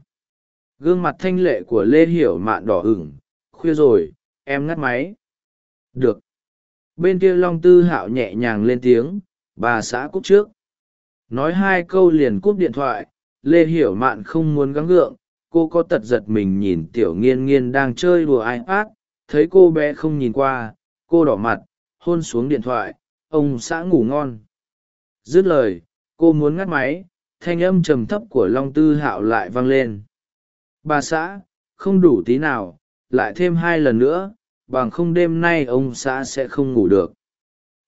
Gương mặt thanh lệ của lê hiểu mạn đỏ ửng, khuya rồi, em ngắt máy. Được. Bên kia long tư hạo nhẹ nhàng lên tiếng, bà xã cúp trước. Nói hai câu liền cúp điện thoại, lê hiểu mạn không muốn gắng gượng, cô có tật giật mình nhìn tiểu nghiên nghiên đang chơi đùa ai ác thấy cô bé không nhìn qua, cô đỏ mặt, hôn xuống điện thoại, ông xã ngủ ngon. Dứt lời, cô muốn ngắt máy, thanh âm trầm thấp của long tư hạo lại vang lên. Bà xã, không đủ tí nào, lại thêm hai lần nữa, bằng không đêm nay ông xã sẽ không ngủ được.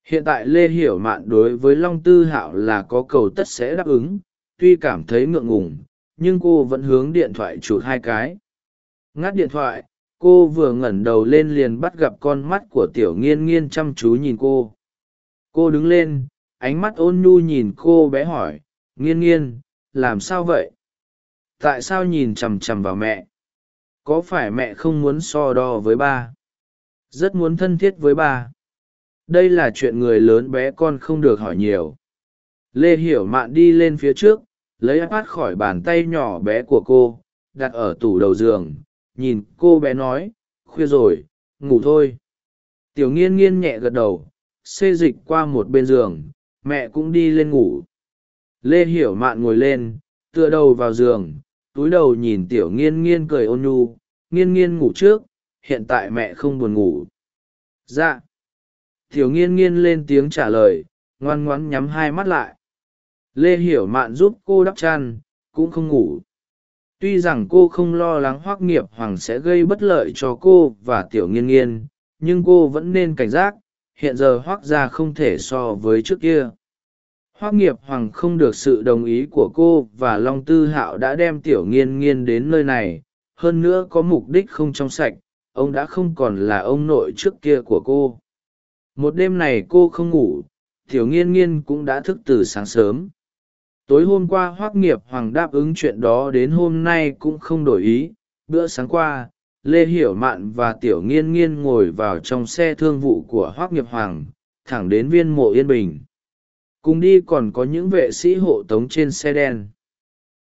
Hiện tại lê hiểu mạn đối với long tư hạo là có cầu tất sẽ đáp ứng, tuy cảm thấy ngượng ngùng, nhưng cô vẫn hướng điện thoại chụt hai cái. Ngắt điện thoại cô vừa ngẩng đầu lên liền bắt gặp con mắt của tiểu nghiên nghiên chăm chú nhìn cô. Cô đứng lên, ánh mắt ôn nhu nhìn cô bé hỏi, nghiên nghiên, làm sao vậy? Tại sao nhìn chằm chằm vào mẹ? Có phải mẹ không muốn so đo với ba? Rất muốn thân thiết với ba. Đây là chuyện người lớn bé con không được hỏi nhiều. Lê hiểu mạn đi lên phía trước, lấy ipad khỏi bàn tay nhỏ bé của cô, đặt ở tủ đầu giường nhìn cô bé nói, khuya rồi, ngủ thôi. Tiểu nghiên nghiên nhẹ gật đầu, xê dịch qua một bên giường, mẹ cũng đi lên ngủ. Lê hiểu mạn ngồi lên, tựa đầu vào giường, túi đầu nhìn tiểu nghiên nghiên cười ôn nhu, nghiên nghiên ngủ trước, hiện tại mẹ không buồn ngủ. Dạ. Tiểu nghiên nghiên lên tiếng trả lời, ngoan ngoãn nhắm hai mắt lại. Lê hiểu mạn giúp cô đắp chăn, cũng không ngủ tuy rằng cô không lo lắng hoác nghiệp hoàng sẽ gây bất lợi cho cô và tiểu nghiên nghiên, nhưng cô vẫn nên cảnh giác, hiện giờ hoác gia không thể so với trước kia. Hoác nghiệp hoàng không được sự đồng ý của cô và long tư hạo đã đem tiểu nghiên nghiên đến nơi này, hơn nữa có mục đích không trong sạch, ông đã không còn là ông nội trước kia của cô. Một đêm này cô không ngủ, tiểu nghiên nghiên cũng đã thức từ sáng sớm tối hôm qua hoác nghiệp hoàng đáp ứng chuyện đó đến hôm nay cũng không đổi ý. Bữa sáng qua, lê hiểu mạn và tiểu nghiên nghiên ngồi vào trong xe thương vụ của hoác nghiệp hoàng, thẳng đến viên mộ yên bình. Cùng đi còn có những vệ sĩ hộ tống trên xe đen.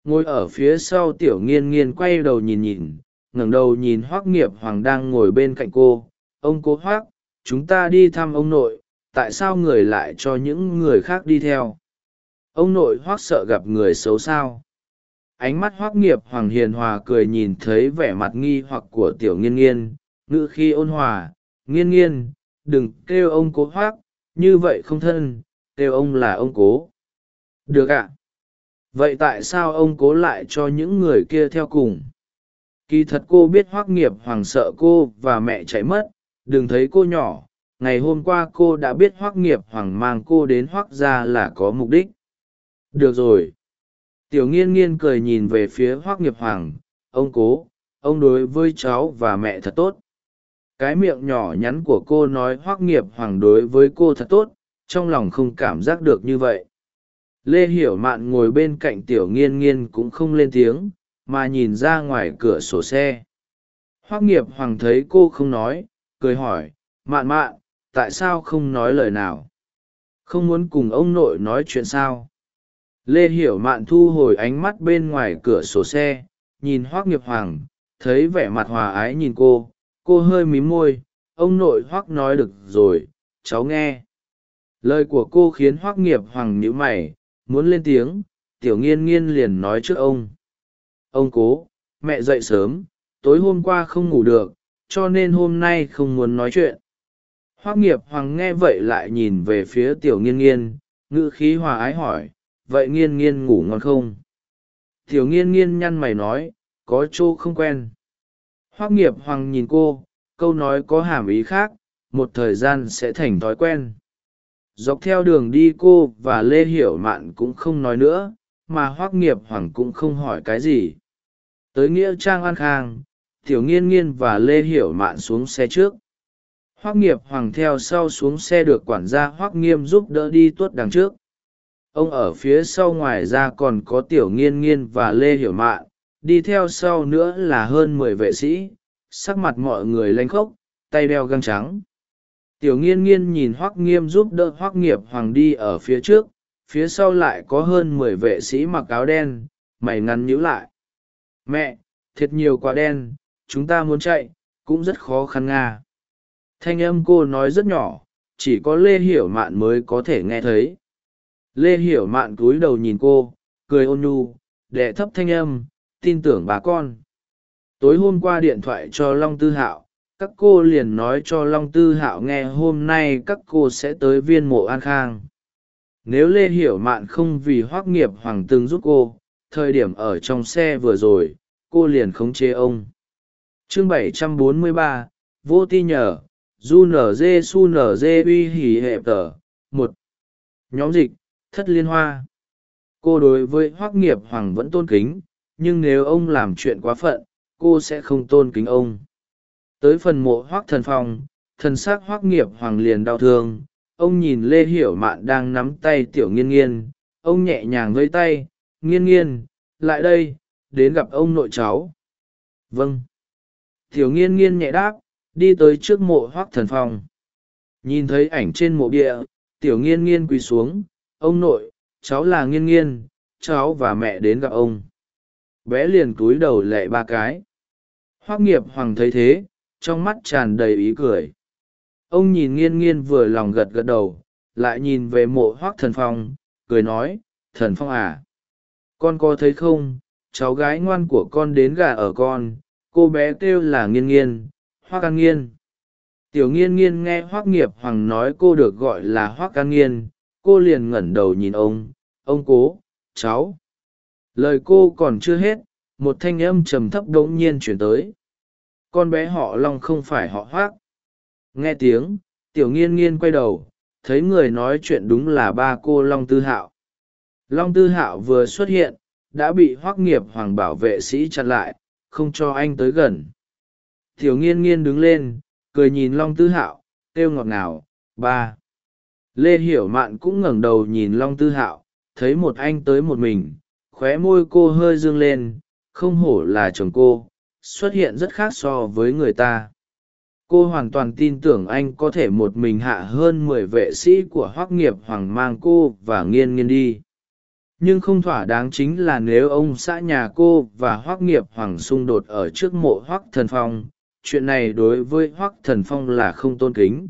Ngồi ở phía sau tiểu nghiên nghiên quay đầu nhìn nhìn, ngẩng đầu nhìn hoác nghiệp hoàng đang ngồi bên cạnh cô. Ông cố hoác, chúng ta đi thăm ông nội, tại sao người lại cho những người khác đi theo? Ông nội hoác sợ gặp người xấu sao? Ánh mắt hoác nghiệp hoàng hiền hòa cười nhìn thấy vẻ mặt nghi hoặc của tiểu nghiên nghiên. Ngự khi ôn hòa, nghiên nghiên, đừng kêu ông cố hoác, như vậy không thân, kêu ông là ông cố. Được ạ. Vậy tại sao ông cố lại cho những người kia theo cùng? Kỳ thật cô biết hoác nghiệp hoàng sợ cô và mẹ chạy mất. Đừng thấy cô nhỏ, ngày hôm qua cô đã biết hoác nghiệp hoàng mang cô đến hoác ra là có mục đích được rồi. Tiểu nghiên nghiên cười nhìn về phía hoác nghiệp hoàng. Ông cố, ông đối với cháu và mẹ thật tốt. Cái miệng nhỏ nhắn của cô nói hoác nghiệp hoàng đối với cô thật tốt, trong lòng không cảm giác được như vậy. Lê hiểu mạn ngồi bên cạnh tiểu nghiên nghiên cũng không lên tiếng, mà nhìn ra ngoài cửa sổ xe. Hoác nghiệp hoàng thấy cô không nói, cười hỏi, mạn mạn, tại sao không nói lời nào? Không muốn cùng ông nội nói chuyện sao? Lê hiểu mạn thu hồi ánh mắt bên ngoài cửa sổ xe, nhìn hoác nghiệp hoàng, thấy vẻ mặt hòa ái nhìn cô. Cô hơi mím môi, ông nội hoác nói được rồi, cháu nghe. Lời của cô khiến hoác nghiệp hoàng nhíu mày, muốn lên tiếng, tiểu nghiên nghiên liền nói trước ông. Ông cố, mẹ dậy sớm, tối hôm qua không ngủ được, cho nên hôm nay không muốn nói chuyện. Hoác nghiệp hoàng nghe vậy lại nhìn về phía tiểu nghiên nghiên, ngữ khí hòa ái hỏi vậy nghiên nghiên ngủ ngon không? Tiểu nghiên nghiên nhăn mày nói, có chỗ không quen. Hoác nghiệp hoàng nhìn cô, câu nói có hàm ý khác, một thời gian sẽ thành thói quen. Dọc theo đường đi cô và lê hiểu mạn cũng không nói nữa, mà hoác nghiệp hoàng cũng không hỏi cái gì. Tới nghĩa trang an khang, tiểu nghiên nghiên và lê hiểu mạn xuống xe trước. Hoác nghiệp hoàng theo sau xuống xe được quản gia hoác nghiêm giúp đỡ đi tuốt đằng trước ông ở phía sau ngoài ra còn có tiểu nghiên nghiên và lê hiểu mạn, đi theo sau nữa là hơn mười vệ sĩ, sắc mặt mọi người lanh khốc, tay đeo găng trắng. Tiểu nghiên nghiên nhìn hoắc nghiêm giúp đỡ hoắc nghiệp hoàng đi ở phía trước, phía sau lại có hơn mười vệ sĩ mặc áo đen, mày ngắn nhíu lại. Mẹ, thiệt nhiều quá đen, chúng ta muốn chạy, cũng rất khó khăn nga. Thanh âm cô nói rất nhỏ, chỉ có lê hiểu mạn mới có thể nghe thấy lê hiểu mạn cúi đầu nhìn cô cười ôn nhu đệ thấp thanh âm tin tưởng bà con. Tối hôm qua điện thoại cho long tư hạo các cô liền nói cho long tư hạo nghe hôm nay các cô sẽ tới viên mộ an khang. Nếu lê hiểu mạn không vì hoác nghiệp hoàng từng giúp cô thời điểm ở trong xe vừa rồi cô liền khống chế ông. Chương 743, vô ti nhờ du nở dê su nở dê uy hỉ hệ tờ một. Nhóm dịch thất liên hoa. Cô đối với hoác nghiệp hoàng vẫn tôn kính, nhưng nếu ông làm chuyện quá phận, cô sẽ không tôn kính ông. Tới phần mộ hoác thần phong, thần s ắ c hoác nghiệp hoàng liền đau thương. Ông nhìn lê hiểu mạn đang nắm tay tiểu nghiên nghiên. Ông nhẹ nhàng với tay, nghiên nghiên, lại đây, đến gặp ông nội cháu. Vâng. Tiểu nghiên nghiên nhẹ đáp, đi tới trước mộ hoác thần phong. Nhìn thấy ảnh trên mộ địa tiểu nghiên nghiên quỳ xuống ông nội, cháu là nghiên nghiên, cháu và mẹ đến gặp ông. Bé liền cúi đầu lệ ba cái. Hoác nghiệp hoàng thấy thế, trong mắt tràn đầy ý cười. Ông nhìn nghiên nghiên vừa lòng gật gật đầu, lại nhìn về mộ hoác thần phong, cười nói, thần phong à con có thấy không? Cháu gái ngoan của con đến gà ở con, cô bé kêu là nghiên nghiên, hoác an nghiên. Tiểu nghiên nghiên nghe hoác nghiệp hoàng nói cô được gọi là hoác an nghiên cô liền ngẩng đầu nhìn ông ông cố, cháu. Lời cô còn chưa hết, một thanh âm trầm thấp đ ỗ n g nhiên chuyển tới. Con bé họ long không phải họ hoác. Nghe tiếng, tiểu nghiên nghiên quay đầu, thấy người nói chuyện đúng là ba cô long tư hạo. Long tư hạo vừa xuất hiện, đã bị hoác nghiệp hoàng bảo vệ sĩ chặn lại, không cho anh tới gần. Tiểu nghiên nghiên đứng lên, cười nhìn long tư hạo kêu ngọt ngào, ba lê hiểu mạn cũng ngẩng đầu nhìn long tư hạo, thấy một anh tới một mình, khóe môi cô hơi dương lên, không hổ là chồng cô, xuất hiện rất khác so với người ta. Cô hoàn toàn tin tưởng anh có thể một mình hạ hơn mười vệ sĩ của Hoắc nghiệp hoàng mang cô và nghiên nghiên đi. Nhưng không thỏa đáng chính là nếu ông xã nhà cô và Hoắc nghiệp hoàng xung đột ở trước mộ Hoắc thần phong, chuyện này đối với Hoắc thần phong là không tôn kính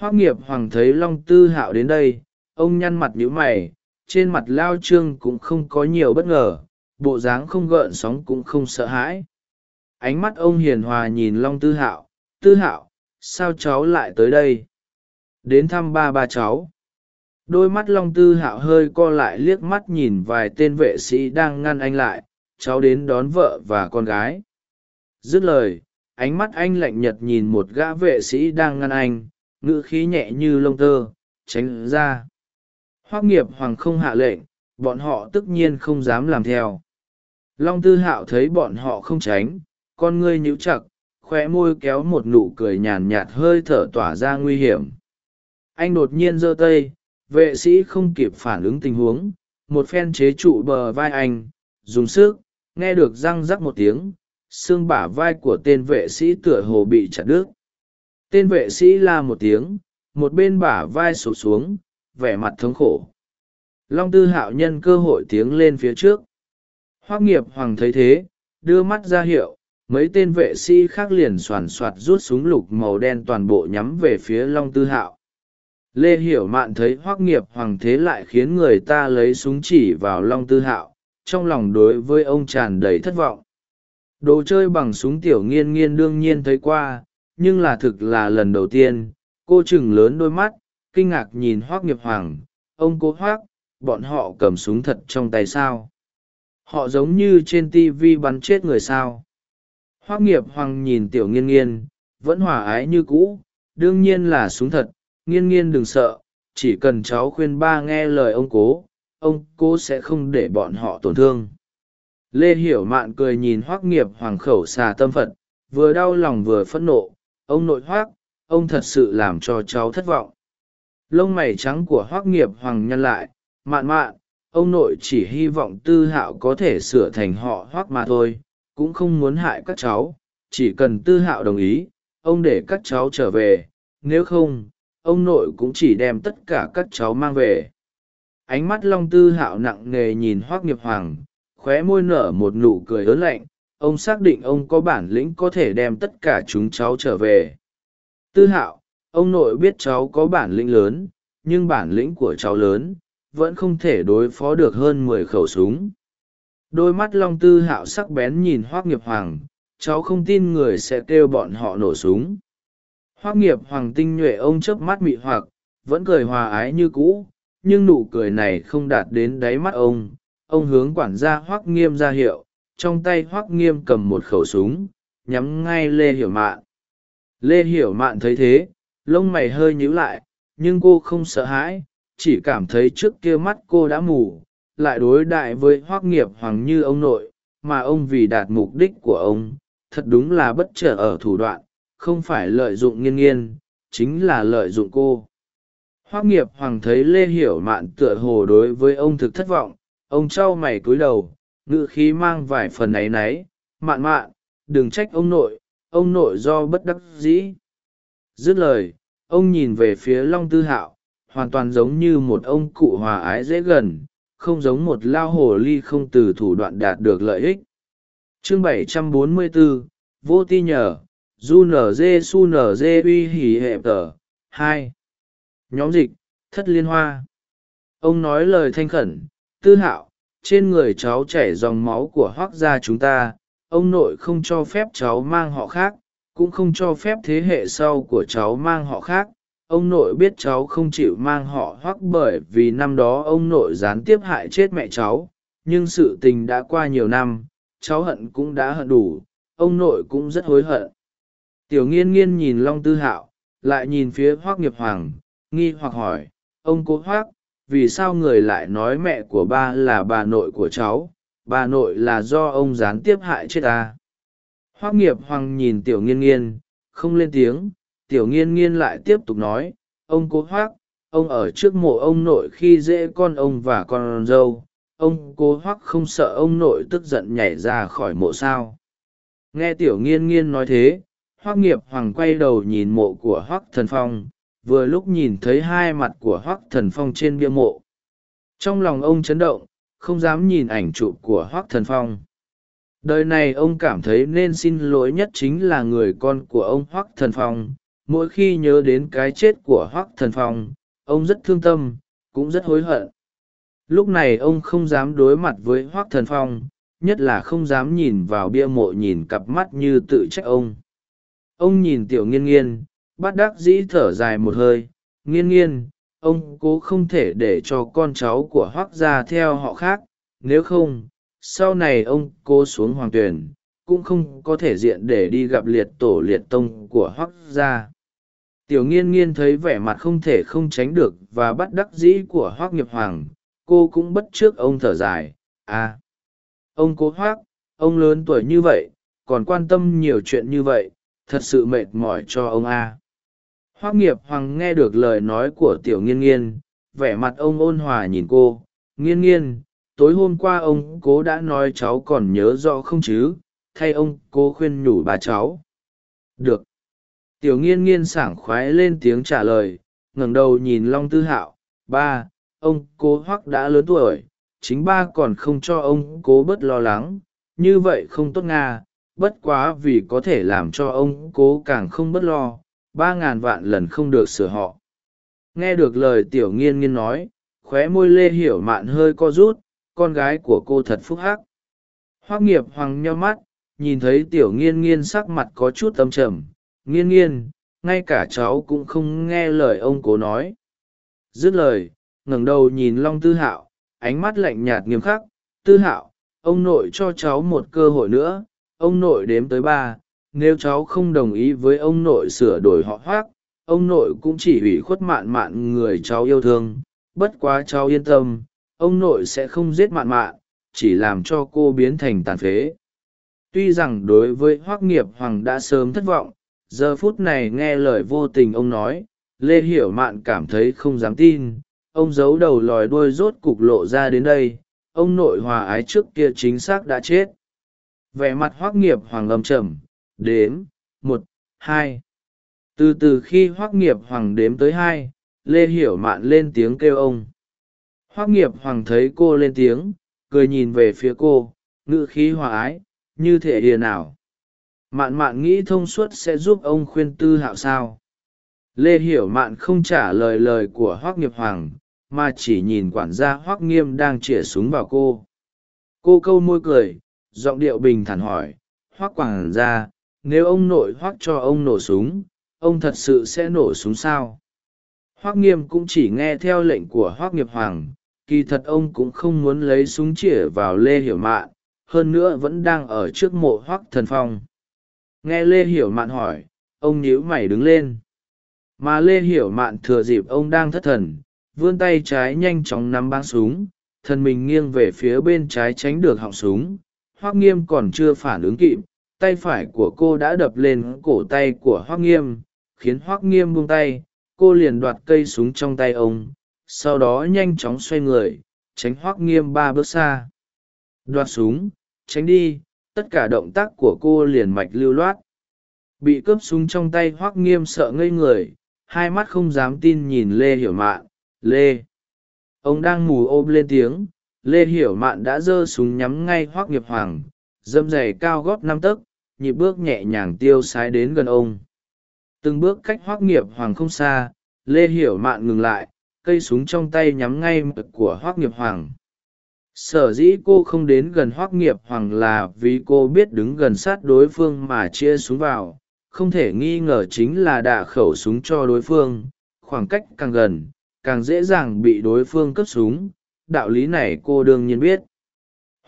hoác nghiệp hoàng thấy long tư hạo đến đây, ông nhăn mặt nhíu mày, trên mặt lao trương cũng không có nhiều bất ngờ, bộ dáng không gợn sóng cũng không sợ hãi. Ánh mắt ông hiền hòa nhìn long tư hạo tư hạo, sao cháu lại tới đây? Đến thăm ba ba cháu. Đôi mắt long tư hạo hơi co lại liếc mắt nhìn vài tên vệ sĩ đang ngăn anh lại, cháu đến đón vợ và con gái. Dứt lời, ánh mắt anh lạnh nhật nhìn một gã vệ sĩ đang ngăn anh ngữ khí nhẹ như lông tơ, tránh ra. Hoác nghiệp hoàng không hạ lệnh, bọn họ tất nhiên không dám làm theo. Long tư hạo thấy bọn họ không tránh, con ngươi nhíu chặt khoe môi kéo một nụ cười nhàn nhạt hơi thở tỏa ra nguy hiểm. Anh đột nhiên giơ tay, vệ sĩ không kịp phản ứng tình huống, một phen chế trụ bờ vai anh, dùng sức, nghe được răng rắc một tiếng, xương bả vai của tên vệ sĩ tựa hồ bị chặt đứt tên vệ sĩ la một tiếng, một bên bả vai sụp xuống, vẻ mặt thống khổ. Long tư hạo nhân cơ hội tiếng lên phía trước. Hoác nghiệp hoàng thấy thế, đưa mắt ra hiệu, mấy tên vệ sĩ khác liền soàn soạt rút súng lục màu đen toàn bộ nhắm về phía long tư hạo. Lê hiểu mạn thấy hoác nghiệp hoàng thế lại khiến người ta lấy súng chỉ vào long tư hạo, trong lòng đối với ông tràn đầy thất vọng. Đồ chơi bằng súng tiểu nghiên nghiên đương nhiên thấy qua nhưng là thực là lần đầu tiên, cô chừng lớn đôi mắt, kinh ngạc nhìn hoác nghiệp hoàng, ông cố hoác, bọn họ cầm súng thật trong tay sao? Họ giống như trên tivi bắn chết người sao? Hoác nghiệp hoàng nhìn tiểu nghiên nghiên, vẫn hòa ái như cũ, đương nhiên là súng thật, nghiên nghiên đừng sợ, chỉ cần cháu khuyên ba nghe lời ông cố ông cố sẽ không để bọn họ tổn thương. Lê hiểu mạn cười nhìn hoác nghiệp hoàng khẩu xà tâm phật, vừa đau lòng vừa phẫn nộ ông nội hoác, ông thật sự làm cho cháu thất vọng. Lông mày trắng của hoác nghiệp hoàng nhân lại, mạn mạn, ông nội chỉ hy vọng tư hạo có thể sửa thành họ hoác mà thôi, cũng không muốn hại các cháu, chỉ cần tư hạo đồng ý, ông để các cháu trở về, nếu không, ông nội cũng chỉ đem tất cả các cháu mang về. Ánh mắt long tư hạo nặng nề nhìn hoác nghiệp hoàng, khóe môi nở một nụ cười ớn lạnh ông xác định ông có bản lĩnh có thể đem tất cả chúng cháu trở về. Tư hạo, ông nội biết cháu có bản lĩnh lớn, nhưng bản lĩnh của cháu lớn vẫn không thể đối phó được hơn mười khẩu súng. Đôi mắt long tư hạo sắc bén nhìn hoác nghiệp hoàng, cháu không tin người sẽ kêu bọn họ nổ súng. Hoác nghiệp hoàng tinh nhuệ ông chớp mắt mị hoặc, vẫn cười hòa ái như cũ, nhưng nụ cười này không đạt đến đáy mắt ông. Ông hướng quản gia hoác nghiêm ra hiệu trong tay hoác nghiêm cầm một khẩu súng, nhắm ngay lê hiểu mạn. Lê hiểu mạn thấy thế, lông mày hơi nhíu lại, nhưng cô không sợ hãi, chỉ cảm thấy trước kia mắt cô đã mù, lại đối đại với hoác nghiệp hoàng như ông nội, mà ông vì đạt mục đích của ông, thật đúng là bất trở ở thủ đoạn, không phải lợi dụng nghiên nghiên, chính là lợi dụng cô. Hoác nghiệp hoàng thấy lê hiểu mạn tựa hồ đối với ông thực thất vọng, ông trao mày cúi đầu ngự khí mang vài phần áy náy mạn mạn đừng trách ông nội ông nội do bất đắc dĩ. Dứt lời ông nhìn về phía long tư hạo hoàn toàn giống như một ông cụ hòa ái dễ gần không giống một lao hồ ly không từ thủ đoạn đạt được lợi ích. Chương 744, vô ti nhờ du nz su nz uy hỉ hệ tờ hai. Nhóm dịch thất liên hoa. Ông nói lời thanh khẩn tư hạo trên người cháu chảy dòng máu của hoác gia chúng ta, ông nội không cho phép cháu mang họ khác, cũng không cho phép thế hệ sau của cháu mang họ khác. Ông nội biết cháu không chịu mang họ hoắc bởi vì năm đó ông nội gián tiếp hại chết mẹ cháu, nhưng sự tình đã qua nhiều năm, cháu hận cũng đã hận đủ, ông nội cũng rất hối hận. Tiểu nghiên nghiên nhìn long tư hạo, lại nhìn phía hoác nghiệp hoàng, nghi hoặc hỏi, ông cố hoác vì sao người lại nói mẹ của ba là bà nội của cháu, bà nội là do ông gián tiếp hại chết ta. Hoác nghiệp hoàng nhìn tiểu nghiên nghiên, không lên tiếng, tiểu nghiên nghiên lại tiếp tục nói, ông cố hoác, ông ở trước mộ ông nội khi dễ con ông và con dâu, ông cố hoác không sợ ông nội tức giận nhảy ra khỏi mộ sao? Nghe tiểu nghiên nghiên nói thế, hoác nghiệp hoàng quay đầu nhìn mộ của hoác thần phong vừa lúc nhìn thấy hai mặt của hoác thần phong trên bia mộ. Trong lòng ông chấn động, không dám nhìn ảnh chụp của hoác thần phong. Đời này ông cảm thấy nên xin lỗi nhất chính là người con của ông hoác thần phong. Mỗi khi nhớ đến cái chết của hoác thần phong, ông rất thương tâm, cũng rất hối hận. Lúc này ông không dám đối mặt với hoác thần phong, nhất là không dám nhìn vào bia mộ nhìn cặp mắt như tự trách ông. Ông nhìn tiểu nghiên nghiên Bát đắc dĩ thở dài một hơi, nghiên nghiên, ông cố không thể để cho con cháu của hoác gia theo họ khác, nếu không, sau này ông cố xuống hoàng tuyển, cũng không có thể diện để đi gặp liệt tổ liệt tông của hoác gia tiểu nghiên nghiên thấy vẻ mặt không thể không tránh được và bắt đắc dĩ của hoác nghiệp hoàng, cô cũng bất trước ông thở dài à ông cố hoác ông lớn tuổi như vậy, còn quan tâm nhiều chuyện như vậy, thật sự mệt mỏi cho ông a à hoác nghiệp hoàng nghe được lời nói của tiểu nghiên nghiên, vẻ mặt ông ôn hòa nhìn cô. Nghiên nghiên, tối hôm qua ông cố đã nói cháu còn nhớ rõ không chứ? Thay ông cố khuyên nhủ bà cháu. Được. Tiểu nghiên nghiên sảng khoái lên tiếng trả lời, ngẩng đầu nhìn long tư hạo. Ba, ông cố hoắc đã lớn tuổi, chính ba còn không cho ông cố bớt lo lắng. Như vậy không tốt nga, bất quá vì có thể làm cho ông cố càng không bớt lo ba ngàn vạn lần không được sửa họ. Nghe được lời tiểu nghiên nghiên nói, khóe môi lê hiểu mạn hơi co rút, con gái của cô thật phúc hắc. Hoác nghiệp hoàng nheo mắt, nhìn thấy tiểu nghiên nghiên sắc mặt có chút âm trầm. Nghiên nghiên, ngay cả cháu cũng không nghe lời ông cố nói. Dứt lời, ngẩng đầu nhìn long tư hạo, ánh mắt lạnh nhạt nghiêm khắc. Tư hạo, ông nội cho cháu một cơ hội nữa. Ông nội đếm tới ba nếu cháu không đồng ý với ông nội sửa đổi họ hoác, ông nội cũng chỉ ủy khuất mạn mạn người cháu yêu thương. Bất quá cháu yên tâm, ông nội sẽ không giết mạn mạn, chỉ làm cho cô biến thành tàn phế. Tuy rằng đối với hoác nghiệp hoàng đã sớm thất vọng, giờ phút này nghe lời vô tình ông nói, lê hiểu mạn cảm thấy không dám tin. Ông giấu đầu lòi đuôi rốt cục lộ ra đến đây, ông nội hòa ái trước kia chính xác đã chết. Vẻ mặt hoác nghiệp hoàng âm trầm đếm, một, hai. Từ từ khi hoác nghiệp hoàng đếm tới hai, lê hiểu mạn lên tiếng kêu ông. Hoác nghiệp hoàng thấy cô lên tiếng, cười nhìn về phía cô ngự khí hòa ái, như thể hiền ảo. Mạn mạn nghĩ thông suốt sẽ giúp ông khuyên tư hạo sao? Lê hiểu mạn không trả lời lời của hoác nghiệp hoàng, mà chỉ nhìn quản gia hoác nghiêm đang chĩa súng vào cô. Cô câu môi cười, giọng điệu bình thản hỏi hoác quản gia nếu ông nội hoác cho ông nổ súng, ông thật sự sẽ nổ súng sao? Hoác nghiêm cũng chỉ nghe theo lệnh của hoác nghiệp hoàng, kỳ thật ông cũng không muốn lấy súng chĩa vào lê hiểu mạn, hơn nữa vẫn đang ở trước mộ hoác thần phong. Nghe lê hiểu mạn hỏi, ông nhíu mày đứng lên. Mà lê hiểu mạn thừa dịp ông đang thất thần, vươn tay trái nhanh chóng nắm băng súng thân mình nghiêng về phía bên trái tránh được họng súng. Hoác nghiêm còn chưa phản ứng kịp tay phải của cô đã đập lên cổ tay của hoác nghiêm, khiến hoác nghiêm buông tay, cô liền đoạt cây súng trong tay ông, sau đó nhanh chóng xoay người, tránh hoác nghiêm ba bước xa. Đoạt súng, tránh đi, tất cả động tác của cô liền mạch lưu loát. Bị cướp súng trong tay hoác nghiêm sợ ngây người, hai mắt không dám tin nhìn lê hiểu mạn. Lê! Ông đang mù ôm lên tiếng, lê hiểu mạn đã giơ súng nhắm ngay hoác nghiệp hoàng, dâm dày cao gót năm tấc nhịp bước nhẹ nhàng tiêu sái đến gần ông. Từng bước cách hoác nghiệp hoàng không xa, lê hiểu mạn ngừng lại, cây súng trong tay nhắm ngay mực của hoác nghiệp hoàng. Sở dĩ cô không đến gần hoác nghiệp hoàng là vì cô biết đứng gần sát đối phương mà chia súng vào, không thể nghi ngờ chính là đạ khẩu súng cho đối phương, khoảng cách càng gần, càng dễ dàng bị đối phương cướp súng, đạo lý này cô đương nhiên biết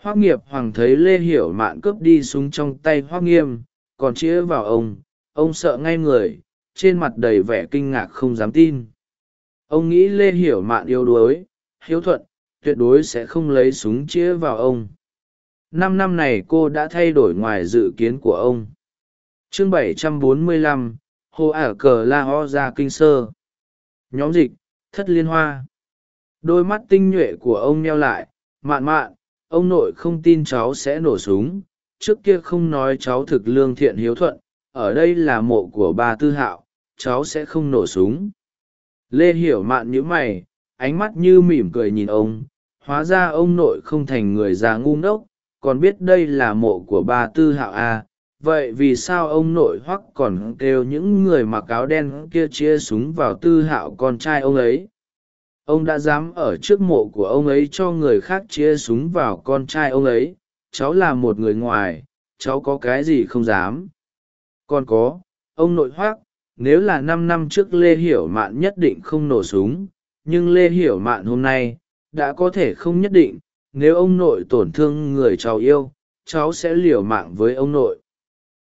hoác nghiệp hoàng thấy lê hiểu mạn cướp đi súng trong tay hoác nghiêm còn chĩa vào ông. Ông sợ ngay người trên mặt đầy vẻ kinh ngạc không dám tin. Ông nghĩ lê hiểu mạn yếu đuối hiếu thuận tuyệt đối sẽ không lấy súng chĩa vào ông. Năm năm này cô đã thay đổi ngoài dự kiến của ông. Chương 745, hồ ả cờ la ho ra kinh sơ. Nhóm dịch thất liên hoa. Đôi mắt tinh nhuệ của ông neo lại mạn mạn ông nội không tin cháu sẽ nổ súng trước kia không nói cháu thực lương thiện hiếu thuận ở đây là mộ của bà tư hạo cháu sẽ không nổ súng. Lê hiểu mạn nhíu mày ánh mắt như mỉm cười nhìn ông hóa ra ông nội không thành người già ngu ngốc còn biết đây là mộ của bà tư hạo à, vậy vì sao ông nội hoắc còn kêu những người mặc áo đen kia chia súng vào tư hạo con trai ông ấy? Ông đã dám ở trước mộ của ông ấy cho người khác chia súng vào con trai ông ấy. Cháu là một người ngoài, cháu có cái gì không dám. Còn có, ông nội hoác, nếu là năm năm trước lê hiểu mạn nhất định không nổ súng, nhưng lê hiểu mạn hôm nay đã có thể không nhất định, nếu ông nội tổn thương người cháu yêu, cháu sẽ liều mạng với ông nội.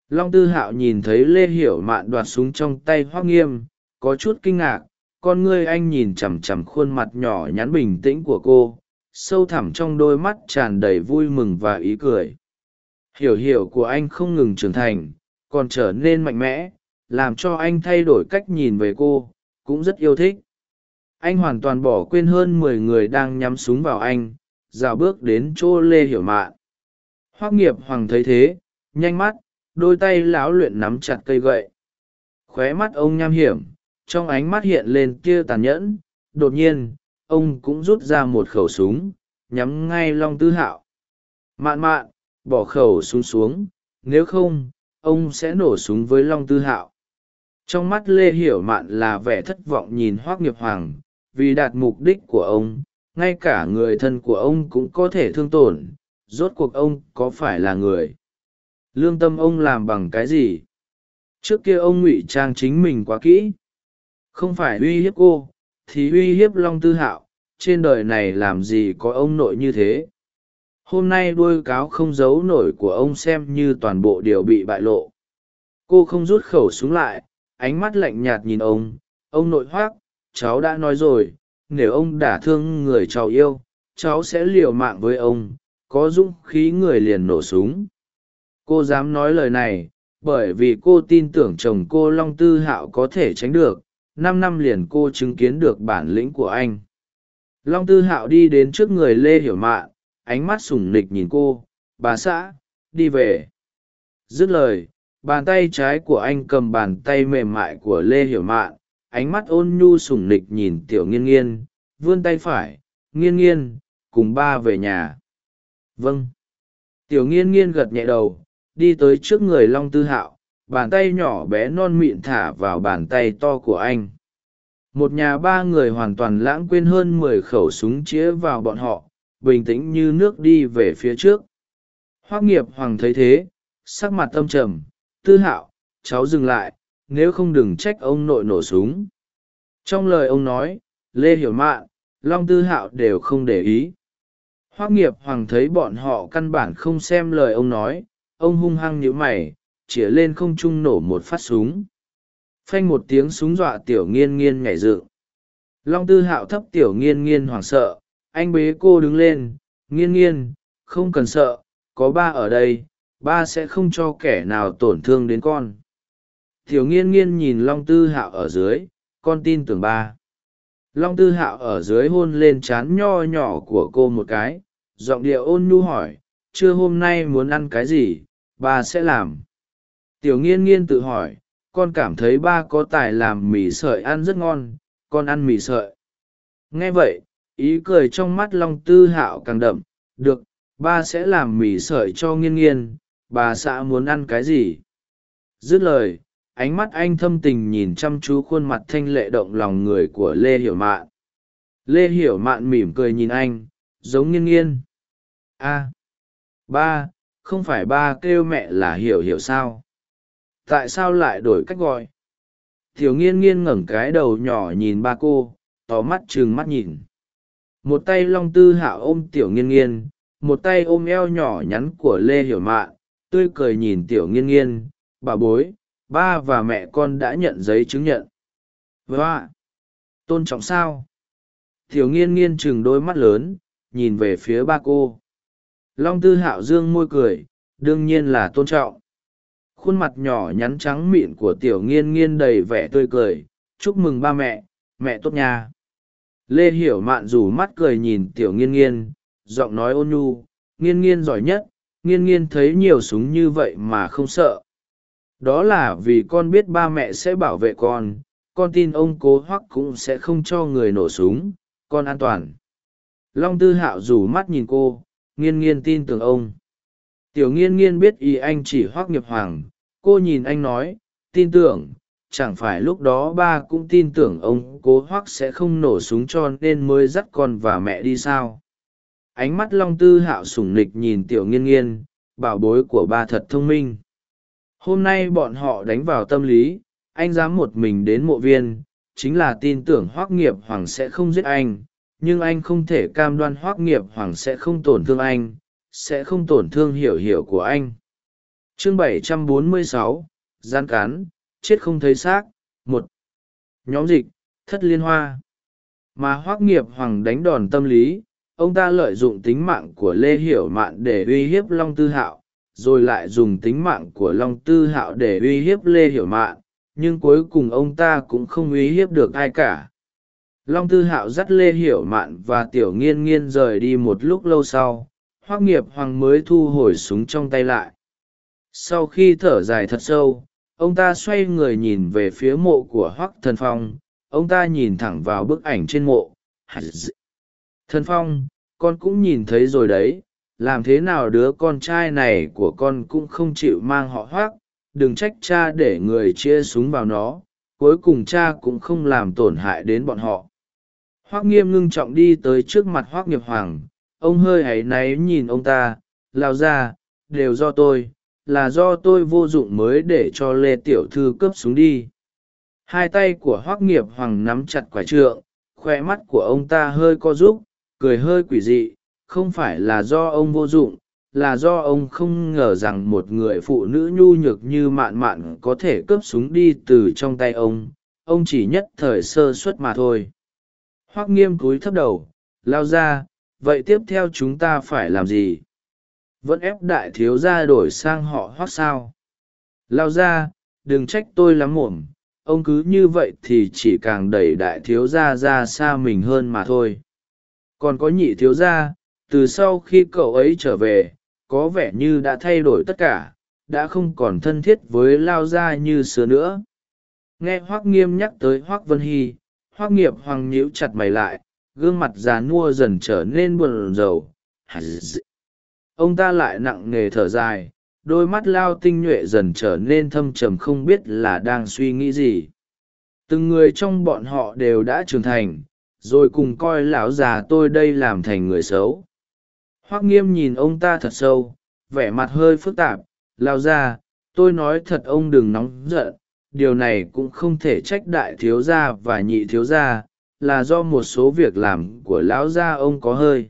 Long tư hạo nhìn thấy lê hiểu mạn đoạt súng trong tay hoác nghiêm, có chút kinh ngạc con ngươi anh nhìn chằm chằm khuôn mặt nhỏ nhắn bình tĩnh của cô, sâu thẳm trong đôi mắt tràn đầy vui mừng và ý cười. Hiểu hiểu của anh không ngừng trưởng thành, còn trở nên mạnh mẽ, làm cho anh thay đổi cách nhìn về cô, cũng rất yêu thích. Anh hoàn toàn bỏ quên hơn mười người đang nhắm súng vào anh rào bước đến chỗ lê hiểu mạn. Hoác nghiệp hoàng thấy thế, nhanh mắt, đôi tay lão luyện nắm chặt cây gậy. Khóe mắt ông nham hiểm trong ánh mắt hiện lên tia tàn nhẫn, đột nhiên, ông cũng rút ra một khẩu súng, nhắm ngay long tư hạo. Mạn mạn, bỏ khẩu súng xuống, nếu không, ông sẽ nổ súng với long tư hạo. Trong mắt lê hiểu mạn là vẻ thất vọng nhìn hoác nghiệp hoàng, vì đạt mục đích của ông, ngay cả người thân của ông cũng có thể thương tổn, rốt cuộc ông có phải là người? Lương tâm ông làm bằng cái gì? Trước kia ông ngụy trang chính mình quá kỹ không phải uy hiếp cô, thì uy hiếp long tư hạo, trên đời này làm gì có ông nội như thế. Hôm nay đôi cáo không giấu nổi của ông xem như toàn bộ đều bị bại lộ. Cô không rút khẩu súng lại, ánh mắt lạnh nhạt nhìn ông. Ông nội hoác, cháu đã nói rồi, nếu ông đả thương người cháu yêu, cháu sẽ liều mạng với ông, có dũng khí người liền nổ súng. Cô dám nói lời này, bởi vì cô tin tưởng chồng cô long tư hạo có thể tránh được năm năm liền cô chứng kiến được bản lĩnh của anh. Long tư hạo đi đến trước người lê hiểu mạn ánh mắt sủng nịch nhìn cô, bà xã, đi về. Dứt lời, bàn tay trái của anh cầm bàn tay mềm mại của lê hiểu mạn ánh mắt ôn nhu sủng nịch nhìn tiểu nghiên nghiên, vươn tay phải, nghiên nghiên, cùng ba về nhà. Vâng. Tiểu nghiên nghiên gật nhẹ đầu, đi tới trước người long tư hạo bàn tay nhỏ bé non mịn thả vào bàn tay to của anh. Một nhà ba người hoàn toàn lãng quên hơn mười khẩu súng chĩa vào bọn họ, bình tĩnh như nước đi về phía trước. Hoác nghiệp hoàng thấy thế, sắc mặt tâm trầm, tư hạo, cháu dừng lại, nếu không đừng trách ông nội nổ súng. Trong lời ông nói, lê hiểu mạn, long tư hạo đều không để ý. Hoác nghiệp hoàng thấy bọn họ căn bản không xem lời ông nói, ông hung hăng nhíu mày chĩa lên không trung nổ một phát súng. Phanh một tiếng súng dọa tiểu nghiên nghiên nhảy dựng. Long tư hạo thấp tiểu nghiên nghiên hoảng sợ, anh bế cô đứng lên, nghiên nghiên, không cần sợ, có ba ở đây, ba sẽ không cho kẻ nào tổn thương đến con. Tiểu nghiên nghiên nhìn long tư hạo ở dưới, con tin tưởng ba. Long tư hạo ở dưới hôn lên trán nho nhỏ của cô một cái, giọng điệu ôn nhu hỏi, trưa hôm nay muốn ăn cái gì, ba sẽ làm? Tiểu nghiên nghiên tự hỏi, con cảm thấy ba có tài làm mì sợi ăn rất ngon, con ăn mì sợi. Nghe vậy, ý cười trong mắt long tư hạo càng đậm, được, ba sẽ làm mì sợi cho nghiên nghiên, bà xã muốn ăn cái gì? Dứt lời, ánh mắt anh thâm tình nhìn chăm chú khuôn mặt thanh lệ động lòng người của lê hiểu mạn. Lê hiểu mạn mỉm cười nhìn anh, giống nghiên nghiên. A ba, không phải ba kêu mẹ là hiểu hiểu sao? Tại sao lại đổi cách gọi? Tiểu nghiên nghiên ngẩng cái đầu nhỏ nhìn ba cô, tỏ mắt trừng mắt nhìn. Một tay long tư hạo ôm tiểu nghiên nghiên, một tay ôm eo nhỏ nhắn của lê hiểu mạn tươi cười nhìn tiểu nghiên nghiên. Bà bối, ba và mẹ con đã nhận giấy chứng nhận. Vâng và tôn trọng sao? Tiểu nghiên nghiên chừng đôi mắt lớn, nhìn về phía ba cô. Long tư hạo dương môi cười, đương nhiên là tôn trọng khuôn mặt nhỏ nhắn trắng mịn của tiểu nghiên nghiên đầy vẻ tươi cười. Chúc mừng ba mẹ mẹ tốt nha. Lê hiểu mạn rủ mắt cười nhìn tiểu nghiên nghiên, giọng nói ôn nhu. Nghiên nghiên giỏi nhất, nghiên nghiên thấy nhiều súng như vậy mà không sợ. Đó là vì con biết ba mẹ sẽ bảo vệ con con tin ông cố hoắc cũng sẽ không cho người nổ súng, con an toàn. Long tư hạo rủ mắt nhìn cô, nghiên nghiên tin tưởng ông. Tiểu nghiên nghiên biết ý anh chỉ hoắc nghiệp hoàng cô nhìn anh nói, tin tưởng, chẳng phải lúc đó ba cũng tin tưởng ông cố hoắc sẽ không nổ súng cho nên mới dắt con và mẹ đi sao. Ánh mắt long tư hạo sủng nịch nhìn tiểu nghiên nghiên, bảo bối của ba thật thông minh. Hôm nay bọn họ đánh vào tâm lý, anh dám một mình đến mộ viên, chính là tin tưởng Hoắc nghiệp hoàng sẽ không giết anh, nhưng anh không thể cam đoan Hoắc nghiệp hoàng sẽ không tổn thương anh, sẽ không tổn thương hiểu hiểu của anh chương 746, gian cán chết không thấy xác một. Nhóm dịch thất liên hoa. Mà hoác nghiệp hoàng đánh đòn tâm lý ông ta lợi dụng tính mạng của lê hiểu mạn để uy hiếp long tư hạo rồi lại dùng tính mạng của long tư hạo để uy hiếp lê hiểu mạn nhưng cuối cùng ông ta cũng không uy hiếp được ai cả. Long tư hạo dắt lê hiểu mạn và tiểu nghiên nghiên rời đi một lúc lâu sau hoác nghiệp hoàng mới thu hồi súng trong tay lại sau khi thở dài thật sâu, ông ta xoay người nhìn về phía mộ của hoác thần phong. Ông ta nhìn thẳng vào bức ảnh trên mộ. Thần phong, con cũng nhìn thấy rồi đấy. Làm thế nào đứa con trai này của con cũng không chịu mang họ hoác đừng trách cha để người chia súng vào nó. Cuối cùng cha cũng không làm tổn hại đến bọn họ. Hoác nghiêm ngưng trọng đi tới trước mặt hoác nghiệp hoàng. Ông hơi áy náy nhìn ông ta. Lao ra, đều do tôi là do tôi vô dụng mới để cho lê tiểu thư cướp súng đi. Hai tay của hoác nghiệp hoàng nắm chặt quả trượng khoe mắt của ông ta hơi co rúp, cười hơi quỷ dị không phải là do ông vô dụng là do ông không ngờ rằng một người phụ nữ nhu nhược như mạn mạn có thể cướp súng đi từ trong tay ông ông chỉ nhất thời sơ suất mà thôi. Hoác nghiêm cúi thấp đầu lao ra vậy tiếp theo chúng ta phải làm gì? Vẫn ép đại thiếu gia đổi sang họ hoác sao. Lao ra, đừng trách tôi lắm muộn. ông cứ như vậy thì chỉ càng đẩy đại thiếu gia ra xa mình hơn mà thôi. Còn có nhị thiếu gia, từ sau khi cậu ấy trở về, có vẻ như đã thay đổi tất cả, đã không còn thân thiết với lao gia như xưa nữa. Nghe hoác nghiêm nhắc tới hoác vân hy hoác nghiệp hoàng nhíu chặt mày lại, gương mặt già nua dần trở nên buồn rầu ông ta lại nặng nề thở dài, đôi mắt lao tinh nhuệ dần trở nên thâm trầm không biết là đang suy nghĩ gì. Từng người trong bọn họ đều đã trưởng thành, rồi cùng coi lão già tôi đây làm thành người xấu. Hoác nghiêm nhìn ông ta thật sâu, vẻ mặt hơi phức tạp. Lao ra tôi nói thật ông đừng nóng giận, điều này cũng không thể trách đại thiếu gia và nhị thiếu gia, là do một số việc làm của lão gia ông có hơi.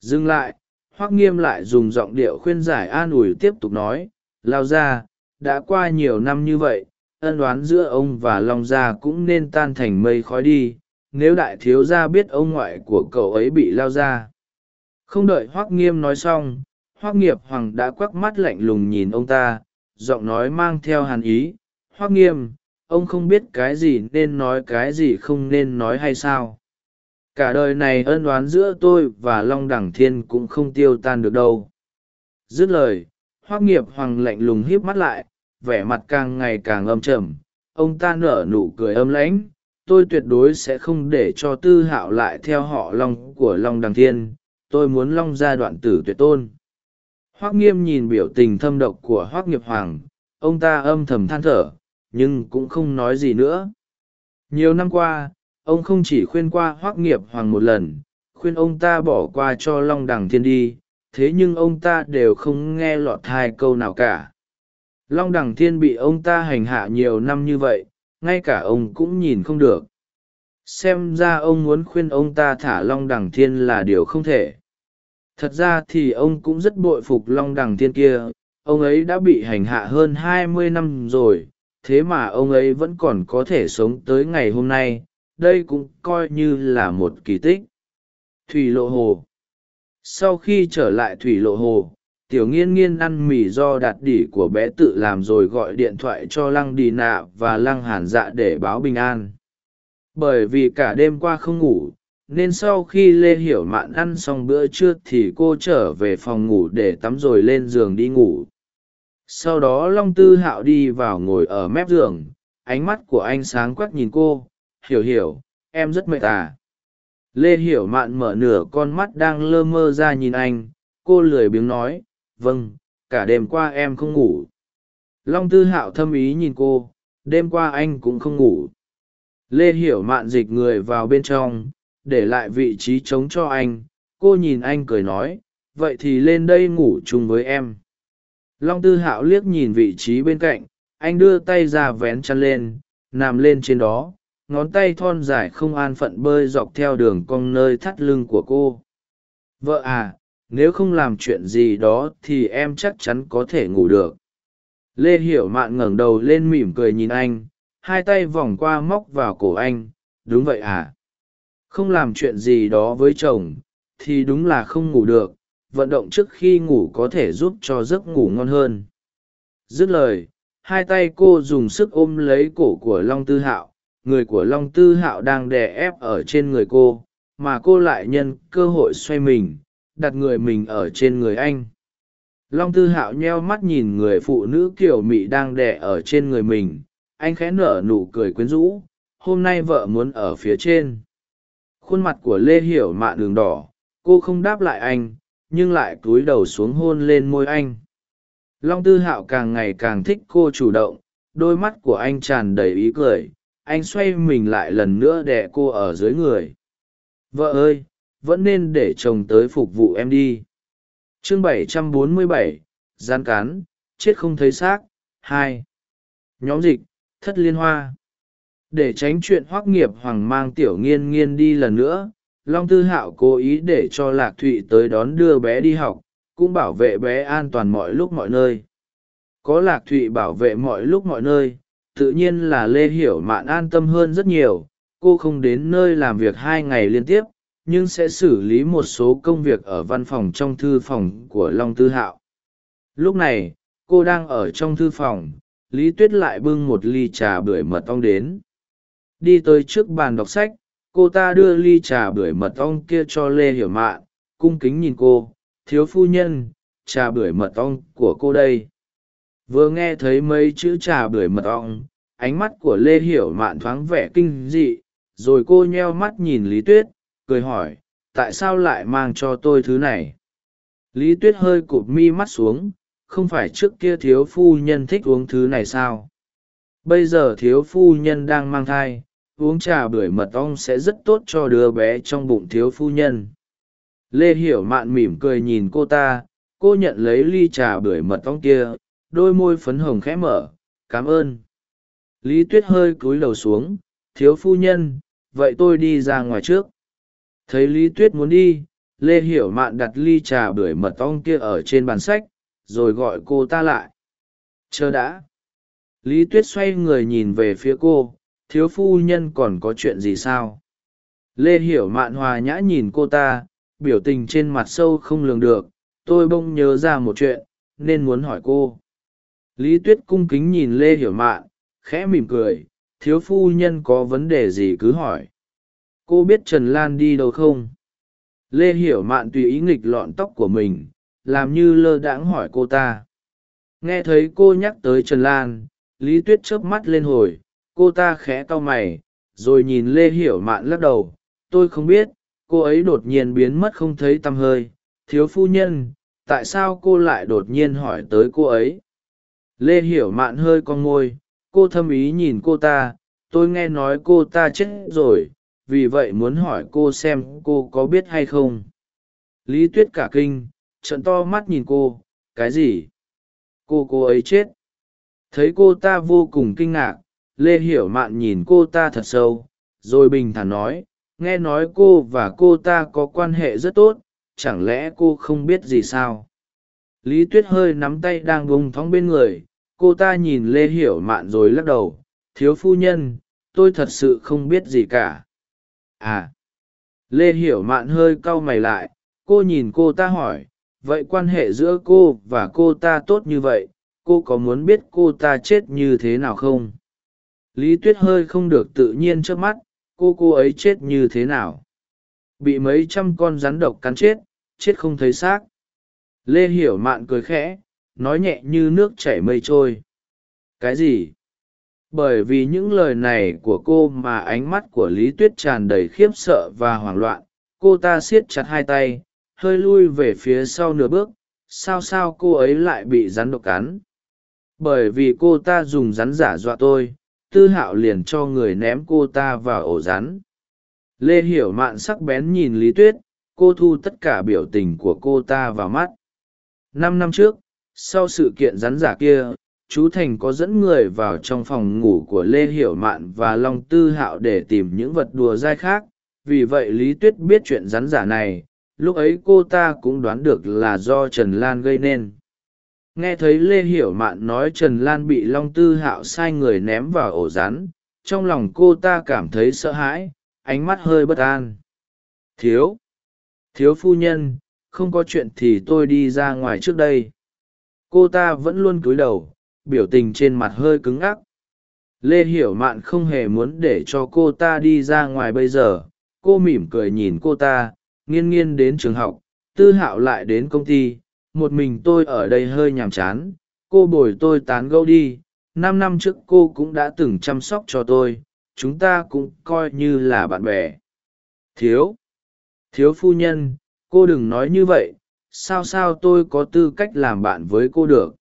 Dừng lại hoắc nghiêm lại dùng giọng điệu khuyên giải an ủi tiếp tục nói, lao gia, đã qua nhiều năm như vậy, ân oán giữa ông và long gia cũng nên tan thành mây khói đi, nếu đại thiếu gia biết ông ngoại của cậu ấy bị lao ra không đợi hoắc nghiêm nói xong, hoắc nghiệp hoàng đã quắc mắt lạnh lùng nhìn ông ta, giọng nói mang theo hàn ý, hoắc nghiêm, ông không biết cái gì nên nói cái gì không nên nói hay sao? Cả đời này ân oán giữa tôi và long đẳng thiên cũng không tiêu tan được đâu. Dứt lời, hoác nghiệp hoàng lạnh lùng híp mắt lại, vẻ mặt càng ngày càng âm trầm. Ông ta nở nụ cười âm lãnh, tôi tuyệt đối sẽ không để cho tư hạo lại theo họ long của long đằng thiên. Tôi muốn long ra đoạn tử tuyệt tôn. Hoác nghiêm nhìn biểu tình thâm độc của hoác nghiệp hoàng, ông ta âm thầm than thở, nhưng cũng không nói gì nữa. Nhiều năm qua ông không chỉ khuyên qua hoác nghiệp hoàng một lần, khuyên ông ta bỏ qua cho long đằng thiên đi, thế nhưng ông ta đều không nghe lọt hai câu nào cả. Long đằng thiên bị ông ta hành hạ nhiều năm như vậy, ngay cả ông cũng nhìn không được. Xem ra ông muốn khuyên ông ta thả long đằng thiên là điều không thể. Thật ra thì ông cũng rất bội phục long đằng thiên kia, ông ấy đã bị hành hạ hơn hai mươi năm rồi, thế mà ông ấy vẫn còn có thể sống tới ngày hôm nay đây cũng coi như là một kỳ tích. Thủy lộ hồ. Sau khi trở lại thủy lộ hồ, tiểu nghiên nghiên ăn mì do đạt đỉ của bé tự làm rồi gọi điện thoại cho lăng đi nạ và lăng hàn dạ để báo bình an. Bởi vì cả đêm qua không ngủ, nên sau khi lê hiểu mạn ăn xong bữa trưa thì cô trở về phòng ngủ để tắm rồi lên giường đi ngủ. Sau đó long tư hạo đi vào ngồi ở mép giường, ánh mắt của anh sáng quắc nhìn cô hiểu hiểu, em rất mệt à. Lê hiểu mạn mở nửa con mắt đang lơ mơ ra nhìn anh, cô lười biếng nói vâng cả đêm qua em không ngủ. Long tư hạo thâm ý nhìn cô, đêm qua anh cũng không ngủ. Lê hiểu mạn dịch người vào bên trong, để lại vị trí trống cho anh, cô nhìn anh cười nói, vậy thì lên đây ngủ chung với em. Long tư hạo liếc nhìn vị trí bên cạnh, anh đưa tay ra vén chăn lên, nằm lên trên đó ngón tay thon dài không an phận bơi dọc theo đường cong nơi thắt lưng của cô. Vợ à nếu không làm chuyện gì đó thì em chắc chắn có thể ngủ được. Lê hiểu mạn ngẩng đầu lên mỉm cười nhìn anh, hai tay vòng qua móc vào cổ anh, đúng vậy à. Không làm chuyện gì đó với chồng, thì đúng là không ngủ được, vận động trước khi ngủ có thể giúp cho giấc ngủ ngon hơn. Dứt lời, hai tay cô dùng sức ôm lấy cổ của long tư hạo người của long tư hạo đang đè ép ở trên người cô, mà cô lại nhân cơ hội xoay mình, đặt người mình ở trên người anh. Long tư hạo nheo mắt nhìn người phụ nữ kiểu mị đang đè ở trên người mình, anh khẽ nở nụ cười quyến rũ, hôm nay vợ muốn ở phía trên. Khuôn mặt của lê hiểu mạ đường đỏ, cô không đáp lại anh, nhưng lại cúi đầu xuống hôn lên môi anh. Long tư hạo càng ngày càng thích cô chủ động, đôi mắt của anh tràn đầy ý cười anh xoay mình lại lần nữa đẻ cô ở dưới người. Vợ ơi vẫn nên để chồng tới phục vụ em đi. Chương 747, gian cán chết không thấy xác hai. Nhóm dịch thất liên hoa. Để tránh chuyện hoắc nghiệp hoàng mang tiểu nghiên nghiên đi lần nữa long tư hạo cố ý để cho lạc thụy tới đón đưa bé đi học cũng bảo vệ bé an toàn mọi lúc mọi nơi. Có lạc thụy bảo vệ mọi lúc mọi nơi tự nhiên là lê hiểu mạn an tâm hơn rất nhiều. Cô không đến nơi làm việc hai ngày liên tiếp, nhưng sẽ xử lý một số công việc ở văn phòng trong thư phòng của long tư hạo. Lúc này, cô đang ở trong thư phòng, lý tuyết lại bưng một ly trà bưởi mật ong đến. Đi tới trước bàn đọc sách, cô ta đưa ly trà bưởi mật ong kia cho lê hiểu mạn, cung kính nhìn cô. Thiếu phu nhân, trà bưởi mật ong của cô đây vừa nghe thấy mấy chữ trà bưởi mật ong, ánh mắt của lê hiểu mạn thoáng vẻ kinh dị, rồi cô nheo mắt nhìn lý tuyết, cười hỏi, tại sao lại mang cho tôi thứ này? Lý tuyết hơi cụp mi mắt xuống, không phải trước kia thiếu phu nhân thích uống thứ này sao? Bây giờ thiếu phu nhân đang mang thai, uống trà bưởi mật ong sẽ rất tốt cho đứa bé trong bụng thiếu phu nhân. Lê hiểu mạn mỉm cười nhìn cô ta, cô nhận lấy ly trà bưởi mật ong kia đôi môi phấn hồng khẽ mở, cảm ơn. Lý tuyết hơi cúi đầu xuống, thiếu phu nhân, vậy tôi đi ra ngoài trước. Thấy lý tuyết muốn đi, lê hiểu mạn đặt ly trà bưởi mật ong kia ở trên bàn sách, rồi gọi cô ta lại. Chờ đã. Lý tuyết xoay người nhìn về phía cô, thiếu phu nhân còn có chuyện gì sao? Lê hiểu mạn hòa nhã nhìn cô ta, biểu tình trên mặt sâu không lường được, tôi bỗng nhớ ra một chuyện, nên muốn hỏi cô lý tuyết cung kính nhìn lê hiểu mạn, khẽ mỉm cười, thiếu phu nhân có vấn đề gì cứ hỏi. Cô biết trần lan đi đâu không? Lê hiểu mạn tùy ý nghịch lọn tóc của mình, làm như lơ đãng hỏi cô ta. Nghe thấy cô nhắc tới trần lan, lý tuyết chớp mắt lên hồi, cô ta khẽ cau mày, rồi nhìn lê hiểu mạn lắc đầu. Tôi không biết, cô ấy đột nhiên biến mất không thấy tăm hơi. Thiếu phu nhân, tại sao cô lại đột nhiên hỏi tới cô ấy? Lê hiểu mạn hơi con ngôi, cô thâm ý nhìn cô ta tôi nghe nói cô ta chết rồi vì vậy muốn hỏi cô xem cô có biết hay không. Lý tuyết cả kinh trận to mắt nhìn cô cái gì? Cô cô ấy chết? Thấy cô ta vô cùng kinh ngạc lê hiểu mạn nhìn cô ta thật sâu rồi bình thản nói nghe nói cô và cô ta có quan hệ rất tốt chẳng lẽ cô không biết gì sao? Lý tuyết hơi nắm tay đang bông thóng bên người, cô ta nhìn lê hiểu mạn rồi lắc đầu, thiếu phu nhân, tôi thật sự không biết gì cả. À. Lê hiểu mạn hơi cau mày lại, cô nhìn cô ta hỏi, vậy quan hệ giữa cô và cô ta tốt như vậy, cô có muốn biết cô ta chết như thế nào không? Lý tuyết hơi không được tự nhiên trước mắt, cô cô ấy chết như thế nào? Bị mấy trăm con rắn độc cắn chết chết không thấy xác lê hiểu mạn cười khẽ, nói nhẹ như nước chảy mây trôi. Cái gì? Bởi vì những lời này của cô mà ánh mắt của lý tuyết tràn đầy khiếp sợ và hoảng loạn, cô ta siết chặt hai tay, hơi lui về phía sau nửa bước, sao sao cô ấy lại bị rắn độc cắn? Bởi vì cô ta dùng rắn giả dọa tôi, tư hạo liền cho người ném cô ta vào ổ rắn. Lê hiểu mạn sắc bén nhìn lý tuyết, cô thu tất cả biểu tình của cô ta vào mắt năm năm trước, sau sự kiện rắn giả kia, chú thành có dẫn người vào trong phòng ngủ của lê hiểu mạn và long tư hạo để tìm những vật đùa dai khác. Vì vậy lý tuyết biết chuyện rắn giả này, lúc ấy cô ta cũng đoán được là do trần lan gây nên. Nghe thấy lê hiểu mạn nói trần lan bị long tư hạo sai người ném vào ổ rắn, trong lòng cô ta cảm thấy sợ hãi, ánh mắt hơi bất an. Thiếu! Thiếu phu nhân không có chuyện thì tôi đi ra ngoài trước đây. Cô ta vẫn luôn cúi đầu, biểu tình trên mặt hơi cứng ngắc. Lê hiểu mạn không hề muốn để cho cô ta đi ra ngoài bây giờ. Cô mỉm cười nhìn cô ta nghiên nghiên đến trường học, tư hạo lại đến công ty. Một mình tôi ở đây hơi nhàm chán. Cô bồi tôi tán gẫu đi. Năm năm trước cô cũng đã từng chăm sóc cho tôi. Chúng ta cũng coi như là bạn bè. Thiếu. Thiếu phu nhân cô đừng nói như vậy, sao sao tôi có tư cách làm bạn với cô được?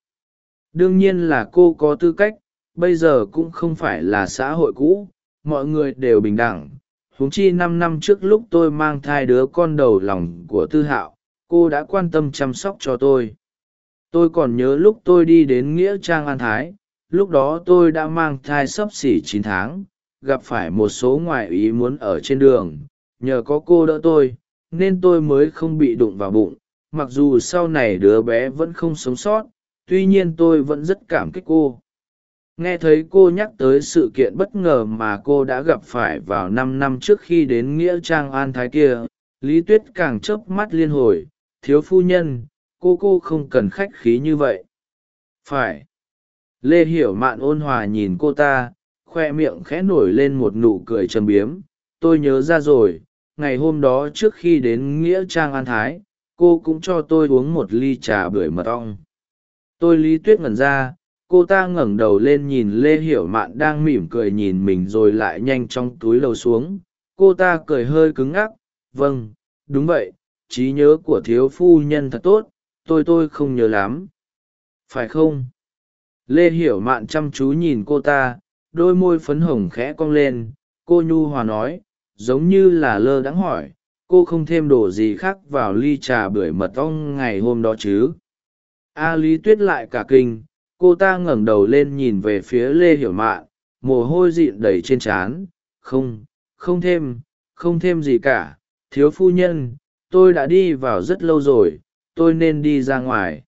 Đương nhiên là cô có tư cách, bây giờ cũng không phải là xã hội cũ, mọi người đều bình đẳng. Huống chi năm năm trước lúc tôi mang thai đứa con đầu lòng của tư hạo, cô đã quan tâm chăm sóc cho tôi. Tôi còn nhớ lúc tôi đi đến nghĩa trang an thái, lúc đó tôi đã mang thai sấp xỉ chín tháng, gặp phải một số ngoại ý muốn ở trên đường, nhờ có cô đỡ tôi nên tôi mới không bị đụng vào bụng, mặc dù sau này đứa bé vẫn không sống sót, tuy nhiên tôi vẫn rất cảm kích cô. Nghe thấy cô nhắc tới sự kiện bất ngờ mà cô đã gặp phải vào năm năm trước khi đến nghĩa trang an thái kia, lý tuyết càng chớp mắt liên hồi, thiếu phu nhân, cô cô không cần khách khí như vậy. Phải. Lê hiểu mạn ôn hòa nhìn cô ta, khoe miệng khẽ nổi lên một nụ cười trầm biếm, tôi nhớ ra rồi ngày hôm đó trước khi đến nghĩa trang an thái, cô cũng cho tôi uống một ly trà bưởi mật ong. Tôi lý tuyết ngẩn ra, cô ta ngẩng đầu lên nhìn lê hiểu mạn đang mỉm cười nhìn mình rồi lại nhanh trong túi lầu xuống. Cô ta cười hơi cứng ngắc vâng đúng vậy, trí nhớ của thiếu phu nhân thật tốt, tôi tôi không nhớ lắm. Phải không? Lê hiểu mạn chăm chú nhìn cô ta, đôi môi phấn hồng khẽ cong lên, cô nhu hòa nói giống như là lơ đãng hỏi, cô không thêm đồ gì khác vào ly trà bưởi mật ong ngày hôm đó chứ? A lý tuyết lại cả kinh, cô ta ngẩng đầu lên nhìn về phía lê hiểu mạn, mồ hôi dịn đầy trên trán. Không không thêm không thêm gì cả, thiếu phu nhân, tôi đã đi vào rất lâu rồi, tôi nên đi ra ngoài.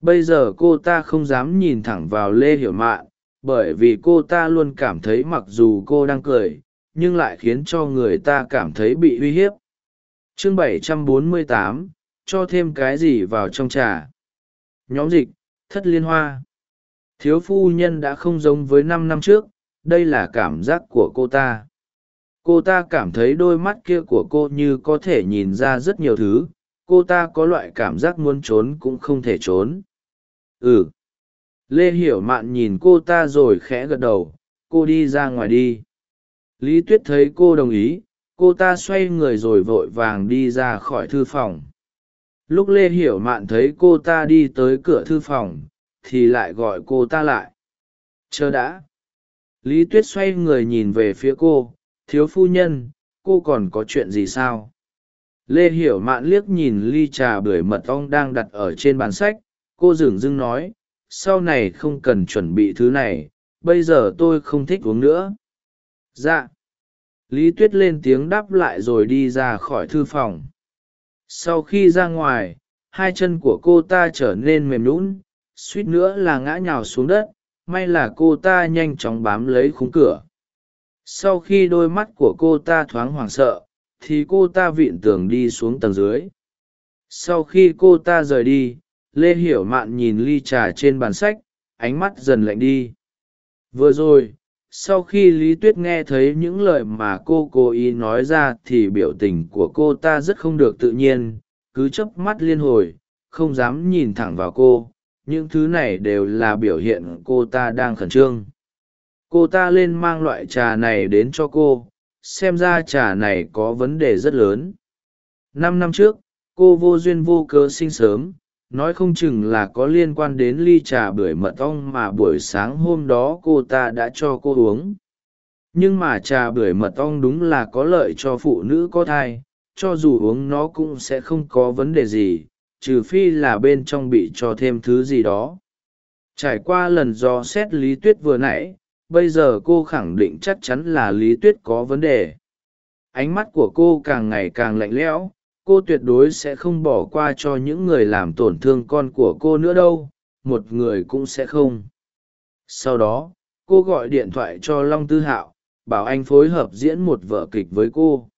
Bây giờ cô ta không dám nhìn thẳng vào lê hiểu mạn, bởi vì cô ta luôn cảm thấy mặc dù cô đang cười nhưng lại khiến cho người ta cảm thấy bị uy hiếp. Chương 748, cho thêm cái gì vào trong trà. Nhóm dịch thất liên hoa. Thiếu phu nhân đã không giống với năm năm trước đây là cảm giác của cô ta. Cô ta cảm thấy đôi mắt kia của cô như có thể nhìn ra rất nhiều thứ cô ta có loại cảm giác muốn trốn cũng không thể trốn. Ừ. Lê hiểu mạn nhìn cô ta rồi khẽ gật đầu cô đi ra ngoài đi lý tuyết thấy cô đồng ý, cô ta xoay người rồi vội vàng đi ra khỏi thư phòng. Lúc lê hiểu mạn thấy cô ta đi tới cửa thư phòng, thì lại gọi cô ta lại. Chờ đã. Lý tuyết xoay người nhìn về phía cô, thiếu phu nhân, cô còn có chuyện gì sao? Lê hiểu mạn liếc nhìn ly trà bưởi mật ong đang đặt ở trên bàn sách, cô dửng dưng nói, sau này không cần chuẩn bị thứ này, bây giờ tôi không thích uống nữa dạ. Lý tuyết lên tiếng đáp lại rồi đi ra khỏi thư phòng. Sau khi ra ngoài, hai chân của cô ta trở nên mềm lún suýt nữa là ngã nhào xuống đất, may là cô ta nhanh chóng bám lấy khung cửa. Sau khi đôi mắt của cô ta thoáng hoảng sợ, thì cô ta vịn tường đi xuống tầng dưới. Sau khi cô ta rời đi, lê hiểu mạn nhìn ly trà trên bàn sách, ánh mắt dần lạnh đi. Vừa rồi sau khi lý tuyết nghe thấy những lời mà cô cố ý nói ra thì biểu tình của cô ta rất không được tự nhiên, cứ chớp mắt liên hồi, không dám nhìn thẳng vào cô. Những thứ này đều là biểu hiện cô ta đang khẩn trương. Cô ta lên mang loại trà này đến cho cô, xem ra trà này có vấn đề rất lớn. Năm năm trước, cô vô duyên vô cớ sinh sớm nói không chừng là có liên quan đến ly trà bưởi mật ong mà buổi sáng hôm đó cô ta đã cho cô uống. Nhưng mà trà bưởi mật ong đúng là có lợi cho phụ nữ có thai, cho dù uống nó cũng sẽ không có vấn đề gì, trừ phi là bên trong bị cho thêm thứ gì đó. Trải qua lần do xét lý tuyết vừa nãy, bây giờ cô khẳng định chắc chắn là lý tuyết có vấn đề. Ánh mắt của cô càng ngày càng lạnh lẽo cô tuyệt đối sẽ không bỏ qua cho những người làm tổn thương con của cô nữa đâu, một người cũng sẽ không. Sau đó, cô gọi điện thoại cho long tư hạo, bảo anh phối hợp diễn một vở kịch với cô.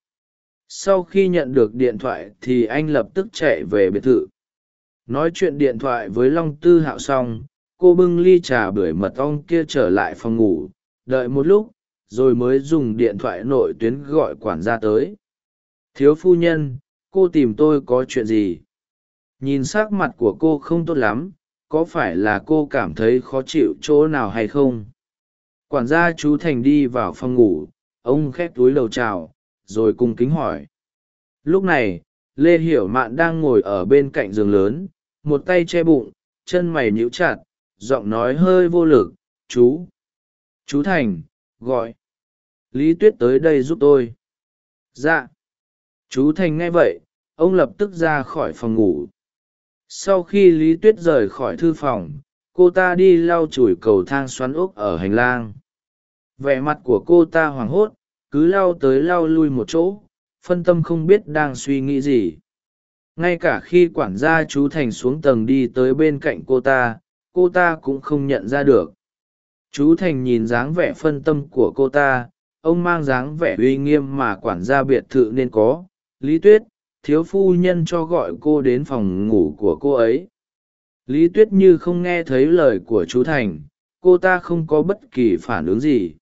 Sau khi nhận được điện thoại thì anh lập tức chạy về biệt thự. Nói chuyện điện thoại với long tư hạo xong, cô bưng ly trà bưởi mật ong kia trở lại phòng ngủ. Đợi một lúc, rồi mới dùng điện thoại nội tuyến gọi quản gia tới. Thiếu phu nhân cô tìm tôi có chuyện gì? Nhìn s ắ c mặt của cô không tốt lắm, có phải là cô cảm thấy khó chịu chỗ nào hay không? Quản gia chú thành đi vào phòng ngủ, ông khép túi lầu chào, rồi cung kính hỏi. Lúc này, lê hiểu mạn đang ngồi ở bên cạnh giường lớn, một tay che bụng, chân mày nhíu chặt, giọng nói hơi vô lực, chú chú thành, gọi. Lý tuyết tới đây giúp tôi. Dạ. Chú thành nghe vậy ông lập tức ra khỏi phòng ngủ. Sau khi lý tuyết rời khỏi thư phòng, cô ta đi lau chùi cầu thang xoắn úc ở hành lang. Vẻ mặt của cô ta hoảng hốt, cứ lau tới lau lui một chỗ, phân tâm không biết đang suy nghĩ gì. Ngay cả khi quản gia chú thành xuống tầng đi tới bên cạnh cô ta cô ta cũng không nhận ra được. Chú thành nhìn dáng vẻ phân tâm của cô ta, ông mang dáng vẻ uy nghiêm mà quản gia biệt thự nên có. Lý tuyết thiếu phu nhân cho gọi cô đến phòng ngủ của cô ấy. Lý tuyết như không nghe thấy lời của chú thành, cô ta không có bất kỳ phản ứng gì.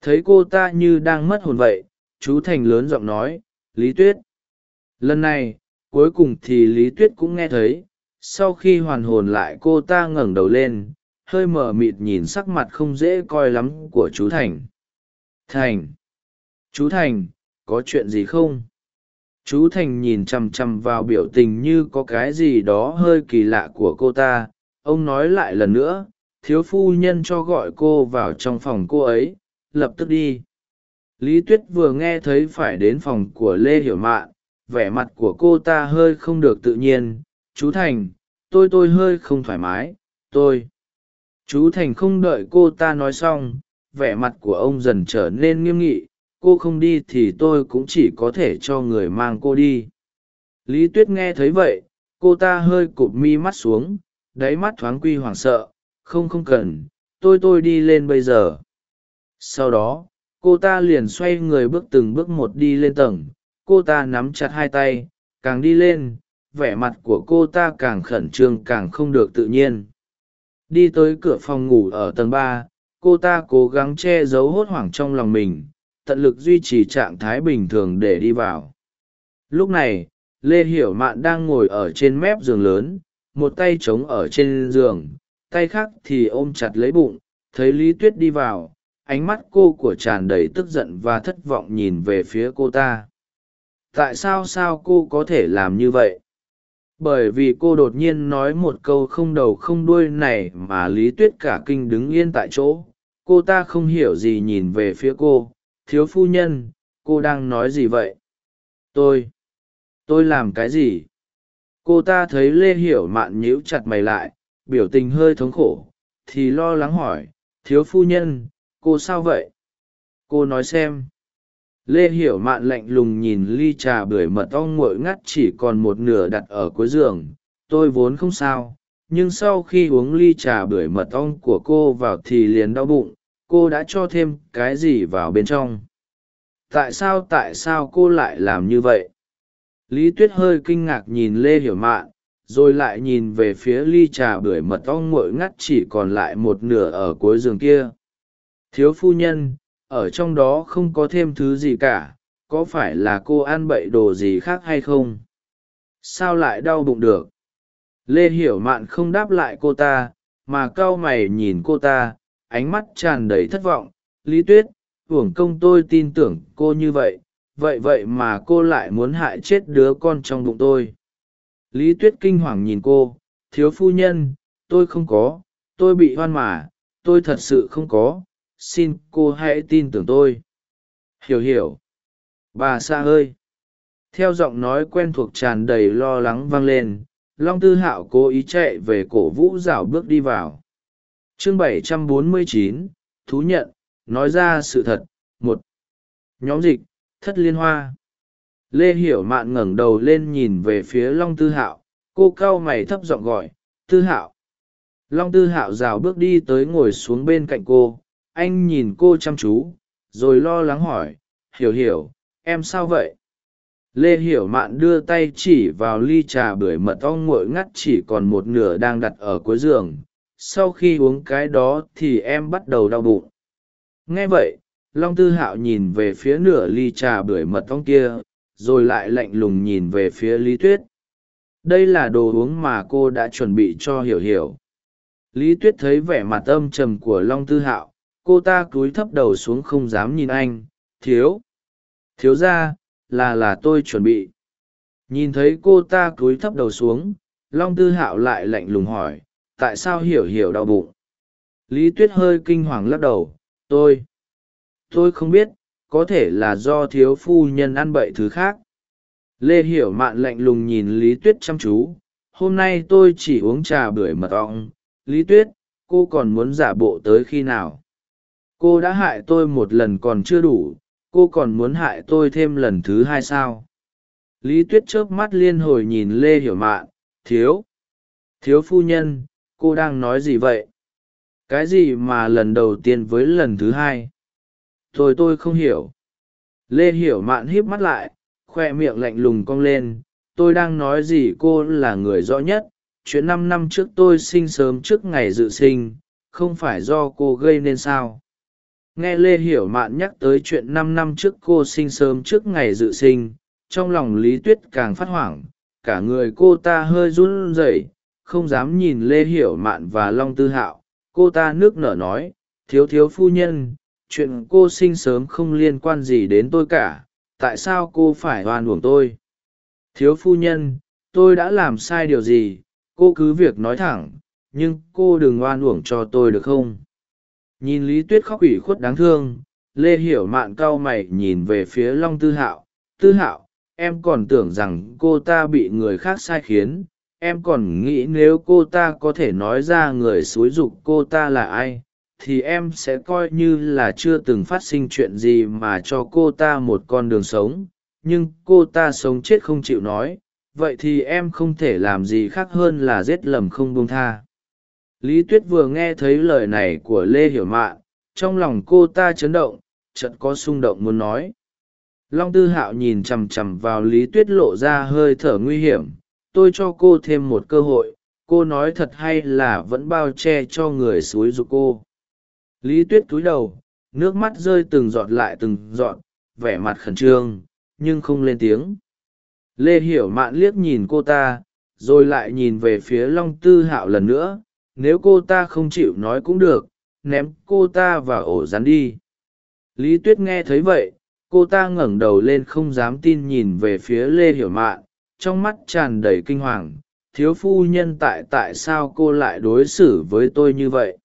Thấy cô ta như đang mất hồn vậy, chú thành lớn giọng nói, lý tuyết. Lần này, cuối cùng thì lý tuyết cũng nghe thấy, sau khi hoàn hồn lại cô ta ngẩng đầu lên, hơi mờ mịt nhìn sắc mặt không dễ coi lắm của chú thành. Thành, chú thành, có chuyện gì không? Chú thành nhìn chằm chằm vào biểu tình như có cái gì đó hơi kỳ lạ của cô ta. Ông nói lại lần nữa, thiếu phu nhân cho gọi cô vào trong phòng cô ấy, lập tức đi. Lý tuyết vừa nghe thấy phải đến phòng của lê hiểu mạn, vẻ mặt của cô ta hơi không được tự nhiên. Chú thành, tôi tôi hơi không thoải mái, tôi. Chú thành không đợi cô ta nói xong, vẻ mặt của ông dần trở nên nghiêm nghị cô không đi thì tôi cũng chỉ có thể cho người mang cô đi. Lý tuyết nghe thấy vậy, cô ta hơi cụp mi mắt xuống, đáy mắt thoáng quy hoảng sợ. Không không cần, tôi tôi đi lên bây giờ. Sau đó, cô ta liền xoay người bước từng bước một đi lên tầng. Cô ta nắm chặt hai tay, càng đi lên, vẻ mặt của cô ta càng khẩn trương càng không được tự nhiên. Đi tới cửa phòng ngủ ở tầng ba, cô ta cố gắng che giấu hốt hoảng trong lòng mình tận lực duy trì trạng thái bình thường để đi vào. Lúc này, lê hiểu mạn đang ngồi ở trên mép giường lớn, một tay trống ở trên giường, tay khác thì ôm chặt lấy bụng, thấy lý tuyết đi vào, ánh mắt cô của tràn đầy tức giận và thất vọng nhìn về phía cô ta. Tại sao sao cô có thể làm như vậy? Bởi vì cô đột nhiên nói một câu không đầu không đuôi này mà lý tuyết cả kinh đứng yên tại chỗ. Cô ta không hiểu gì nhìn về phía cô thiếu phu nhân, cô đang nói gì vậy? Tôi tôi làm cái gì? Cô ta thấy lê hiểu mạn nhíu chặt mày lại, biểu tình hơi thống khổ, thì lo lắng hỏi, thiếu phu nhân, cô sao vậy? Cô nói xem. Lê hiểu mạn lạnh lùng nhìn ly trà bưởi mật ong nguội ngắt chỉ còn một nửa đặt ở cuối giường. Tôi vốn không sao, nhưng sau khi uống ly trà bưởi mật ong của cô vào thì liền đau bụng cô đã cho thêm cái gì vào bên trong? Tại sao tại sao cô lại làm như vậy? Lý tuyết hơi kinh ngạc nhìn lê hiểu mạn, rồi lại nhìn về phía ly trà bưởi mật ong nguội ngắt chỉ còn lại một nửa ở cuối giường kia. Thiếu phu nhân, ở trong đó không có thêm thứ gì cả, có phải là cô ăn bậy đồ gì khác hay không? Sao lại đau bụng được? Lê hiểu mạn không đáp lại cô ta, mà cau mày nhìn cô ta ánh mắt tràn đầy thất vọng. Lý tuyết uổng công tôi tin tưởng cô như vậy vậy vậy mà cô lại muốn hại chết đứa con trong bụng tôi. Lý tuyết kinh hoàng nhìn cô, thiếu phu nhân, tôi không có, tôi bị hoan mà, tôi thật sự không có, xin cô hãy tin tưởng tôi. Hiểu hiểu. Bà xa ơi. Theo giọng nói quen thuộc tràn đầy lo lắng vang lên, long tư hạo cố ý chạy về cổ vũ rảo bước đi vào chương 749, thú nhận nói ra sự thật một. Nhóm dịch thất liên hoa. Lê hiểu mạn ngẩng đầu lên nhìn về phía long tư hạo cô cau mày thấp giọng gọi tư hạo. Long tư hạo rào bước đi tới ngồi xuống bên cạnh cô anh nhìn cô chăm chú rồi lo lắng hỏi hiểu hiểu em sao vậy? Lê hiểu mạn đưa tay chỉ vào ly trà bưởi mật ong nguội ngắt chỉ còn một nửa đang đặt ở cuối giường sau khi uống cái đó thì em bắt đầu đau bụng. Nghe vậy, long tư hạo nhìn về phía nửa ly trà bưởi mật ong kia, rồi lại lạnh lùng nhìn về phía lý tuyết. Đây là đồ uống mà cô đã chuẩn bị cho hiểu hiểu. Lý tuyết thấy vẻ mặt âm trầm của long tư hạo, cô ta cúi thấp đầu xuống không dám nhìn anh. Thiếu thiếu ra, là là tôi chuẩn bị. Nhìn thấy cô ta cúi thấp đầu xuống, long tư hạo lại lạnh lùng hỏi tại sao hiểu hiểu đau bụng? Lý tuyết hơi kinh hoàng lắc đầu, tôi tôi không biết, có thể là do thiếu phu nhân ăn bậy thứ khác. Lê hiểu mạn lạnh lùng nhìn lý tuyết chăm chú, hôm nay tôi chỉ uống trà bưởi mật ong. Lý tuyết, cô còn muốn giả bộ tới khi nào? Cô đã hại tôi một lần còn chưa đủ, cô còn muốn hại tôi thêm lần thứ hai sao? Lý tuyết chớp mắt liên hồi nhìn lê hiểu mạn, thiếu thiếu phu nhân cô đang nói gì vậy? Cái gì mà lần đầu tiên với lần thứ hai? Thôi tôi không hiểu. Lê hiểu mạn híp mắt lại, khoe miệng lạnh lùng cong lên. Tôi đang nói gì cô là người rõ nhất. Chuyện năm năm trước tôi sinh sớm trước ngày dự sinh, không phải do cô gây nên sao? Nghe lê hiểu mạn nhắc tới chuyện năm năm trước cô sinh sớm trước ngày dự sinh, trong lòng lý tuyết càng phát hoảng, cả người cô ta hơi run rẩy không dám nhìn lê hiểu mạn và long tư hạo. Cô ta nước nở nói, thiếu thiếu phu nhân, chuyện cô sinh sớm không liên quan gì đến tôi cả, tại sao cô phải oan uổng tôi? Thiếu phu nhân, tôi đã làm sai điều gì, cô cứ việc nói thẳng, nhưng cô đừng oan uổng cho tôi được không? Nhìn lý tuyết khóc ủy khuất đáng thương, lê hiểu mạn cau mày nhìn về phía long tư hạo. Tư hạo, em còn tưởng rằng cô ta bị người khác sai khiến em còn nghĩ nếu cô ta có thể nói ra người xúi giục cô ta là ai, thì em sẽ coi như là chưa từng phát sinh chuyện gì mà cho cô ta một con đường sống. Nhưng cô ta sống chết không chịu nói, vậy thì em không thể làm gì khác hơn là giết lầm không buông tha. Lý tuyết vừa nghe thấy lời này của lê hiểu mạn trong lòng cô ta chấn động, chợt có xung động muốn nói. Long tư hạo nhìn chằm chằm vào lý tuyết lộ ra hơi thở nguy hiểm tôi cho cô thêm một cơ hội, cô nói thật hay là vẫn bao che cho người xúi giục cô? Lý tuyết cúi đầu, nước mắt rơi từng giọt lại từng giọt, vẻ mặt khẩn trương, nhưng không lên tiếng. Lê hiểu mạn liếc nhìn cô ta, rồi lại nhìn về phía long tư hạo lần nữa, nếu cô ta không chịu nói cũng được, ném cô ta vào ổ rắn đi. Lý tuyết nghe thấy vậy, cô ta ngẩng đầu lên không dám tin nhìn về phía lê hiểu mạn trong mắt tràn đầy kinh hoàng, thiếu phu nhân tại tại sao cô lại đối xử với tôi như vậy?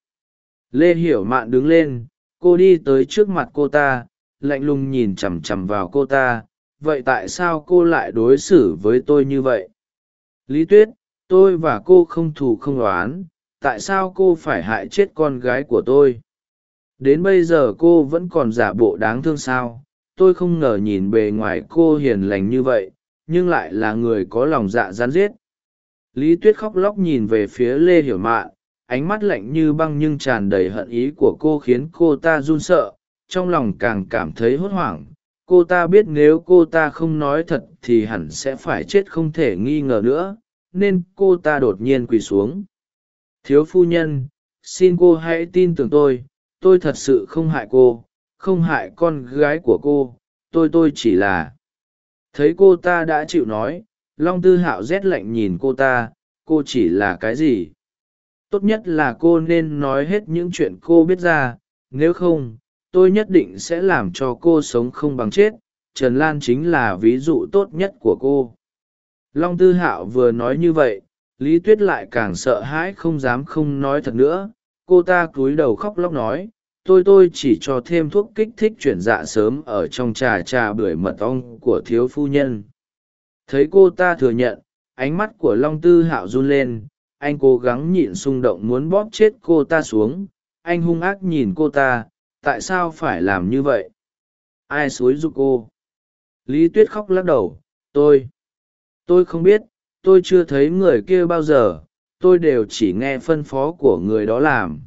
Lê hiểu mạn đứng lên, cô đi tới trước mặt cô ta, lạnh lùng nhìn chằm chằm vào cô ta, vậy tại sao cô lại đối xử với tôi như vậy? Lý tuyết, tôi và cô không thù không oán, tại sao cô phải hại chết con gái của tôi? Đến bây giờ cô vẫn còn giả bộ đáng thương sao? Tôi không ngờ nhìn bề ngoài cô hiền lành như vậy nhưng lại là người có lòng dạ rán giết. Lý tuyết khóc lóc nhìn về phía lê hiểu mạn, ánh mắt lạnh như băng nhưng tràn đầy hận ý của cô khiến cô ta run sợ, trong lòng càng cảm thấy hốt hoảng. Cô ta biết nếu cô ta không nói thật thì hẳn sẽ phải chết không thể nghi ngờ nữa, nên cô ta đột nhiên quỳ xuống. Thiếu phu nhân, xin cô hãy tin tưởng tôi tôi thật sự không hại cô, không hại con gái của cô, tôi tôi chỉ là thấy cô ta đã chịu nói, long tư hạo rét lạnh nhìn cô ta, cô chỉ là cái gì? Tốt nhất là cô nên nói hết những chuyện cô biết ra, nếu không, tôi nhất định sẽ làm cho cô sống không bằng chết, trần lan chính là ví dụ tốt nhất của cô. Long tư hạo vừa nói như vậy, lý tuyết lại càng sợ hãi không dám không nói thật nữa, cô ta cúi đầu khóc lóc nói tôi tôi chỉ cho thêm thuốc kích thích chuyển dạ sớm ở trong trà trà bưởi mật ong của thiếu phu nhân. Thấy cô ta thừa nhận, ánh mắt của long tư hạo run lên. Anh cố gắng nhịn xung động muốn bóp chết cô ta xuống. Anh hung ác nhìn cô ta, tại sao phải làm như vậy? Ai xối giục cô? Lý tuyết khóc lắc đầu. Tôi tôi không biết, tôi chưa thấy người kia bao giờ. Tôi đều chỉ nghe phân phó của người đó làm.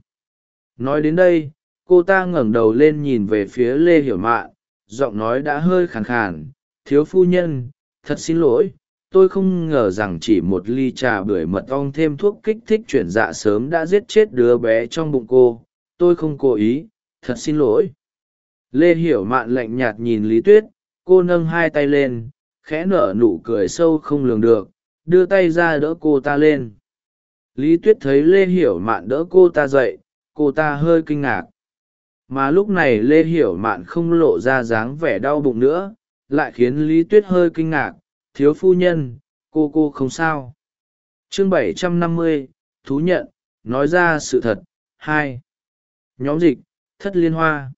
Nói đến đây cô ta ngẩng đầu lên nhìn về phía lê hiểu mạn, giọng nói đã hơi khàn khàn, thiếu phu nhân, thật xin lỗi, tôi không ngờ rằng chỉ một ly trà bưởi mật ong thêm thuốc kích thích chuyển dạ sớm đã giết chết đứa bé trong bụng cô, tôi không cố ý, thật xin lỗi. Lê hiểu mạn lạnh nhạt nhìn lý tuyết, cô nâng hai tay lên, khẽ nở nụ cười sâu không lường được, đưa tay ra đỡ cô ta lên. Lý tuyết thấy lê hiểu mạn đỡ cô ta dậy, cô ta hơi kinh ngạc mà lúc này lê hiểu mạn không lộ ra dáng vẻ đau bụng nữa, lại khiến lý tuyết hơi kinh ngạc, thiếu phu nhân, cô cô không sao? Chương bảy trăm năm mươi, thú nhận, nói ra sự thật. Hai. Nhóm dịch, thất liên hoa.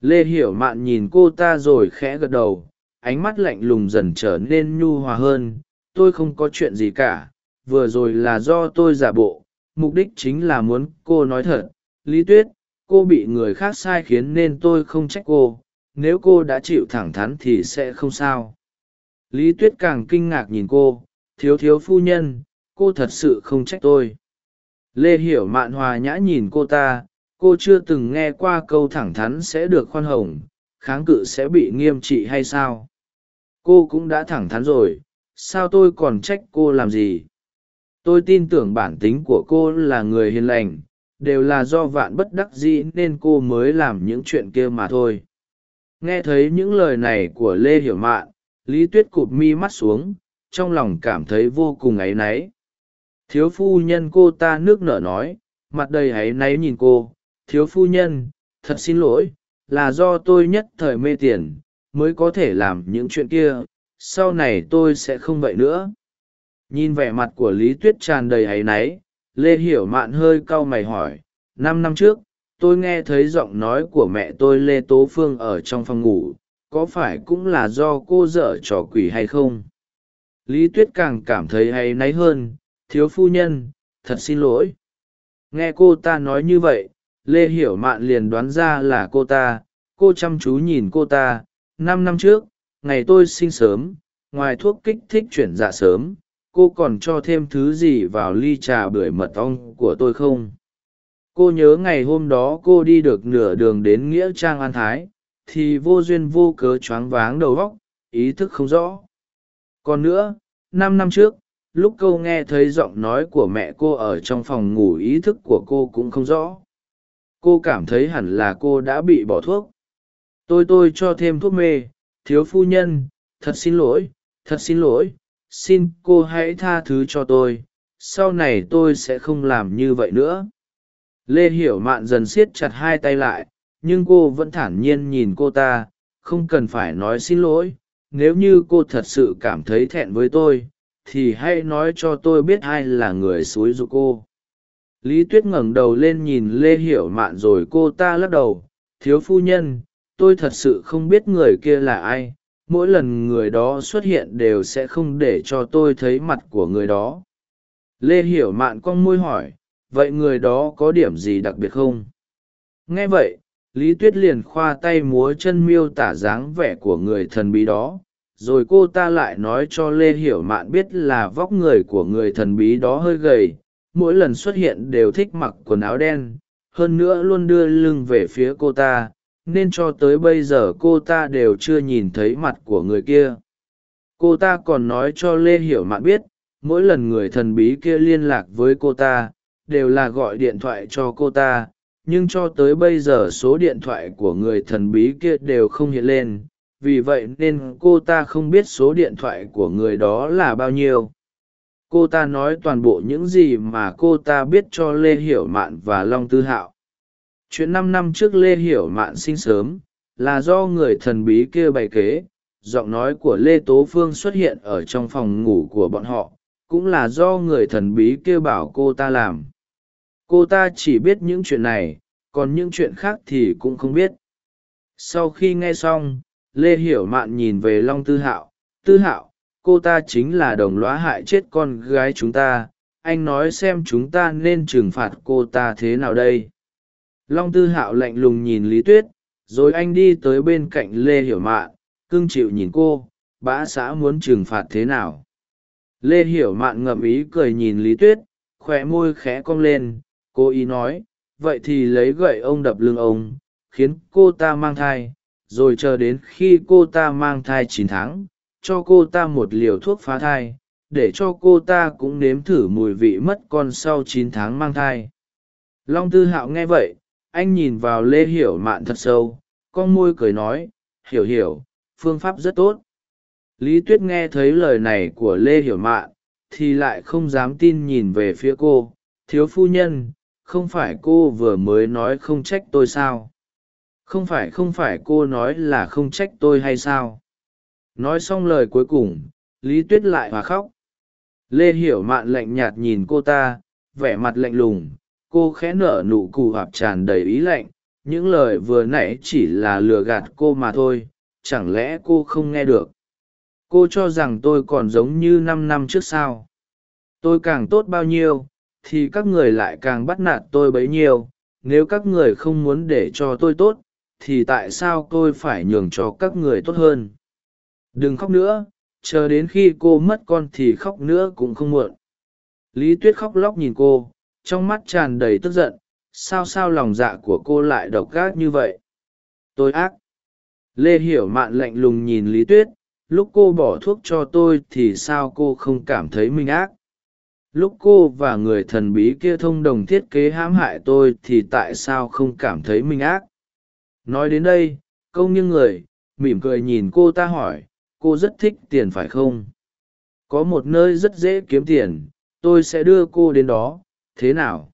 Lê hiểu mạn nhìn cô ta rồi khẽ gật đầu, ánh mắt lạnh lùng dần trở nên nhu hòa hơn. Tôi không có chuyện gì cả, vừa rồi là do tôi giả bộ, mục đích chính là muốn cô nói thật. Lý tuyết cô bị người khác sai khiến nên tôi không trách cô. Nếu cô đã chịu thẳng thắn thì sẽ không sao. Lý tuyết càng kinh ngạc nhìn cô. Thiếu thiếu phu nhân, cô thật sự không trách tôi. Lê hiểu mạn hòa nhã nhìn cô ta. Cô chưa từng nghe qua câu thẳng thắn sẽ được khoan hồng, kháng cự sẽ bị nghiêm trị hay sao? Cô cũng đã thẳng thắn rồi. Sao tôi còn trách cô làm gì? Tôi tin tưởng bản tính của cô là người hiền lành đều là do vạn bất đắc dĩ nên cô mới làm những chuyện kia mà thôi. Nghe thấy những lời này của lê hiểu mạn, lý tuyết cụp mi mắt xuống, trong lòng cảm thấy vô cùng áy náy. Thiếu phu nhân cô ta nước nở nói, mặt đầy áy náy nhìn cô, thiếu phu nhân, thật xin lỗi, là do tôi nhất thời mê tiền, mới có thể làm những chuyện kia, sau này tôi sẽ không vậy nữa. Nhìn vẻ mặt của lý tuyết tràn đầy áy náy lê hiểu mạn hơi cau mày hỏi, năm năm trước, tôi nghe thấy giọng nói của mẹ tôi lê tố phương ở trong phòng ngủ, có phải cũng là do cô dở trò quỷ hay không? Lý tuyết càng cảm thấy hay náy hơn, thiếu phu nhân, thật xin lỗi. Nghe cô ta nói như vậy, lê hiểu mạn liền đoán ra là cô ta, cô chăm chú nhìn cô ta, năm năm trước, ngày tôi sinh sớm, ngoài thuốc kích thích chuyển dạ sớm cô còn cho thêm thứ gì vào ly trà bưởi mật ong của tôi không? Cô nhớ ngày hôm đó cô đi được nửa đường đến nghĩa trang an thái, thì vô duyên vô cớ choáng váng đầu óc, ý thức không rõ. Còn nữa, năm năm trước, lúc câu nghe thấy giọng nói của mẹ cô ở trong phòng ngủ, ý thức của cô cũng không rõ. Cô cảm thấy hẳn là cô đã bị bỏ thuốc. Tôi tôi cho thêm thuốc mê. Thiếu phu nhân, thật xin lỗi, thật xin lỗi xin cô hãy tha thứ cho tôi, sau này tôi sẽ không làm như vậy nữa. Lê hiểu mạn dần siết chặt hai tay lại, nhưng cô vẫn thản nhiên nhìn cô ta, không cần phải nói xin lỗi, nếu như cô thật sự cảm thấy thẹn với tôi, thì hãy nói cho tôi biết ai là người xúi giục cô. Lý tuyết ngẩng đầu lên nhìn lê hiểu mạn rồi cô ta lắc đầu, thiếu phu nhân, tôi thật sự không biết người kia là ai mỗi lần người đó xuất hiện đều sẽ không để cho tôi thấy mặt của người đó. Lê hiểu mạn con môi hỏi, vậy người đó có điểm gì đặc biệt không? Nghe vậy, lý tuyết liền khoa tay múa chân miêu tả dáng vẻ của người thần bí đó, rồi cô ta lại nói cho lê hiểu mạn biết là vóc người của người thần bí đó hơi gầy, mỗi lần xuất hiện đều thích mặc quần áo đen, hơn nữa luôn đưa lưng về phía cô ta nên cho tới bây giờ cô ta đều chưa nhìn thấy mặt của người kia. Cô ta còn nói cho lê hiểu mạn biết, mỗi lần người thần bí kia liên lạc với cô ta, đều là gọi điện thoại cho cô ta, nhưng cho tới bây giờ số điện thoại của người thần bí kia đều không hiện lên. Vì vậy nên cô ta không biết số điện thoại của người đó là bao nhiêu. Cô ta nói toàn bộ những gì mà cô ta biết cho lê hiểu mạn và long tư hạo chuyện năm năm trước lê hiểu mạn sinh sớm, là do người thần bí kia bày kế. Giọng nói của lê tố phương xuất hiện ở trong phòng ngủ của bọn họ, cũng là do người thần bí kia bảo cô ta làm. Cô ta chỉ biết những chuyện này, còn những chuyện khác thì cũng không biết. Sau khi nghe xong, lê hiểu mạn nhìn về long tư hạo. Tư hạo, cô ta chính là đồng lõa hại chết con gái chúng ta. Anh nói xem chúng ta nên trừng phạt cô ta thế nào đây? Long tư hạo lạnh lùng nhìn lý tuyết, rồi anh đi tới bên cạnh lê hiểu mạn cưng chịu nhìn cô bã xã muốn trừng phạt thế nào? Lê hiểu mạn ngậm ý cười nhìn lý tuyết, khỏe môi khẽ cong lên cô ý nói, vậy thì lấy gậy ông đập lưng ông, khiến cô ta mang thai, rồi chờ đến khi cô ta mang thai chín tháng, cho cô ta một liều thuốc phá thai, để cho cô ta cũng nếm thử mùi vị mất con sau chín tháng mang thai. Long tư hạo nghe vậy anh nhìn vào lê hiểu mạn thật sâu, con môi cười nói, hiểu hiểu, phương pháp rất tốt. Lý tuyết nghe thấy lời này của lê hiểu mạn thì lại không dám tin nhìn về phía cô, thiếu phu nhân, không phải cô vừa mới nói không trách tôi sao? Không phải không phải cô nói là không trách tôi hay sao? Nói xong lời cuối cùng, lý tuyết lại hòa khóc. Lê hiểu mạn lạnh nhạt nhìn cô ta, vẻ mặt lạnh lùng cô khẽ nở nụ cù hạp tràn đầy ý lạnh, những lời vừa nãy chỉ là lừa gạt cô mà thôi, chẳng lẽ cô không nghe được? Cô cho rằng tôi còn giống như năm năm trước sao? Tôi càng tốt bao nhiêu, thì các người lại càng bắt nạt tôi bấy nhiêu, nếu các người không muốn để cho tôi tốt, thì tại sao tôi phải nhường cho các người tốt hơn? Đừng khóc nữa, chờ đến khi cô mất con thì khóc nữa cũng không muộn. Lý tuyết khóc lóc nhìn cô trong mắt tràn đầy tức giận, sao sao lòng dạ của cô lại độc gác như vậy? Tôi ác. Lê hiểu mạn lạnh lùng nhìn lý tuyết, lúc cô bỏ thuốc cho tôi thì sao cô không cảm thấy mình ác? Lúc cô và người thần bí kia thông đồng thiết kế hãm hại tôi thì tại sao không cảm thấy mình ác? Nói đến đây, câu nghiêng người, mỉm cười nhìn cô ta hỏi, cô rất thích tiền phải không? Có một nơi rất dễ kiếm tiền, tôi sẽ đưa cô đến đó thế nào?